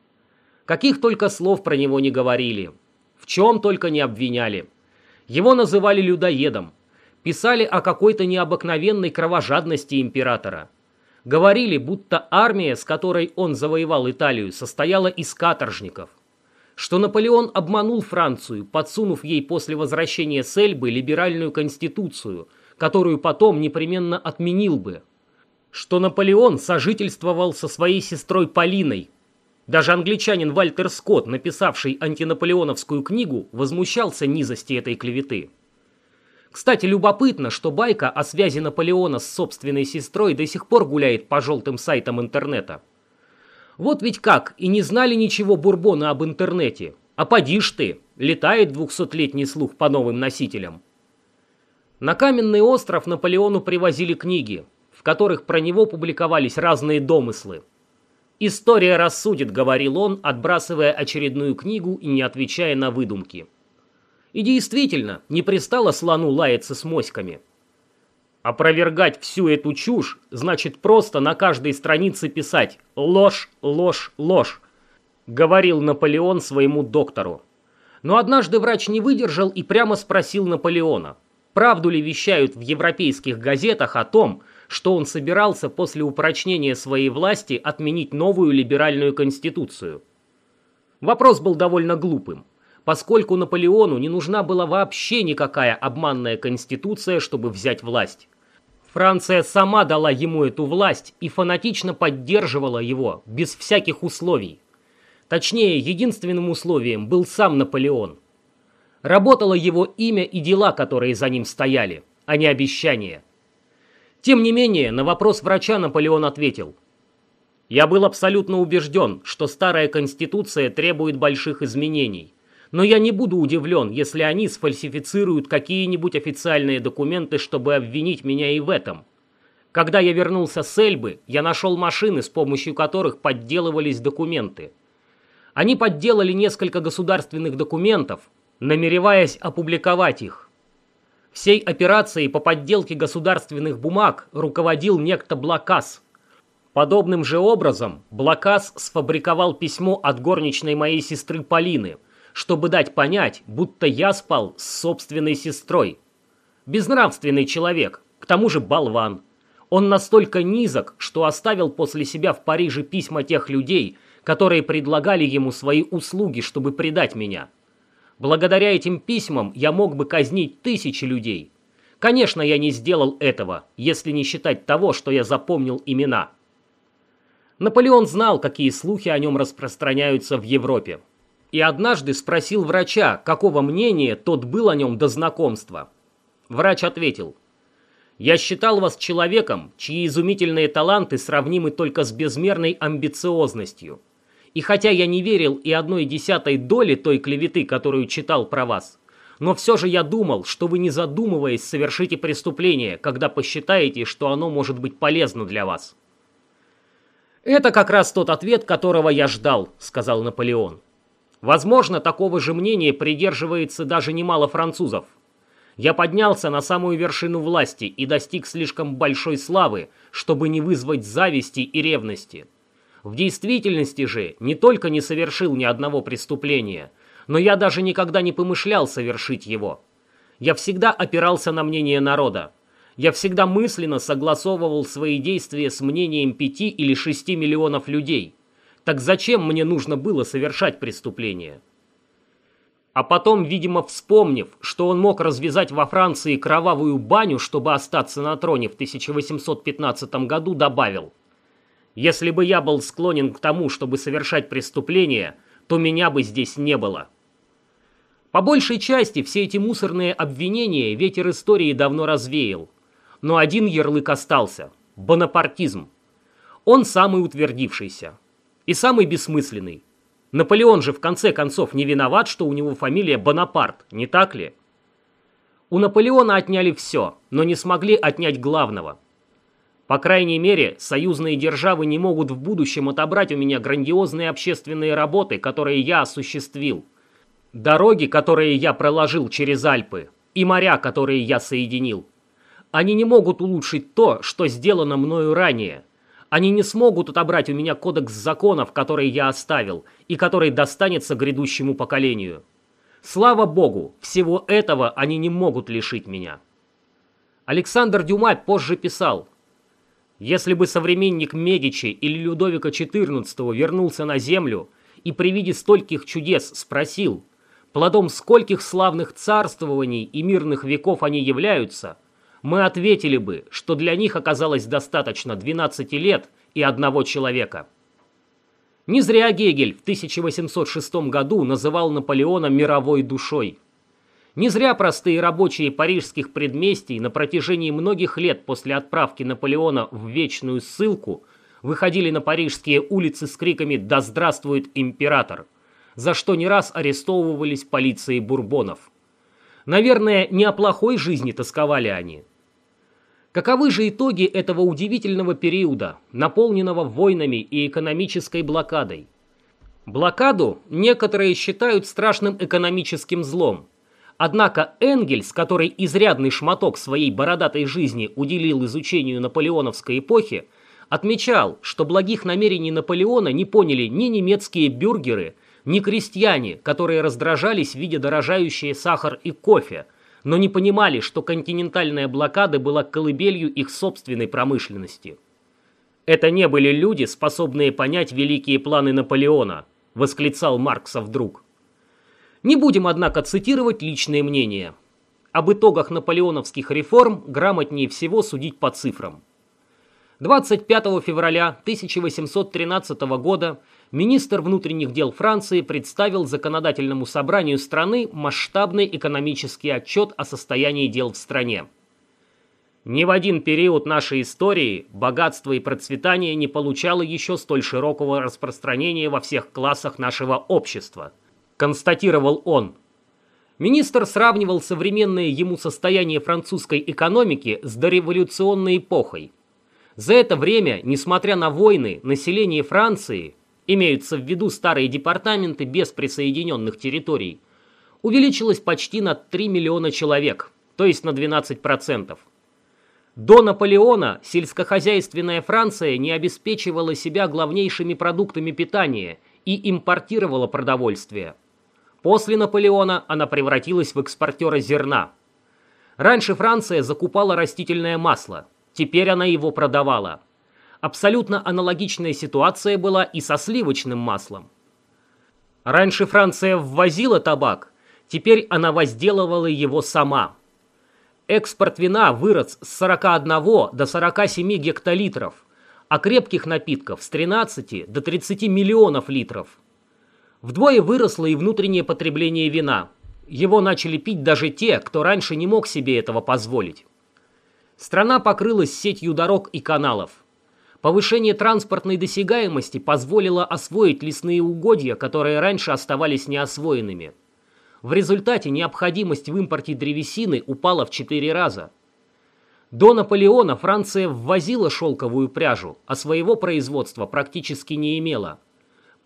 Каких только слов про него не говорили. В чем только не обвиняли. Его называли людоедом. Писали о какой-то необыкновенной кровожадности императора. Говорили, будто армия, с которой он завоевал Италию, состояла из каторжников. Что Наполеон обманул Францию, подсунув ей после возвращения с Эльбы либеральную конституцию, которую потом непременно отменил бы. Что Наполеон сожительствовал со своей сестрой Полиной. Даже англичанин Вальтер Скотт, написавший антинаполеоновскую книгу, возмущался низости этой клеветы. Кстати, любопытно, что байка о связи Наполеона с собственной сестрой до сих пор гуляет по желтым сайтам интернета. Вот ведь как, и не знали ничего Бурбона об интернете. А поди ж ты, летает двухсотлетний слух по новым носителям. На каменный остров Наполеону привозили книги, в которых про него публиковались разные домыслы. «История рассудит», — говорил он, отбрасывая очередную книгу и не отвечая на выдумки. И действительно, не пристало слону лаяться с моськами. Опровергать всю эту чушь значит просто на каждой странице писать «ложь, ложь, ложь», говорил Наполеон своему доктору. Но однажды врач не выдержал и прямо спросил Наполеона, правду ли вещают в европейских газетах о том, что он собирался после упрочнения своей власти отменить новую либеральную конституцию. Вопрос был довольно глупым поскольку Наполеону не нужна была вообще никакая обманная конституция, чтобы взять власть. Франция сама дала ему эту власть и фанатично поддерживала его, без всяких условий. Точнее, единственным условием был сам Наполеон. Работало его имя и дела, которые за ним стояли, а не обещания. Тем не менее, на вопрос врача Наполеон ответил. «Я был абсолютно убежден, что старая конституция требует больших изменений но я не буду удивлен, если они сфальсифицируют какие-нибудь официальные документы, чтобы обвинить меня и в этом. Когда я вернулся с Эльбы, я нашел машины, с помощью которых подделывались документы. Они подделали несколько государственных документов, намереваясь опубликовать их. Всей операцией по подделке государственных бумаг руководил некто Блакас. Подобным же образом Блакас сфабриковал письмо от горничной моей сестры Полины – чтобы дать понять, будто я спал с собственной сестрой. Безнравственный человек, к тому же болван. Он настолько низок, что оставил после себя в Париже письма тех людей, которые предлагали ему свои услуги, чтобы предать меня. Благодаря этим письмам я мог бы казнить тысячи людей. Конечно, я не сделал этого, если не считать того, что я запомнил имена. Наполеон знал, какие слухи о нем распространяются в Европе и однажды спросил врача, какого мнения тот был о нем до знакомства. Врач ответил, «Я считал вас человеком, чьи изумительные таланты сравнимы только с безмерной амбициозностью. И хотя я не верил и одной десятой доли той клеветы, которую читал про вас, но все же я думал, что вы не задумываясь совершите преступление, когда посчитаете, что оно может быть полезно для вас». «Это как раз тот ответ, которого я ждал», — сказал Наполеон. Возможно, такого же мнения придерживается даже немало французов. Я поднялся на самую вершину власти и достиг слишком большой славы, чтобы не вызвать зависти и ревности. В действительности же не только не совершил ни одного преступления, но я даже никогда не помышлял совершить его. Я всегда опирался на мнение народа. Я всегда мысленно согласовывал свои действия с мнением пяти или шести миллионов людей. Так зачем мне нужно было совершать преступление? А потом, видимо, вспомнив, что он мог развязать во Франции кровавую баню, чтобы остаться на троне в 1815 году, добавил. Если бы я был склонен к тому, чтобы совершать преступление, то меня бы здесь не было. По большей части все эти мусорные обвинения ветер истории давно развеял. Но один ярлык остался – бонапартизм. Он самый утвердившийся. И самый бессмысленный. Наполеон же в конце концов не виноват, что у него фамилия Бонапарт, не так ли? У Наполеона отняли все, но не смогли отнять главного. По крайней мере, союзные державы не могут в будущем отобрать у меня грандиозные общественные работы, которые я осуществил. Дороги, которые я проложил через Альпы, и моря, которые я соединил. Они не могут улучшить то, что сделано мною ранее – они не смогут отобрать у меня кодекс законов, который я оставил, и который достанется грядущему поколению. Слава богу, всего этого они не могут лишить меня. Александр Дюма позже писал, «Если бы современник Медичи или Людовика XIV вернулся на землю и при виде стольких чудес спросил, плодом скольких славных царствований и мирных веков они являются, мы ответили бы, что для них оказалось достаточно 12 лет и одного человека. Не зря Гегель в 1806 году называл Наполеона мировой душой. Не зря простые рабочие парижских предместий на протяжении многих лет после отправки Наполеона в вечную ссылку выходили на парижские улицы с криками «Да здравствует император!», за что не раз арестовывались полицией бурбонов. Наверное, не о плохой жизни тосковали они – Каковы же итоги этого удивительного периода, наполненного войнами и экономической блокадой? Блокаду некоторые считают страшным экономическим злом. Однако Энгельс, который изрядный шматок своей бородатой жизни уделил изучению наполеоновской эпохи, отмечал, что благих намерений Наполеона не поняли ни немецкие бюргеры, ни крестьяне, которые раздражались, видя дорожающие сахар и кофе – но не понимали, что континентальная блокада была колыбелью их собственной промышленности. «Это не были люди, способные понять великие планы Наполеона», – восклицал Маркса вдруг. Не будем, однако, цитировать личные мнения. Об итогах наполеоновских реформ грамотнее всего судить по цифрам. 25 февраля 1813 года министр внутренних дел Франции представил законодательному собранию страны масштабный экономический отчет о состоянии дел в стране. Ни в один период нашей истории богатство и процветание не получало еще столь широкого распространения во всех классах нашего общества, констатировал он. Министр сравнивал современное ему состояние французской экономики с дореволюционной эпохой. За это время, несмотря на войны, население Франции, имеются в виду старые департаменты без присоединенных территорий, увеличилось почти на 3 миллиона человек, то есть на 12%. До Наполеона сельскохозяйственная Франция не обеспечивала себя главнейшими продуктами питания и импортировала продовольствие. После Наполеона она превратилась в экспортера зерна. Раньше Франция закупала растительное масло – Теперь она его продавала. Абсолютно аналогичная ситуация была и со сливочным маслом. Раньше Франция ввозила табак, теперь она возделывала его сама. Экспорт вина вырос с 41 до 47 гектолитров, а крепких напитков с 13 до 30 миллионов литров. Вдвое выросло и внутреннее потребление вина. Его начали пить даже те, кто раньше не мог себе этого позволить. Страна покрылась сетью дорог и каналов. Повышение транспортной досягаемости позволило освоить лесные угодья, которые раньше оставались неосвоенными. В результате необходимость в импорте древесины упала в 4 раза. До Наполеона Франция ввозила шелковую пряжу, а своего производства практически не имела.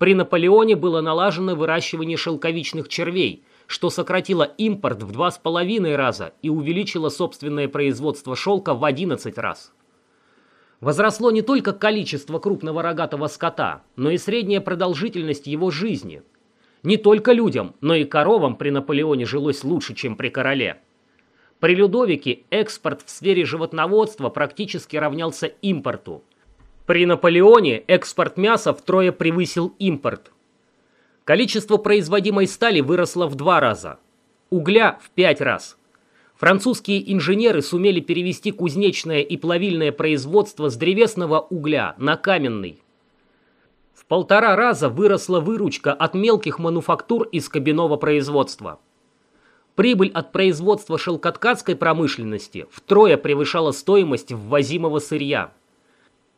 При Наполеоне было налажено выращивание шелковичных червей – что сократило импорт в 2,5 раза и увеличило собственное производство шелка в 11 раз. Возросло не только количество крупного рогатого скота, но и средняя продолжительность его жизни. Не только людям, но и коровам при Наполеоне жилось лучше, чем при короле. При Людовике экспорт в сфере животноводства практически равнялся импорту. При Наполеоне экспорт мяса втрое превысил импорт – Количество производимой стали выросло в два раза, угля в пять раз. Французские инженеры сумели перевести кузнечное и плавильное производство с древесного угля на каменный. В полтора раза выросла выручка от мелких мануфактур из кабинного производства. Прибыль от производства шелкоткацкой промышленности втрое превышала стоимость ввозимого сырья.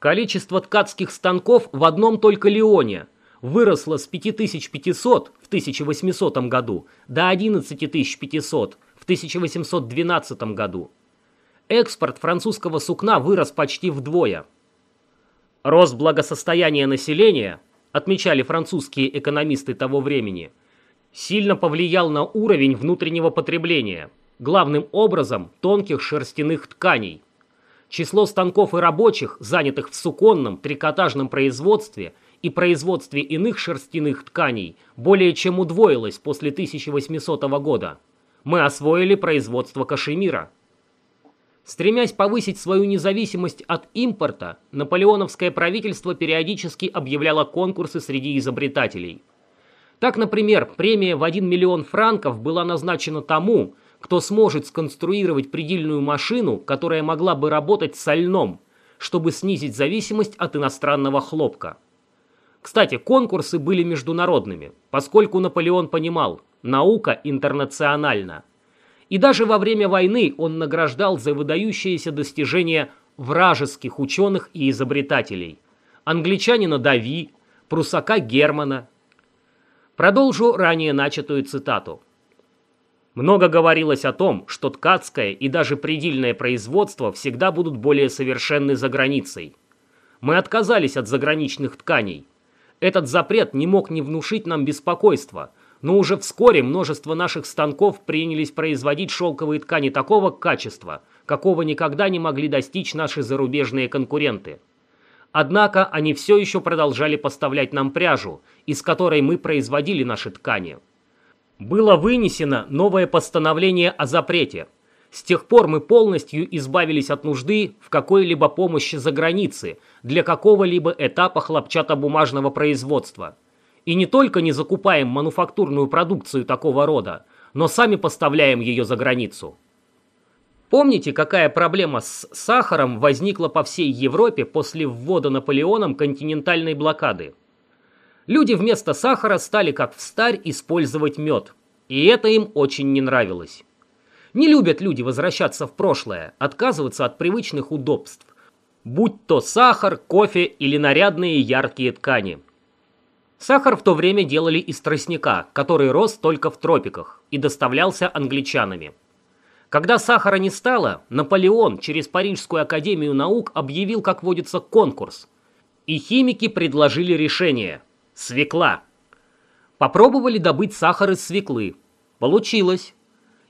Количество ткацких станков в одном только Лионе выросла с 5500 в 1800 году до 11500 в 1812 году. Экспорт французского сукна вырос почти вдвое. Рост благосостояния населения, отмечали французские экономисты того времени, сильно повлиял на уровень внутреннего потребления, главным образом тонких шерстяных тканей. Число станков и рабочих, занятых в суконном, трикотажном производстве и производстве иных шерстяных тканей более чем удвоилось после 1800 года. Мы освоили производство кашемира. Стремясь повысить свою независимость от импорта, наполеоновское правительство периодически объявляло конкурсы среди изобретателей. Так, например, премия в 1 миллион франков была назначена тому, кто сможет сконструировать предельную машину, которая могла бы работать со льном, чтобы снизить зависимость от иностранного хлопка. Кстати, конкурсы были международными, поскольку Наполеон понимал, наука интернациональна. И даже во время войны он награждал за выдающиеся достижения вражеских ученых и изобретателей. Англичанина Дави, прусака Германа. Продолжу ранее начатую цитату. Много говорилось о том, что ткацкое и даже предельное производство всегда будут более совершенны за границей. Мы отказались от заграничных тканей. Этот запрет не мог не внушить нам беспокойства – но уже вскоре множество наших станков принялись производить шелковые ткани такого качества, какого никогда не могли достичь наши зарубежные конкуренты. Однако они все еще продолжали поставлять нам пряжу, из которой мы производили наши ткани. Было вынесено новое постановление о запрете. С тех пор мы полностью избавились от нужды в какой-либо помощи за границей для какого-либо этапа хлопчатобумажного производства – и не только не закупаем мануфактурную продукцию такого рода, но сами поставляем ее за границу. Помните, какая проблема с сахаром возникла по всей Европе после ввода Наполеоном континентальной блокады? Люди вместо сахара стали, как в старь, использовать мед. И это им очень не нравилось. Не любят люди возвращаться в прошлое, отказываться от привычных удобств. Будь то сахар, кофе или нарядные яркие ткани – Сахар в то время делали из тростника, который рос только в тропиках и доставлялся англичанами. Когда сахара не стало, Наполеон через Парижскую академию наук объявил, как водится, конкурс. И химики предложили решение – свекла. Попробовали добыть сахар из свеклы. Получилось.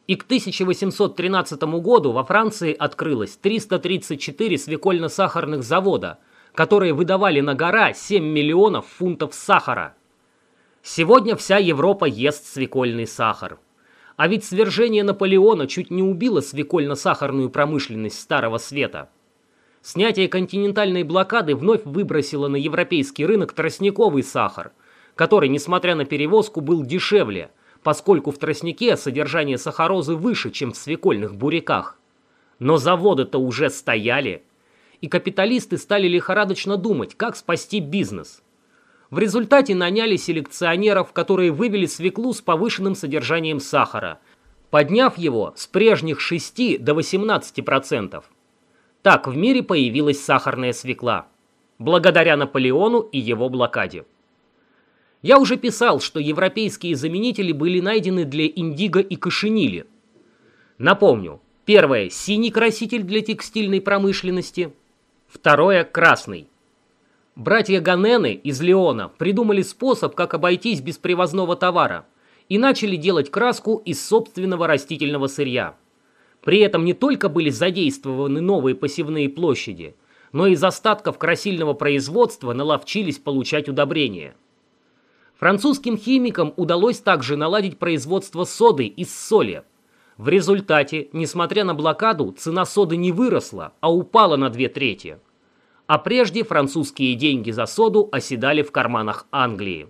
И к 1813 году во Франции открылось 334 свекольно-сахарных завода – которые выдавали на гора 7 миллионов фунтов сахара. Сегодня вся Европа ест свекольный сахар. А ведь свержение Наполеона чуть не убило свекольно-сахарную промышленность Старого Света. Снятие континентальной блокады вновь выбросило на европейский рынок тростниковый сахар, который, несмотря на перевозку, был дешевле, поскольку в тростнике содержание сахарозы выше, чем в свекольных буряках. Но заводы-то уже стояли – и капиталисты стали лихорадочно думать, как спасти бизнес. В результате наняли селекционеров, которые вывели свеклу с повышенным содержанием сахара, подняв его с прежних 6 до 18%. Так в мире появилась сахарная свекла, благодаря Наполеону и его блокаде. Я уже писал, что европейские заменители были найдены для индиго и кошенили. Напомню, первое – синий краситель для текстильной промышленности – Второе – красный. Братья Ганены из Леона придумали способ, как обойтись без привозного товара, и начали делать краску из собственного растительного сырья. При этом не только были задействованы новые посевные площади, но из остатков красильного производства наловчились получать удобрения. Французским химикам удалось также наладить производство соды из соли. В результате, несмотря на блокаду, цена соды не выросла, а упала на две трети. А прежде французские деньги за соду оседали в карманах Англии.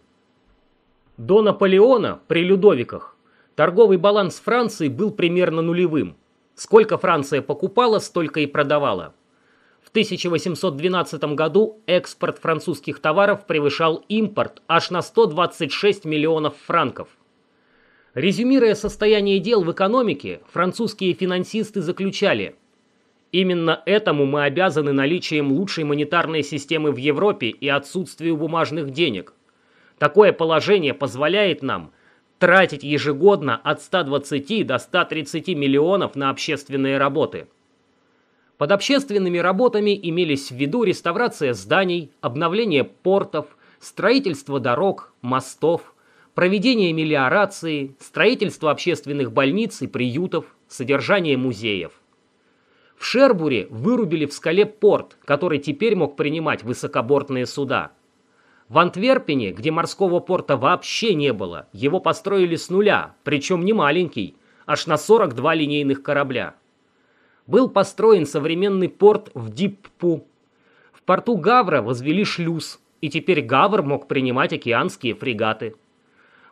До Наполеона, при Людовиках, торговый баланс Франции был примерно нулевым. Сколько Франция покупала, столько и продавала. В 1812 году экспорт французских товаров превышал импорт аж на 126 миллионов франков – Резюмируя состояние дел в экономике, французские финансисты заключали Именно этому мы обязаны наличием лучшей монетарной системы в Европе и отсутствию бумажных денег. Такое положение позволяет нам тратить ежегодно от 120 до 130 миллионов на общественные работы. Под общественными работами имелись в виду реставрация зданий, обновление портов, строительство дорог, мостов, проведение мелиорации, строительство общественных больниц и приютов, содержание музеев. В Шербуре вырубили в скале порт, который теперь мог принимать высокобортные суда. В Антверпене, где морского порта вообще не было, его построили с нуля, причем не маленький, аж на 42 линейных корабля. Был построен современный порт в Диппу. В порту Гавра возвели шлюз, и теперь Гавр мог принимать океанские фрегаты.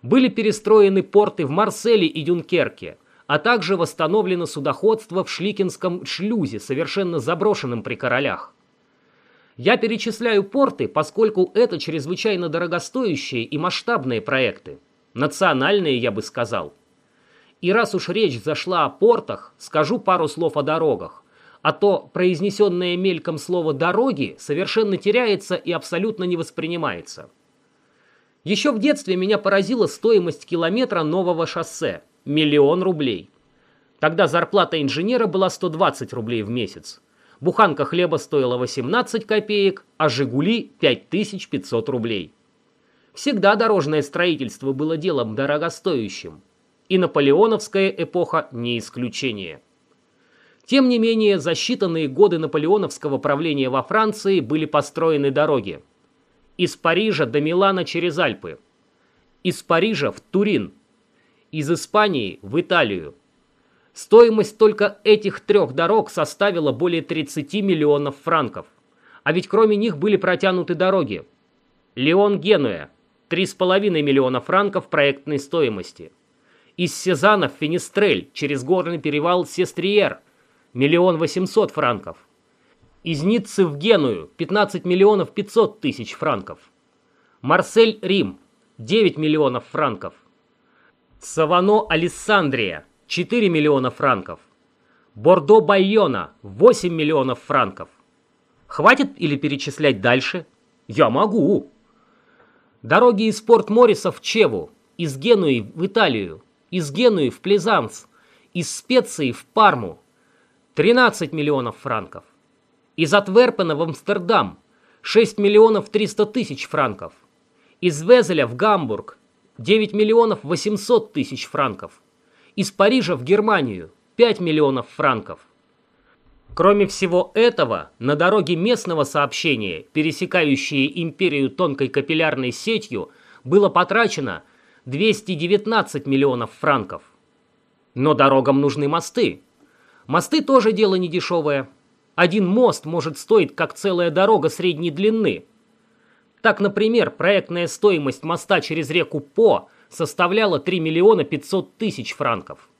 Были перестроены порты в Марселе и Дюнкерке, а также восстановлено судоходство в Шликинском шлюзе, совершенно заброшенном при королях. Я перечисляю порты, поскольку это чрезвычайно дорогостоящие и масштабные проекты. Национальные, я бы сказал. И раз уж речь зашла о портах, скажу пару слов о дорогах. А то произнесенное мельком слово «дороги» совершенно теряется и абсолютно не воспринимается. Еще в детстве меня поразила стоимость километра нового шоссе – миллион рублей. Тогда зарплата инженера была 120 рублей в месяц. Буханка хлеба стоила 18 копеек, а «Жигули» 5500 рублей. Всегда дорожное строительство было делом дорогостоящим. И наполеоновская эпоха не исключение. Тем не менее, за считанные годы наполеоновского правления во Франции были построены дороги. Из Парижа до Милана через Альпы. Из Парижа в Турин. Из Испании в Италию. Стоимость только этих трех дорог составила более 30 миллионов франков. А ведь кроме них были протянуты дороги. Леон-Генуя – 3,5 миллиона франков проектной стоимости. Из Сезана в Финистрель через горный перевал Сестриер – миллион восемьсот франков. Из Ниццы в Геную – 15 миллионов 500 тысяч франков. Марсель-Рим – 9 миллионов франков. Савано-Алессандрия – 4 миллиона франков. Бордо-Байона 8 миллионов франков. Хватит или перечислять дальше? Я могу. Дороги из Порт-Мориса в Чеву, из Генуи в Италию, из Генуи в Плезанс, из Специи в Парму. 13 миллионов франков. Из Атверпена в Амстердам 6 миллионов 300 тысяч франков. Из Везеля в Гамбург 9 миллионов 800 тысяч франков из Парижа в Германию 5 миллионов франков. Кроме всего этого, на дороге местного сообщения, пересекающие империю тонкой капиллярной сетью, было потрачено 219 миллионов франков. Но дорогам нужны мосты. Мосты тоже дело недешевое. Один мост может стоить как целая дорога средней длины. Так, например, проектная стоимость моста через реку По – составляла 3 миллиона 500 тысяч франков.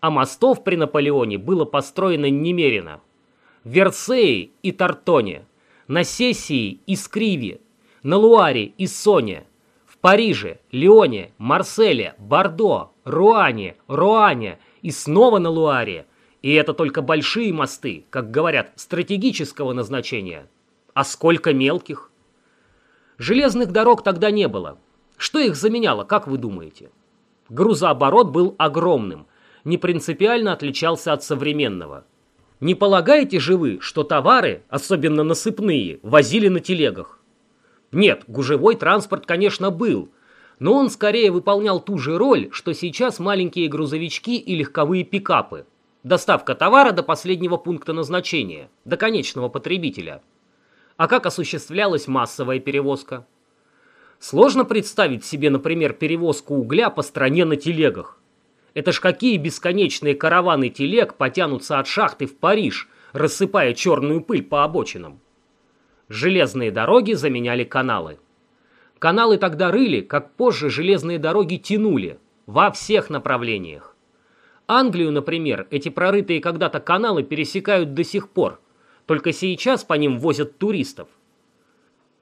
А мостов при Наполеоне было построено немерено. В Версее и Тартоне, на Сессии и Скриве, на Луаре и Соне, в Париже, Лионе, Марселе, Бордо, Руане, Руане и снова на Луаре. И это только большие мосты, как говорят, стратегического назначения. А сколько мелких? Железных дорог тогда не было – что их заменяло, как вы думаете? Грузооборот был огромным, не принципиально отличался от современного. Не полагаете же вы, что товары, особенно насыпные, возили на телегах? Нет, гужевой транспорт, конечно, был, но он скорее выполнял ту же роль, что сейчас маленькие грузовички и легковые пикапы. Доставка товара до последнего пункта назначения, до конечного потребителя. А как осуществлялась массовая перевозка? Сложно представить себе, например, перевозку угля по стране на телегах. Это ж какие бесконечные караваны телег потянутся от шахты в Париж, рассыпая черную пыль по обочинам. Железные дороги заменяли каналы. Каналы тогда рыли, как позже железные дороги тянули, во всех направлениях. Англию, например, эти прорытые когда-то каналы пересекают до сих пор, только сейчас по ним возят туристов.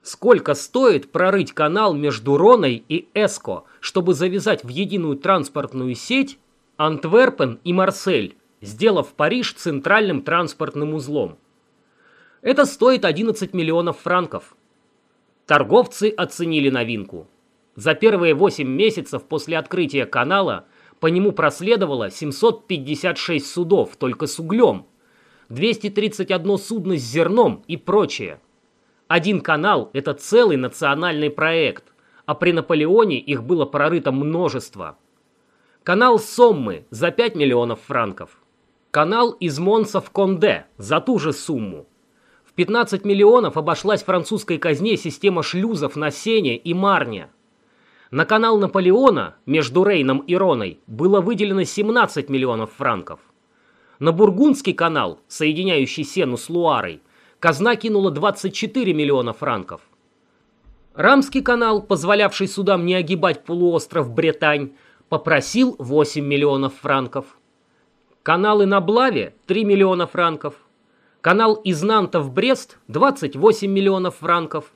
Сколько стоит прорыть канал между Роной и Эско, чтобы завязать в единую транспортную сеть Антверпен и Марсель, сделав Париж центральным транспортным узлом? Это стоит 11 миллионов франков. Торговцы оценили новинку. За первые 8 месяцев после открытия канала по нему проследовало 756 судов только с углем, 231 судно с зерном и прочее. Один канал – это целый национальный проект, а при Наполеоне их было прорыто множество. Канал Соммы за 5 миллионов франков. Канал из Монса в Конде за ту же сумму. В 15 миллионов обошлась французской казне система шлюзов на Сене и Марне. На канал Наполеона между Рейном и Роной было выделено 17 миллионов франков. На Бургундский канал, соединяющий Сену с Луарой, казна кинула 24 миллиона франков. Рамский канал, позволявший судам не огибать полуостров Бретань, попросил 8 миллионов франков. Каналы на Блаве – 3 миллиона франков. Канал из Нанта в Брест – 28 миллионов франков.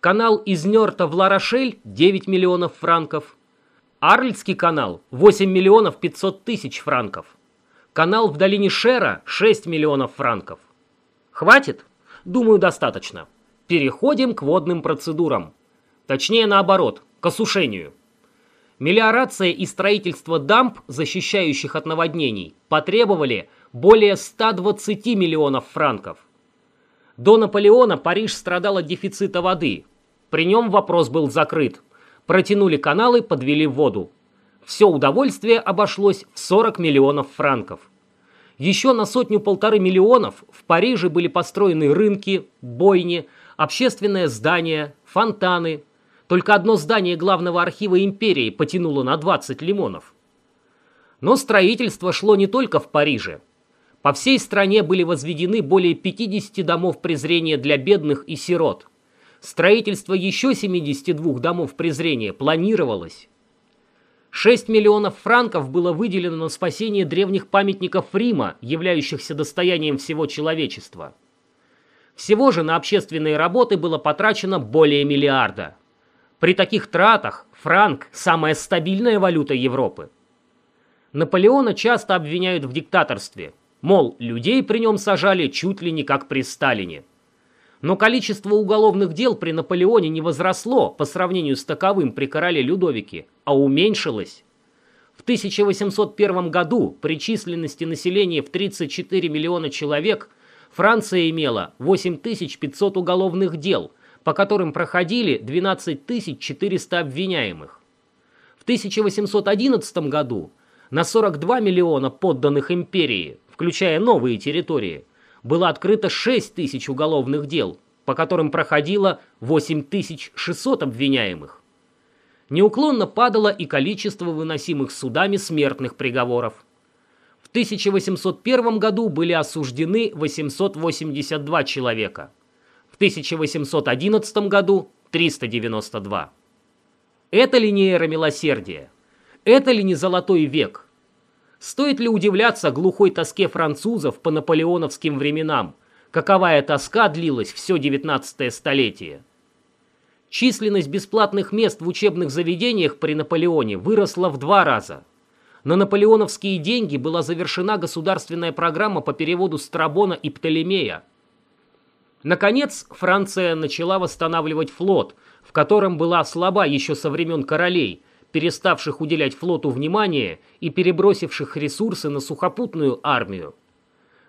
Канал из Нерта в Ларошель – 9 миллионов франков. Арльский канал – 8 миллионов 500 тысяч франков. Канал в долине Шера – 6 миллионов франков. Хватит? Думаю, достаточно. Переходим к водным процедурам. Точнее, наоборот, к осушению. Мелиорация и строительство дамб, защищающих от наводнений, потребовали более 120 миллионов франков. До Наполеона Париж страдал от дефицита воды. При нем вопрос был закрыт. Протянули каналы, подвели воду. Все удовольствие обошлось в 40 миллионов франков. Еще на сотню-полторы миллионов в Париже были построены рынки, бойни, общественное здание, фонтаны. Только одно здание главного архива империи потянуло на 20 лимонов. Но строительство шло не только в Париже. По всей стране были возведены более 50 домов презрения для бедных и сирот. Строительство еще 72 домов презрения планировалось. 6 миллионов франков было выделено на спасение древних памятников Рима, являющихся достоянием всего человечества. Всего же на общественные работы было потрачено более миллиарда. При таких тратах франк – самая стабильная валюта Европы. Наполеона часто обвиняют в диктаторстве – Мол, людей при нем сажали чуть ли не как при Сталине. Но количество уголовных дел при Наполеоне не возросло по сравнению с таковым при короле Людовике, а уменьшилось. В 1801 году при численности населения в 34 миллиона человек Франция имела 8500 уголовных дел, по которым проходили 12 400 обвиняемых. В 1811 году на 42 миллиона подданных империи включая новые территории, было открыто 6 тысяч уголовных дел, по которым проходило 8600 обвиняемых. Неуклонно падало и количество выносимых судами смертных приговоров. В 1801 году были осуждены 882 человека, в 1811 году 392. Это ли не эра милосердия? Это ли не золотой век – Стоит ли удивляться глухой тоске французов по наполеоновским временам, каковая тоска длилась все 19 столетие? Численность бесплатных мест в учебных заведениях при Наполеоне выросла в два раза. На наполеоновские деньги была завершена государственная программа по переводу Страбона и Птолемея. Наконец, Франция начала восстанавливать флот, в котором была слаба еще со времен королей – переставших уделять флоту внимание и перебросивших ресурсы на сухопутную армию.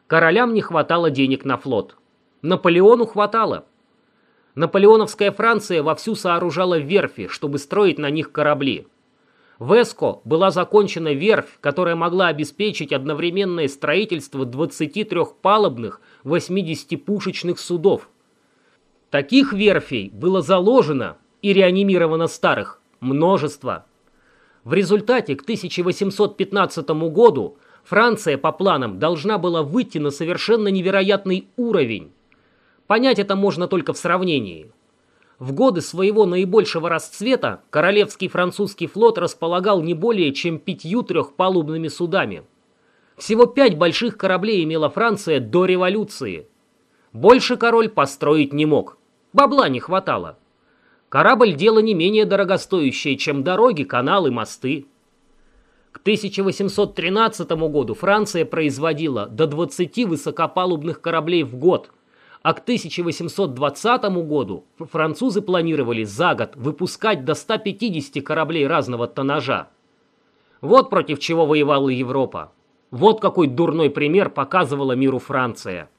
Королям не хватало денег на флот. Наполеону хватало. Наполеоновская Франция вовсю сооружала верфи, чтобы строить на них корабли. В Эско была закончена верфь, которая могла обеспечить одновременное строительство 23 палубных 80-пушечных судов. Таких верфей было заложено и реанимировано старых множество. В результате к 1815 году Франция по планам должна была выйти на совершенно невероятный уровень. Понять это можно только в сравнении. В годы своего наибольшего расцвета Королевский французский флот располагал не более чем пятью трехпалубными судами. Всего пять больших кораблей имела Франция до революции. Больше король построить не мог. Бабла не хватало. Корабль – дело не менее дорогостоящее, чем дороги, каналы, мосты. К 1813 году Франция производила до 20 высокопалубных кораблей в год, а к 1820 году французы планировали за год выпускать до 150 кораблей разного тоннажа. Вот против чего воевала Европа. Вот какой дурной пример показывала миру Франция.